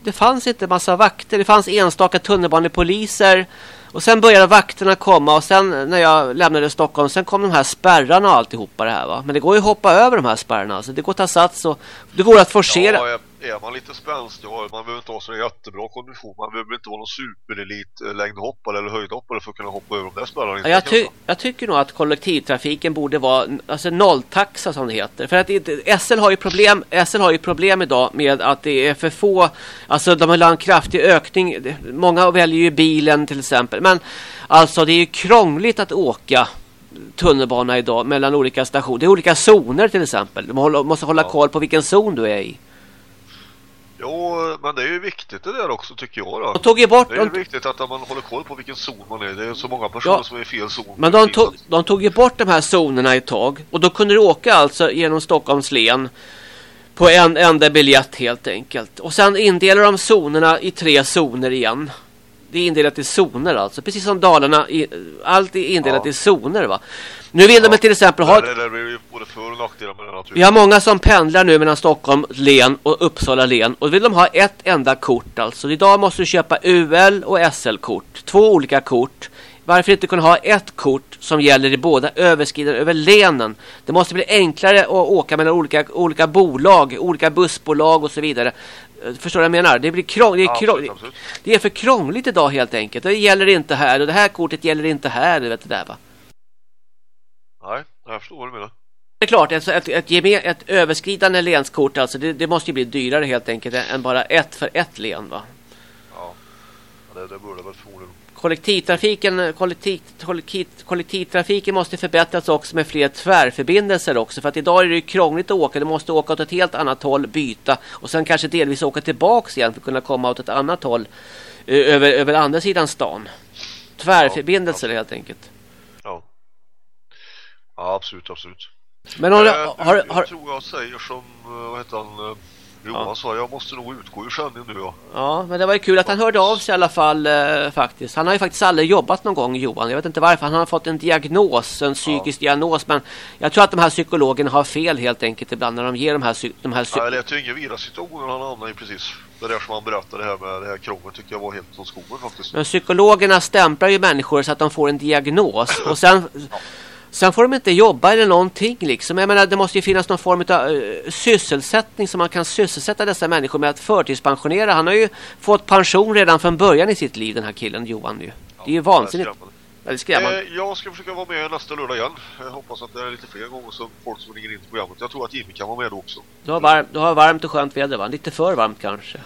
det fanns inte massa vakter. Det fanns enstaka tunnelbanepoliser. Och sen började vakterna komma och sen när jag lämnade Stockholm sen kom de här spärrarna och alltihopa det här va. Men det går ju att hoppa över de här spärrarna. Alltså det går att ta sats och det går att forcera. Ja, är man lite spänstig ja, man behöver inte ha så jättebra kondition. Man behöver inte vara någon superelit eh, längdhoppare eller höjdhoppare för att kunna hoppa över de där spärrarna. Ja, jag, ty jag, tycker nog att kollektivtrafiken borde vara alltså nolltaxa som det heter. För att SL har ju problem SL har ju problem idag med att det är för få alltså de har en kraftig ökning. Många väljer ju bilen till exempel. Men alltså det är ju krångligt att åka tunnelbana idag mellan olika stationer. Det är olika zoner till exempel. Du måste hålla koll på vilken zon du är i. Jo, men det är ju viktigt det där också tycker jag då. De tog ju bort, det är ju viktigt att man håller koll på vilken zon man är. Det är så många personer ja, som är i fel zon. Men de tog, de tog ju bort de här zonerna ett tag. Och då kunde du åka alltså genom Stockholms län på en enda biljett helt enkelt. Och sen indelar de zonerna i tre zoner igen. Det är indelat i zoner alltså. Precis som Dalarna. allt är indelat ja. i zoner va. Nu vill ja. de till exempel ha... Det, det blir ju både för och nackdelar med det Vi har många som pendlar nu mellan Stockholm län och Uppsala län. Och vill de ha ett enda kort alltså. Idag måste du köpa UL och SL-kort. Två olika kort. Varför inte kunna ha ett kort som gäller i båda överskridanden över länen? Det måste bli enklare att åka mellan olika, olika bolag, olika bussbolag och så vidare. Förstår du vad jag menar? Det, blir krång, det, är krång, det är för krångligt idag helt enkelt. Det gäller inte här och det här kortet gäller inte här. Du vet det där va? Nej, jag förstår vad du menar. Det är klart, ett, ett, ett, ett överskridande länskort alltså, det, det, måste ju bli dyrare helt enkelt än bara ett för ett län va? Ja, det, det borde väl förmodligen Kollektivtrafiken, kollektiv, kollektiv, kollektivtrafiken måste förbättras också med fler tvärförbindelser också. För att idag är det ju krångligt att åka. Du måste åka åt ett helt annat håll, byta och sen kanske delvis åka tillbaks igen för att kunna komma åt ett annat håll över, över andra sidan stan. Tvärförbindelser ja, helt enkelt. Ja. absolut, absolut. Men har, äh, har, har, jag tror jag säger som, eh, vad heter han, Johan ja. sa jag måste nog utgå ur sändning nu ja. Ja, men det var ju kul att han hörde av sig i alla fall eh, faktiskt. Han har ju faktiskt aldrig jobbat någon gång Johan. Jag vet inte varför. Han har fått en diagnos, en psykisk ja. diagnos. Men jag tror att de här psykologerna har fel helt enkelt ibland när de ger de här... De här ja, det lät ju ingen vidare situationer han hamnade i precis. Det där som han berättade här med det här krånglet tycker jag var helt som skogen faktiskt. Men psykologerna stämplar ju människor så att de får en diagnos. <laughs> Och sen... ja. Sen får de inte jobba eller någonting liksom. Jag menar det måste ju finnas någon form av uh, sysselsättning som man kan sysselsätta dessa människor med att förtidspensionera. Han har ju fått pension redan från början i sitt liv den här killen Johan ju. det är ju vansinnigt. Väldigt skrämmande. Eh, jag ska försöka vara med nästa lördag igen. Jag hoppas att det är lite fler gånger som folk som ringer in till programmet. Jag tror att Jimmy kan vara med då också. Du har, varm, du har varmt och skönt väder va? Lite för varmt kanske.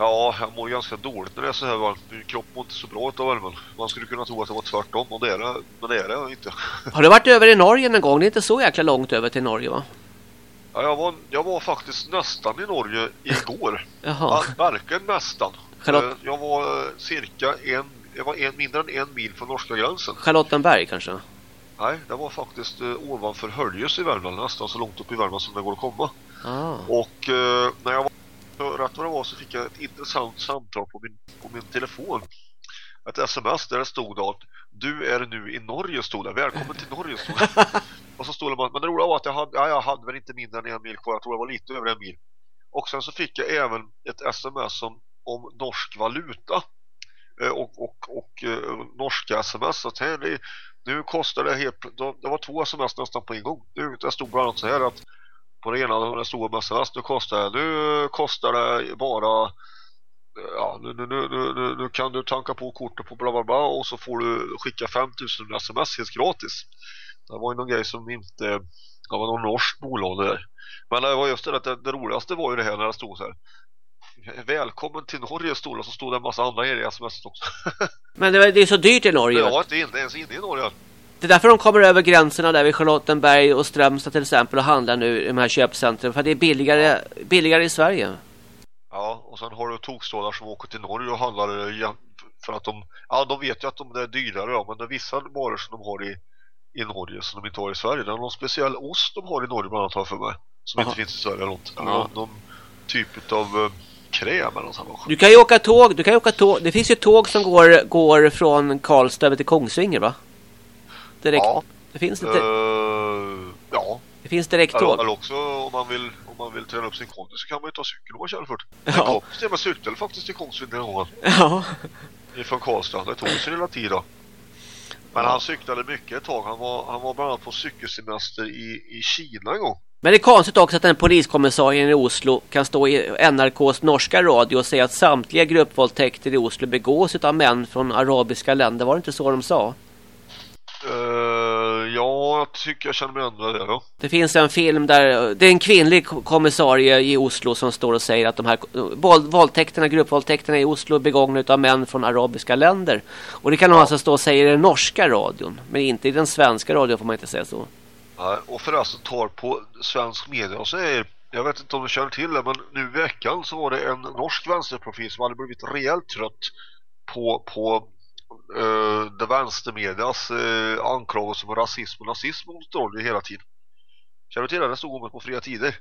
Ja, jag mår ganska dåligt när det är så här varmt. Min kropp mår inte så bra av värmen. Man skulle kunna tro att det var tvärtom, och det är det, men det är det inte. <laughs> Har du varit över i Norge en gång? Det är inte så jäkla långt över till Norge va? Ja, jag var, jag var faktiskt nästan i Norge igår. <laughs> Jaha. Ja, verkligen nästan. Charlotte... Eh, jag var eh, cirka en, jag var en, mindre än en mil från norska gränsen. Charlottenberg kanske? Nej, det var faktiskt uh, ovanför Höljes i Värmland, nästan så långt upp i Värmland som det går att komma. Ah. Och uh, när jag var rätt vad det var så fick jag ett intressant samtal på min, på min telefon. Ett sms där det stod att du är nu i Norge stod det. Välkommen till Norge stod det. <laughs> och så stod det men det roliga var att jag hade, ja, jag hade väl inte mindre än en mil kvar. Jag tror det var lite över en mil. Och sen så fick jag även ett sms som, om norsk valuta. Eh, och, och, och uh, norska sms. Så här, nu kostar det helt... Det var två sms nästan på en gång. Det stod bland annat så här att på det ena den stora mössan nu kostar nu kostar det bara ja, nu, nu, nu, nu, kan du tanka på kortet på bla bla bla och så får du skicka 5000 sms helt gratis. Det var ju någon grej som inte det var någon norsk bolag där. Men det var just det, det, det roligaste var ju det här när det stod så här Välkommen till Norge stod det så stod det en massa andra grejer i sms också. <laughs> Men det, det är så dyrt i Norge. Inte, inte ens inne i Norge. Det är därför de kommer över gränserna där vid Charlottenberg och Strömstad till exempel och handlar nu i de här köpcentren. För det är billigare, billigare i Sverige. Ja, och sen har du tokstålar som åker till Norge och handlar för att de, ja de vet ju att de är dyrare då, men det är vissa varor som de har i, i Norge som de inte har i Sverige. Det är någon speciell ost de har i Norge bland annat för mig. Som Aha. inte finns i Sverige eller något. Ja. Någon, någon typ av uh, kräm eller något. Du kan ju åka tåg, du kan ju åka tåg. Det finns ju tåg som går, går från Karlstad över till Kongsvinger va? Direkt. Ja. Det finns lite. Uh, ja. Det finns direkttåg. Eller också om man vill om man vill träna upp sin kondis så kan man ju ta cykeln och köra fort. Ja. Jag kom till med cykel faktiskt till Kongsvinger den gången. Ja. Från Karlstad. Det tog sin lilla tid då. Men ja. han cyklade mycket ett tag. Han var, han var bland annat på cykelsemester i, i Kina en gång. Men det är konstigt också att en poliskommissarien i Oslo kan stå i NRKs norska radio och säga att samtliga gruppvåldtäkter i Oslo begås av män från arabiska länder. Var det inte så de sa? Uh, ja, jag tycker jag känner mig ändå det då. Det finns en film där det är en kvinnlig kommissarie i Oslo som står och säger att de här våldtäkterna, gruppvåldtäkterna i Oslo är begångna av män från arabiska länder. Och det kan ja. alltså stå och säga i den norska radion, men inte i den svenska radion får man inte säga så. Nej, och förresten tar på svensk media och säger jag vet inte om du känner till det, men nu i veckan så var det en norsk vänsterprofil som hade blivit rejält trött på, på uh, det vänstermedias uh, anklagelser om rasism och nazism mot Norge hela tiden. Känner du till det? Det stod om det på fria tider.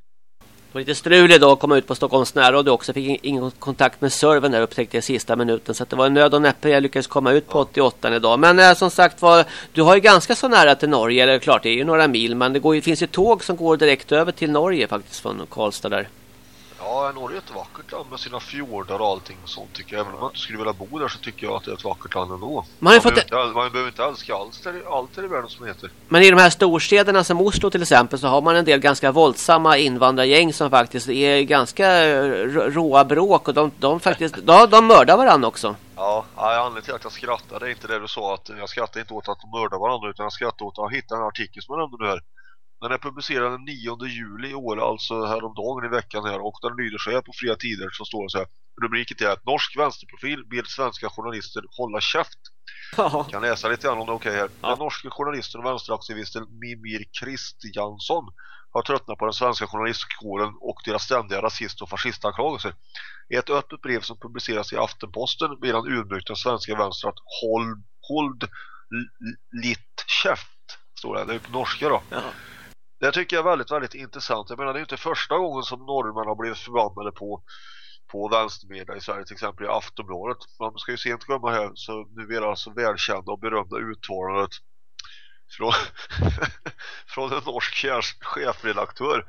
Det var lite strul idag att komma ut på Stockholms närradio också. Fick ingen kontakt med servern där upptäckte jag sista minuten. Så det var en nöd och näppe jag lyckades komma ut på ja. 88 idag. Men eh, som sagt var, du har ju ganska så nära till Norge. Eller klart, det är ju några mil. Men det går, finns ju tåg som går direkt över till Norge faktiskt från Karlstad där. Ja, Norge är ett vackert land med sina fjordar och allting sånt tycker jag. Även om man inte skulle vilja bo där så tycker jag att det är ett vackert land ändå. Man, man, behöver, inte, man behöver inte älska allt, allt i världen som heter. Men i de här storstäderna som Oslo till exempel så har man en del ganska våldsamma invandrargäng som faktiskt är ganska råa bråk och de, de faktiskt, <laughs> de, de mördar varandra också. Ja, anledningen till att jag skrattade är inte det du sa att jag skrattar inte åt att de mördar varandra utan jag skrattar åt att hitta en artikel som jag nämnde nu här den är publicerad den 9 juli i år, alltså häromdagen i veckan här och den lyder så här på fria tider så står så här. Rubriken är att norsk vänsterprofil ber svenska journalister hålla käft. Ja. Kan läsa lite grann om det okej okay här. Ja. Den norska journalisten och vänsteraktivisten Mimir Kristiansson har tröttnat på den svenska journalistkåren och deras ständiga rasist- och fascistanklagelser. I ett öppet brev som publiceras i Aftenposten ber han urmykt den svenska vänster att håll, hold litt käft, står det. Det är på norska då. Ja det tycker jag är väldigt, väldigt intressant. Jag menar, det är inte första gången som norrmän har blivit förbannade på, på vänstermedia i Sverige, till exempel i Aftonbladet. Man ska ju sent glömma här, så nu är det alltså välkända och berömda uttalandet från, <laughs> från en norsk chefredaktör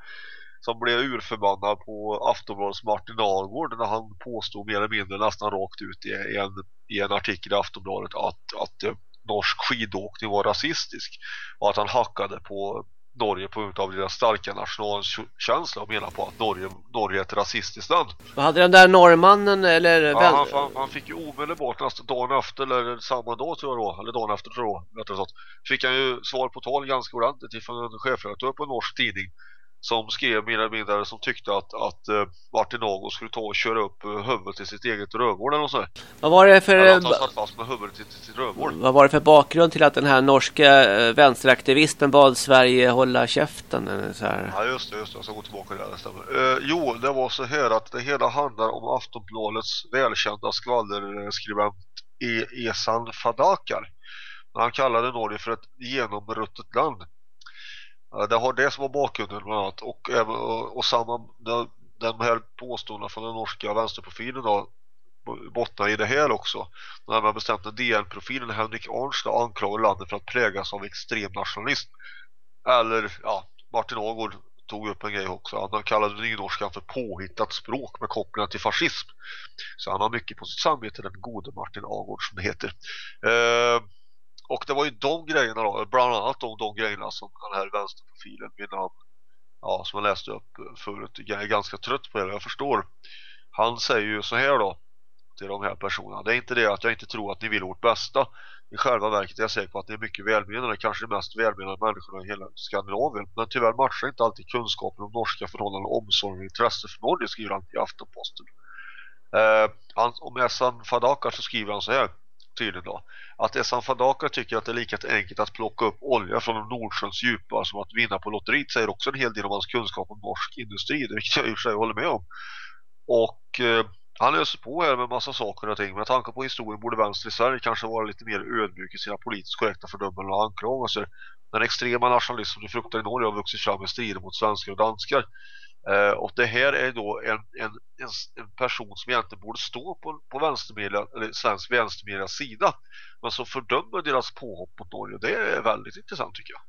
som blev urförbannad på Aftonbladets Martin Agård när han påstod mer eller mindre nästan rakt ut i en, i en artikel i Aftonbladet att, att eh, norsk skidåkning var rasistisk och att han hackade på Norge på grund av deras starka nationalkänsla och menar på att Norge, Norge är ett rasistiskt land. Vad hade den där norrmannen eller? Ja, han, han, han, fick ju omedelbart nästan dagen efter eller samma dag tror jag då, eller dagen efter tror jag då, fick han ju svar på tal ganska ordentligt från en chefredaktör på en norsk tidning som skrev mer eller mindre som tyckte att, att uh, Martin Ago skulle ta och köra upp uh, huvudet i sitt eget rövhål eller sånt. Vad var det för att han satt fast med huvudet i sitt rövhål. Vad var det för bakgrund till att den här norska uh, vänsteraktivisten bad Sverige hålla käften eller så här? Ja just det, just det. Jag ska gå tillbaka där, det stämmer. Uh, jo, det var så här att det hela handlar om Aftonbladets välkända skvallerskribent e Esan Fadakar. Han kallade Norge för ett genomruttet land. Det har det som var bakgrunden bland annat och, även, och samma den här påståendena från den norska vänsterprofilen då bottnar i det här också. När man bestämt den DN-profilen Henrik Arnstad anklagar landet för att prägas av extrem nationalism. Eller, ja, Martin Ågård tog upp en grej också. Han kallade nynorskan för påhittat språk med kopplingar till fascism. Så han har mycket på sitt samvete, den gode Martin Agård som det heter. Eh, och det var ju de grejerna då, bland annat de, de grejerna som den här vänsterprofilen min namn, ja, som jag läste upp förut, jag är ganska trött på det, jag förstår. Han säger ju så här då till de här personerna. Det är inte det att jag inte tror att ni vill vårt bästa. I själva verket är jag säker på att ni är mycket välmenande, kanske de mest välmenande människorna i hela Skandinavien. Men tyvärr matchar inte alltid kunskapen om norska förhållanden och omsorg och intresse för Norge, skriver han i Aftonposten. Eh, han, om Essan Fadakar så skriver han så här tydligen då att Essan Fadaka tycker att det är lika enkelt att plocka upp olja från Nordsjöns djupar som att vinna på lotteriet säger också en hel del om hans kunskap om norsk industri, det vilket jag i och för sig håller med om. Och eh, han löser på här med massa saker och ting. Med tanke på historien borde vänster i Sverige kanske vara lite mer ödmjuk i sina politiskt korrekta fördömanden och anklagelser. Den extrema nationalism som du fruktar i Norge har vuxit fram i strider mot svenskar och danskar. Uh, och det här är då en, en, en, person som egentligen borde stå på, på vänstermedia, eller svensk vänstermedias sida men som fördömer deras påhopp mot Norge. Det är väldigt intressant tycker jag.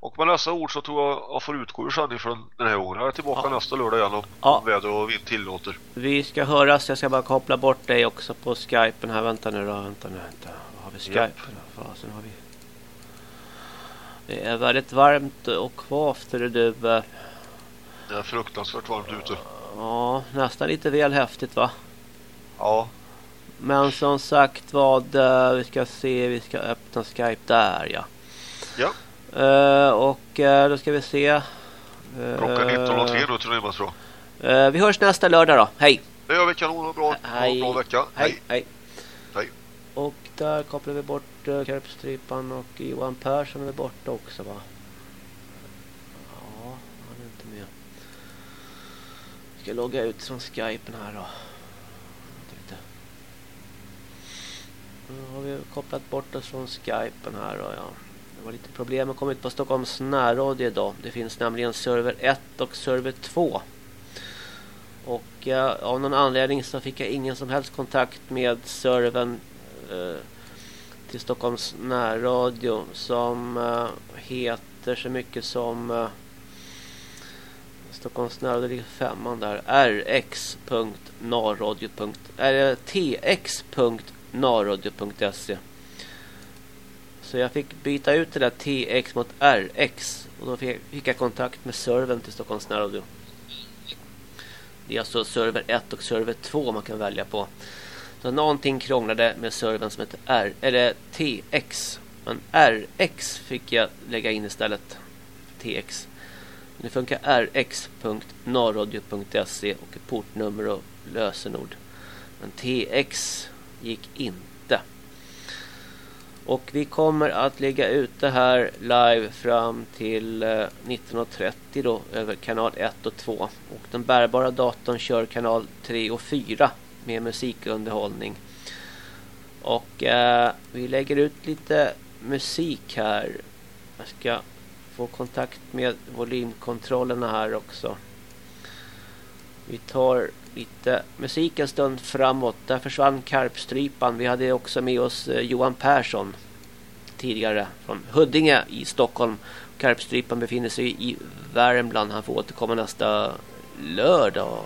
Och med nästa ord så tror jag jag får utgå ur sändning från den här gången. Jag är tillbaka ja. nästa lördag igen om, ja. väder och vind tillåter. Vi ska höras. Jag ska bara koppla bort dig också på Skypen här. Vänta nu då. Vänta nu. Vänta. Vad har vi Skype? Yep. Fasen har vi. Det är väldigt varmt och kvavt är du. Det är fruktansvärt varmt ute. Ja, nästan lite väl häftigt va? Ja. Men som sagt vad, eh, vi ska se, vi ska öppna Skype där ja. Ja. Uh, och uh, då ska vi se. Klockan 19.03 nu tror jag tror. Uh, vi hörs nästa lördag då. Hej! Det gör vi kanon och bra. Hej. bra vecka. Hej. Hej. Hej. Och där kopplar vi bort uh, Karpstripan och Johan Persson är borta också va? Ja, han är inte med. Vi ska logga ut från Skypen här då. Nu har vi kopplat bort oss från Skypen här då, ja. Det var lite problem att komma ut på Stockholms närradio idag. Det finns nämligen server 1 och server 2. Och eh, av någon anledning så fick jag ingen som helst kontakt med servern eh, till Stockholms närradio som eh, heter så mycket som eh, eh, Stockholms närradio ligger femman där RX.Narradio.tx.Narradio.se Så jag fick byta ut det där TX mot RX och då fick jag kontakt med servern till Stockholms närradio. Det är alltså server 1 och server 2 man kan välja på. Så någonting krånglade med servern som heter R eller TX. Men RX fick jag lägga in istället. TX. Nu funkar rx.narradio.se och portnummer och lösenord. Men TX gick inte. Och vi kommer att lägga ut det här live fram till eh, 19.30 då över kanal 1 och 2. Och den bärbara datorn kör kanal 3 och 4 med musikunderhållning. Och eh, vi lägger ut lite musik här. Jag ska få kontakt med volymkontrollerna här också. Vi tar lite musik en stund framåt. Där försvann Karpstrypan. Vi hade också med oss eh, Johan Persson tidigare från Huddinge i Stockholm. Karpstrypan befinner sig i Värmland. Han får återkomma nästa lördag.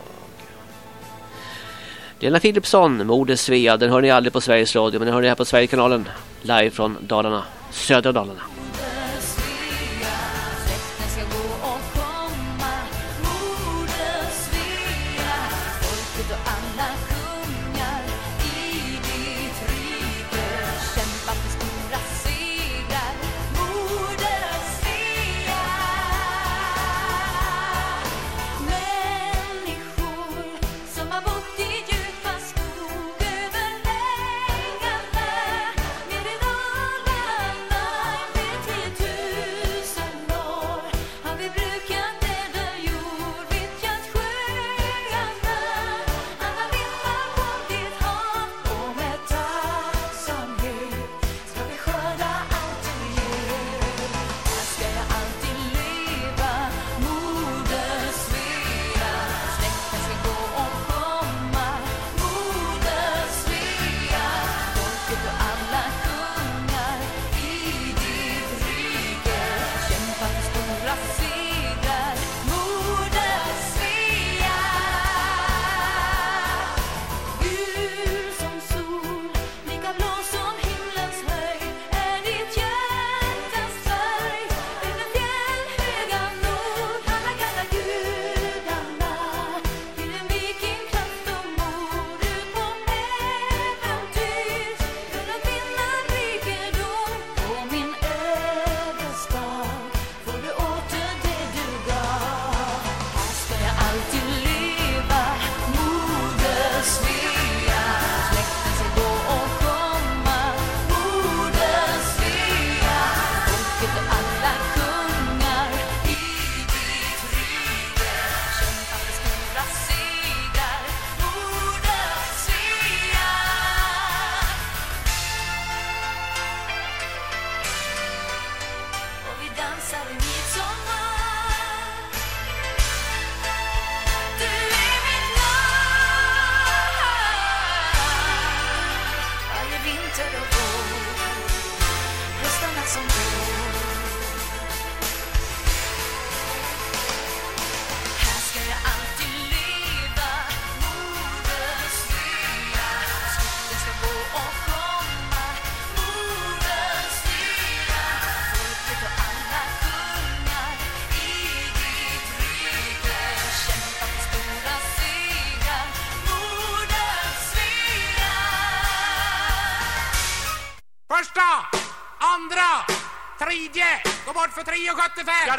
Lena Philipsson, Moder Svea. Den hör ni aldrig på Sveriges Radio men den hör ni här på Sverigekanalen. Live från Dalarna, södra Dalarna.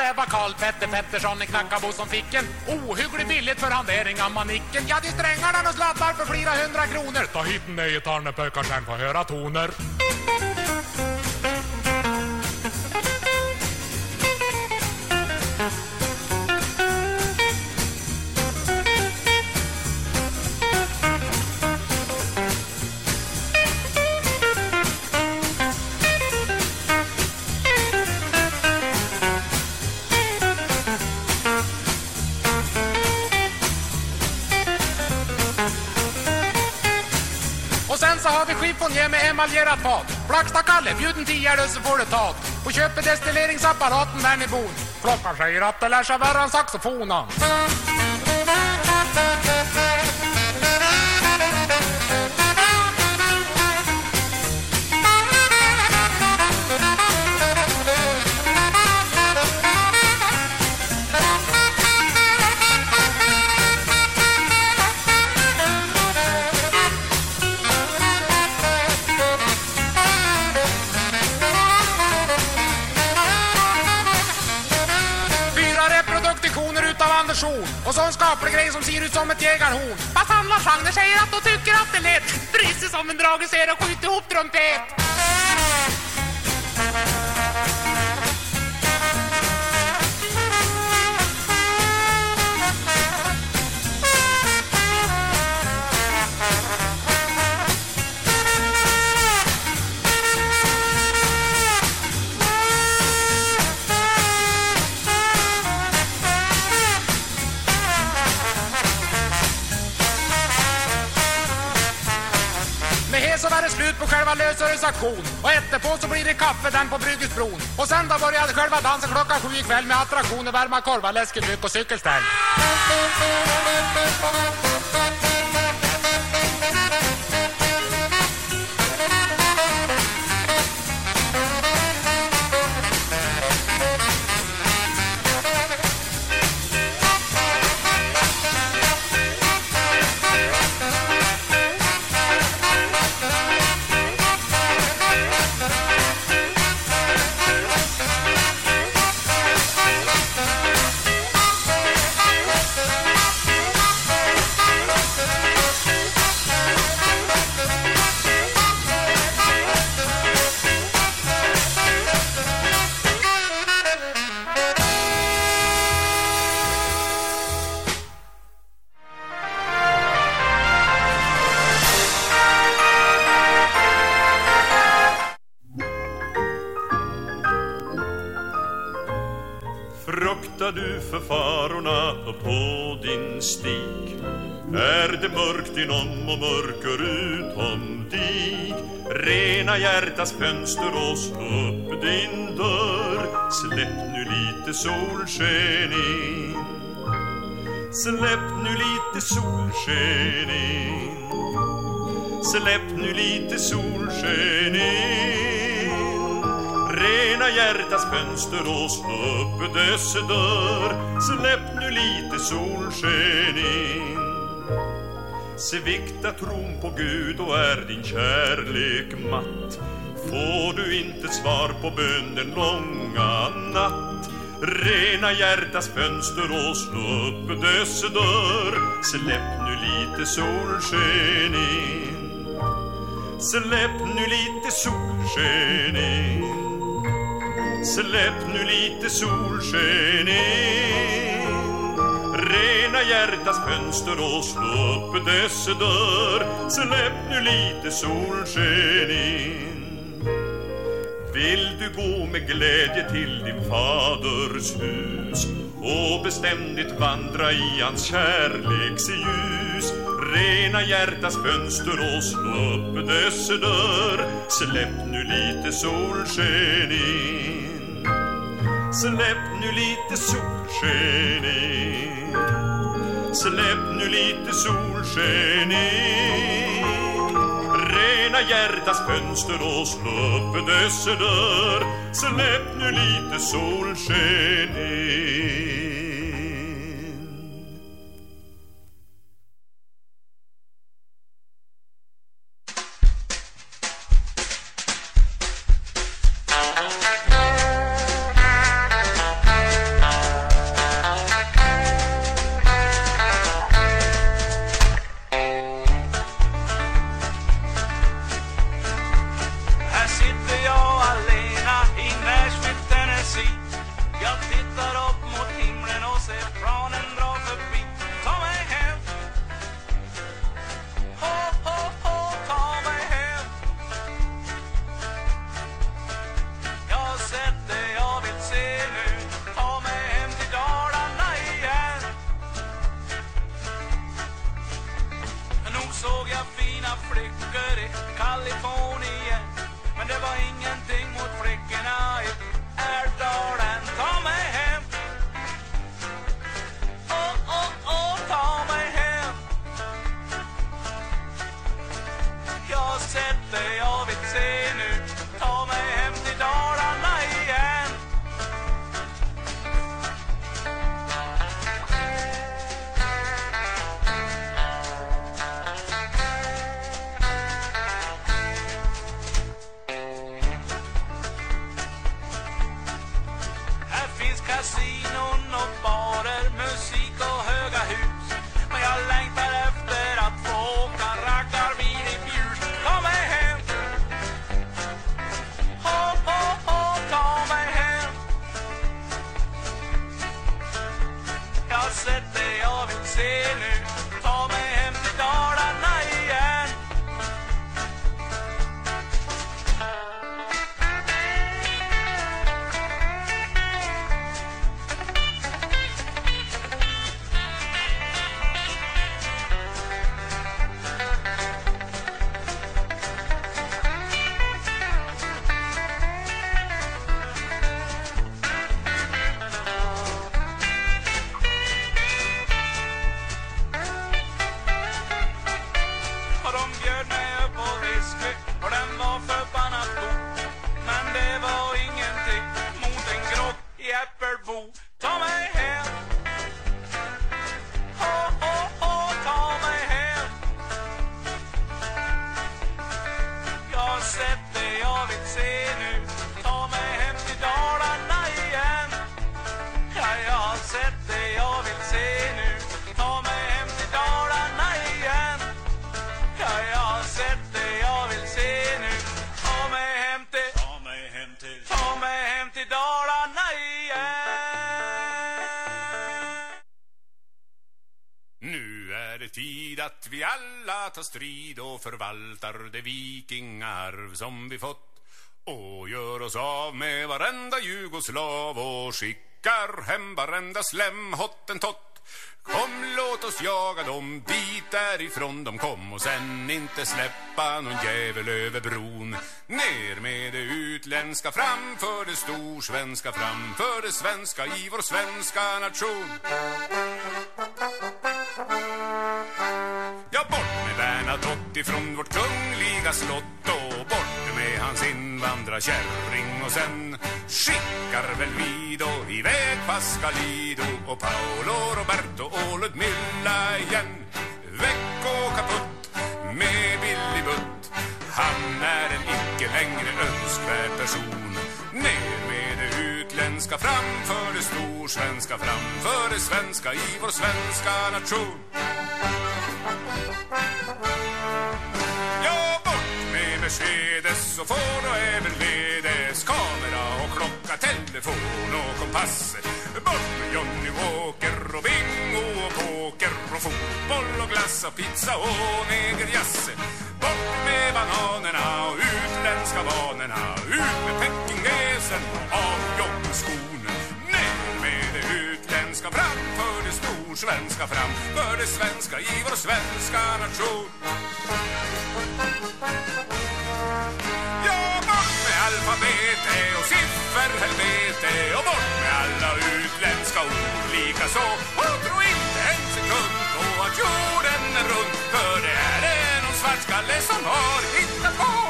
Det var Karl-Petter Pettersson i Knackabo som fick en ohyggligt billigt för hantering av manicken Ja, det Ja, de strängarna och slattar för flera hundra kronor. Ta hit en Arne pojkar få höra toner. Emaljerat fat. Blackstad-Kalle, bjuden tiare så får du tat. Och köper destilleringsapparaten där ni bor. Klockan säger att det lär sig värre än saxofonen. Grej som ser ut som ett jägarhorn. Fast han Lars säger att de tycker att det lät Drissig som en drage ser och skjuter ihop trumpet. Själva löser auktion Och efterpå så blir det kaffe den på Bryggesbron Och sen då började själva dansen klockan sju ikväll Med attraktioner, värma korvar, läskedryck och cykelställ. Fruktar du för farorna på din stig? Är det mörkt inom och mörker utom dig? Rena hjärtas fönster och slå upp din dörr Släpp nu lite solsken in Släpp nu lite solsken in Släpp nu lite solsken in Rena hjärtas fönster och slå upp dess dörr. Släpp nu lite solsken in. Svikta tron på Gud och är din kärlek matt. Får du inte svar på bönen långa natt. Rena hjärtas fönster och slå upp dess dörr. Släpp nu lite solsken in. Släpp nu lite solsken in. Släpp nu lite solsken in. Rena hjärtas fönster och slå upp dess dörr. Släpp nu lite solsken in. Vill du gå med glädje till din faders hus och beständigt vandra i hans kärleks ljus Rena hjärtas fönster och slå upp dess dörr. Släpp nu lite solsken in. Släpp nu lite solsken in Släpp nu lite solsken in Rena hjärtas fönster och slå upp dess dörr. Släpp nu lite solsken in strid förvaltar det vikingarv som vi fått. Och gör oss av med varenda jugoslav och skickar hem varenda slem hottentott Kom, låt oss jaga dem dit därifrån de kom och sen inte släppa någon jävel över bron. Ner med det utländska, framför det storsvenska, framför det svenska i vår svenska nation. Ja, bort med Bernadotte ifrån vårt kungliga slott och bort med hans invandrarkärring och sen skickar väl vi då iväg Pascalido och Paolo Roberto och mylla igen. Väck och kaputt med Billy Butt. Han är en icke längre önskvärd person. Ner med det utländska framför det storsvenska, framför det svenska i vår svenska nation. Ja, Mercedes och får och ävenledes kamera och klocka, telefon och kompass. Bort med Johnny Walker och bingo och poker och fotboll och glass och pizza och negerjazz. Bort med bananerna och utländska vanorna, ut med pekingesen och av joggskon. Ner med det utländska framför det storsvenska, framför det svenska i vår svenska nation. Ja, bort med alfabete och sifferhelvete och bort med alla utländska ord lika så. Och tro inte en sekund på att jorden är rund för det är det någon svartskalle som har hittat på.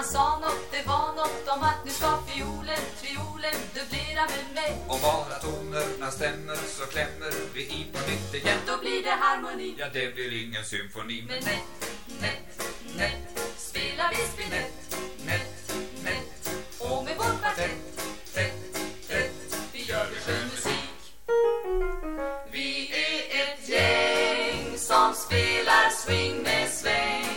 Han sa något, det var något om att nu ska fiolen, triolen dubblera med mig. Om bara tonerna stämmer så klämmer vi i på nytt igen. Då blir det harmoni. Ja, det blir ingen symfoni. Men nätt, nätt, nätt spelar vi spinett. Nätt, nätt och med vår kvartett. Tätt, tätt, vi gör det skön musik Vi är ett gäng som spelar swing med sväng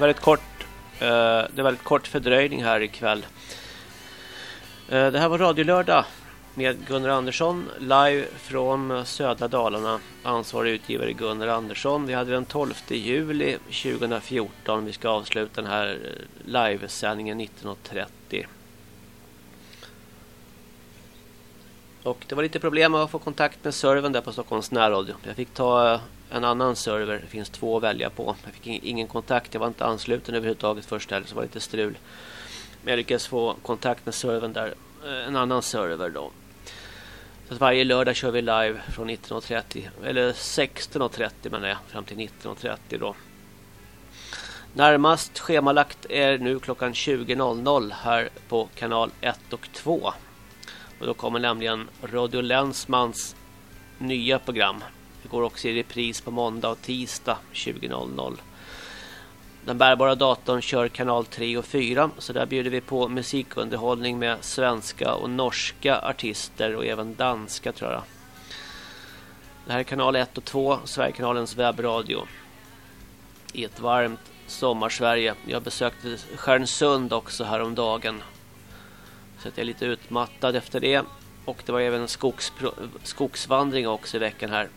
Väldigt kort. Eh, det är väldigt kort fördröjning här ikväll. Eh, det här var radiolördag med Gunnar Andersson live från södra Dalarna. Ansvarig utgivare Gunnar Andersson. Vi hade den 12 juli 2014. Vi ska avsluta den här eh, livesändningen 19.30. Och det var lite problem att få kontakt med servern där på Stockholms närradio. Jag fick ta eh, en annan server. Det finns två att välja på. Jag fick ingen kontakt. Jag var inte ansluten överhuvudtaget först heller. Så var det lite strul. Men jag lyckades få kontakt med servern där. Eh, en annan server då. Så varje lördag kör vi live från 19.30. Eller 16.30 menar jag. Fram till 19.30 då. Närmast schemalagt är nu klockan 20.00 här på kanal 1 och 2. Och då kommer nämligen Radio Länsmans nya program. Det går också i repris på måndag och tisdag 20.00. Den bärbara datorn kör kanal 3 och 4 så där bjuder vi på musikunderhållning med svenska och norska artister och även danska tror jag. Det här är kanal 1 och 2, Sverigekanalens webbradio. I ett varmt sommarsverige. Jag besökte Stjärnsund också häromdagen. Så att jag är lite utmattad efter det. Och det var även en skogsvandring också i veckan här.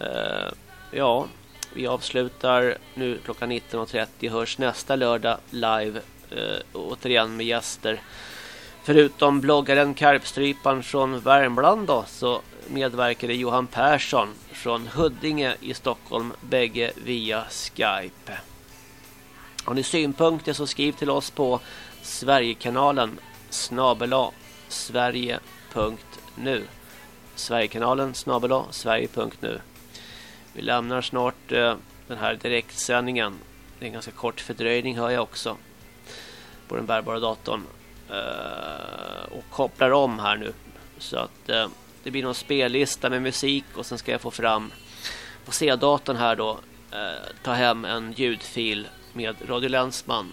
Eh, ja, vi avslutar nu klockan 19.30. Hörs nästa lördag live. Eh, återigen med gäster. Förutom bloggaren Karpstrypan från Värmland då, så medverkade Johan Persson från Huddinge i Stockholm. Bägge via Skype. Har ni synpunkter så skriv till oss på Sverigekanalen snabela sverige.nu Sverigekanalen snabela sverige.nu vi lämnar snart eh, den här direktsändningen. Det är en ganska kort fördröjning hör jag också på den bärbara datorn. Eh, och kopplar om här nu så att eh, det blir någon spellista med musik och sen ska jag få fram på C-datorn här då eh, ta hem en ljudfil med Radio Länsman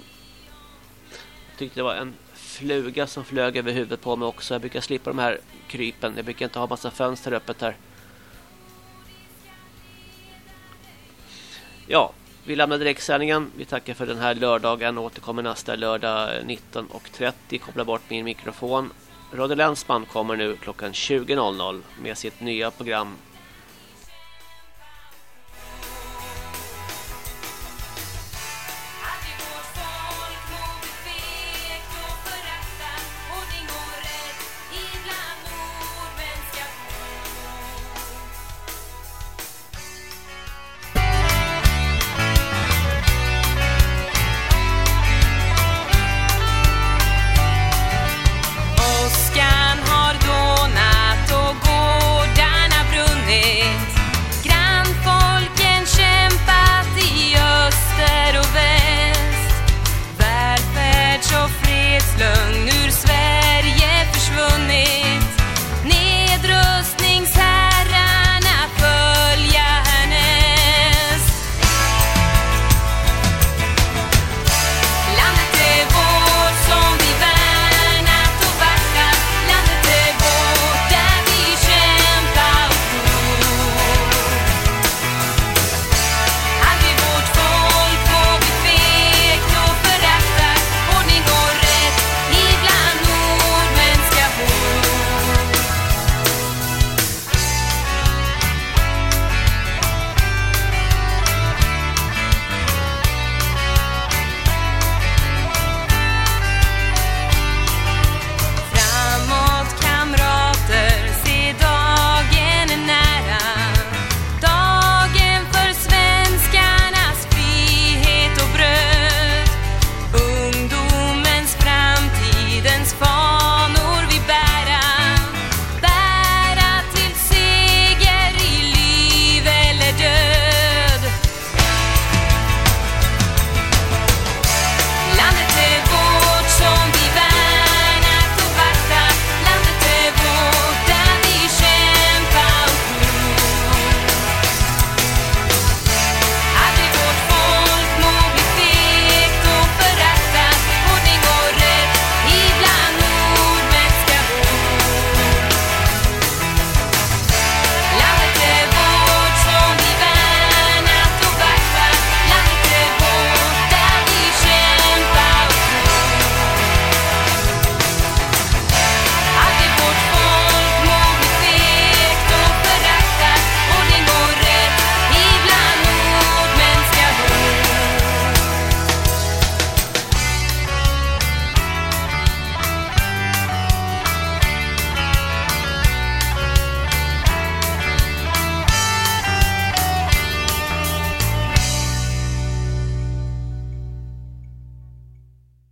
tyckte det var en fluga som flög över huvudet på mig också. Jag brukar slippa de här krypen. Jag brukar inte ha massa fönster öppet här. Ja, vi lämnar direktsändningen. Vi tackar för den här lördagen. Återkommer nästa lördag 19.30. Koppla bort min mikrofon. Radio Länsman kommer nu klockan 20.00 med sitt nya program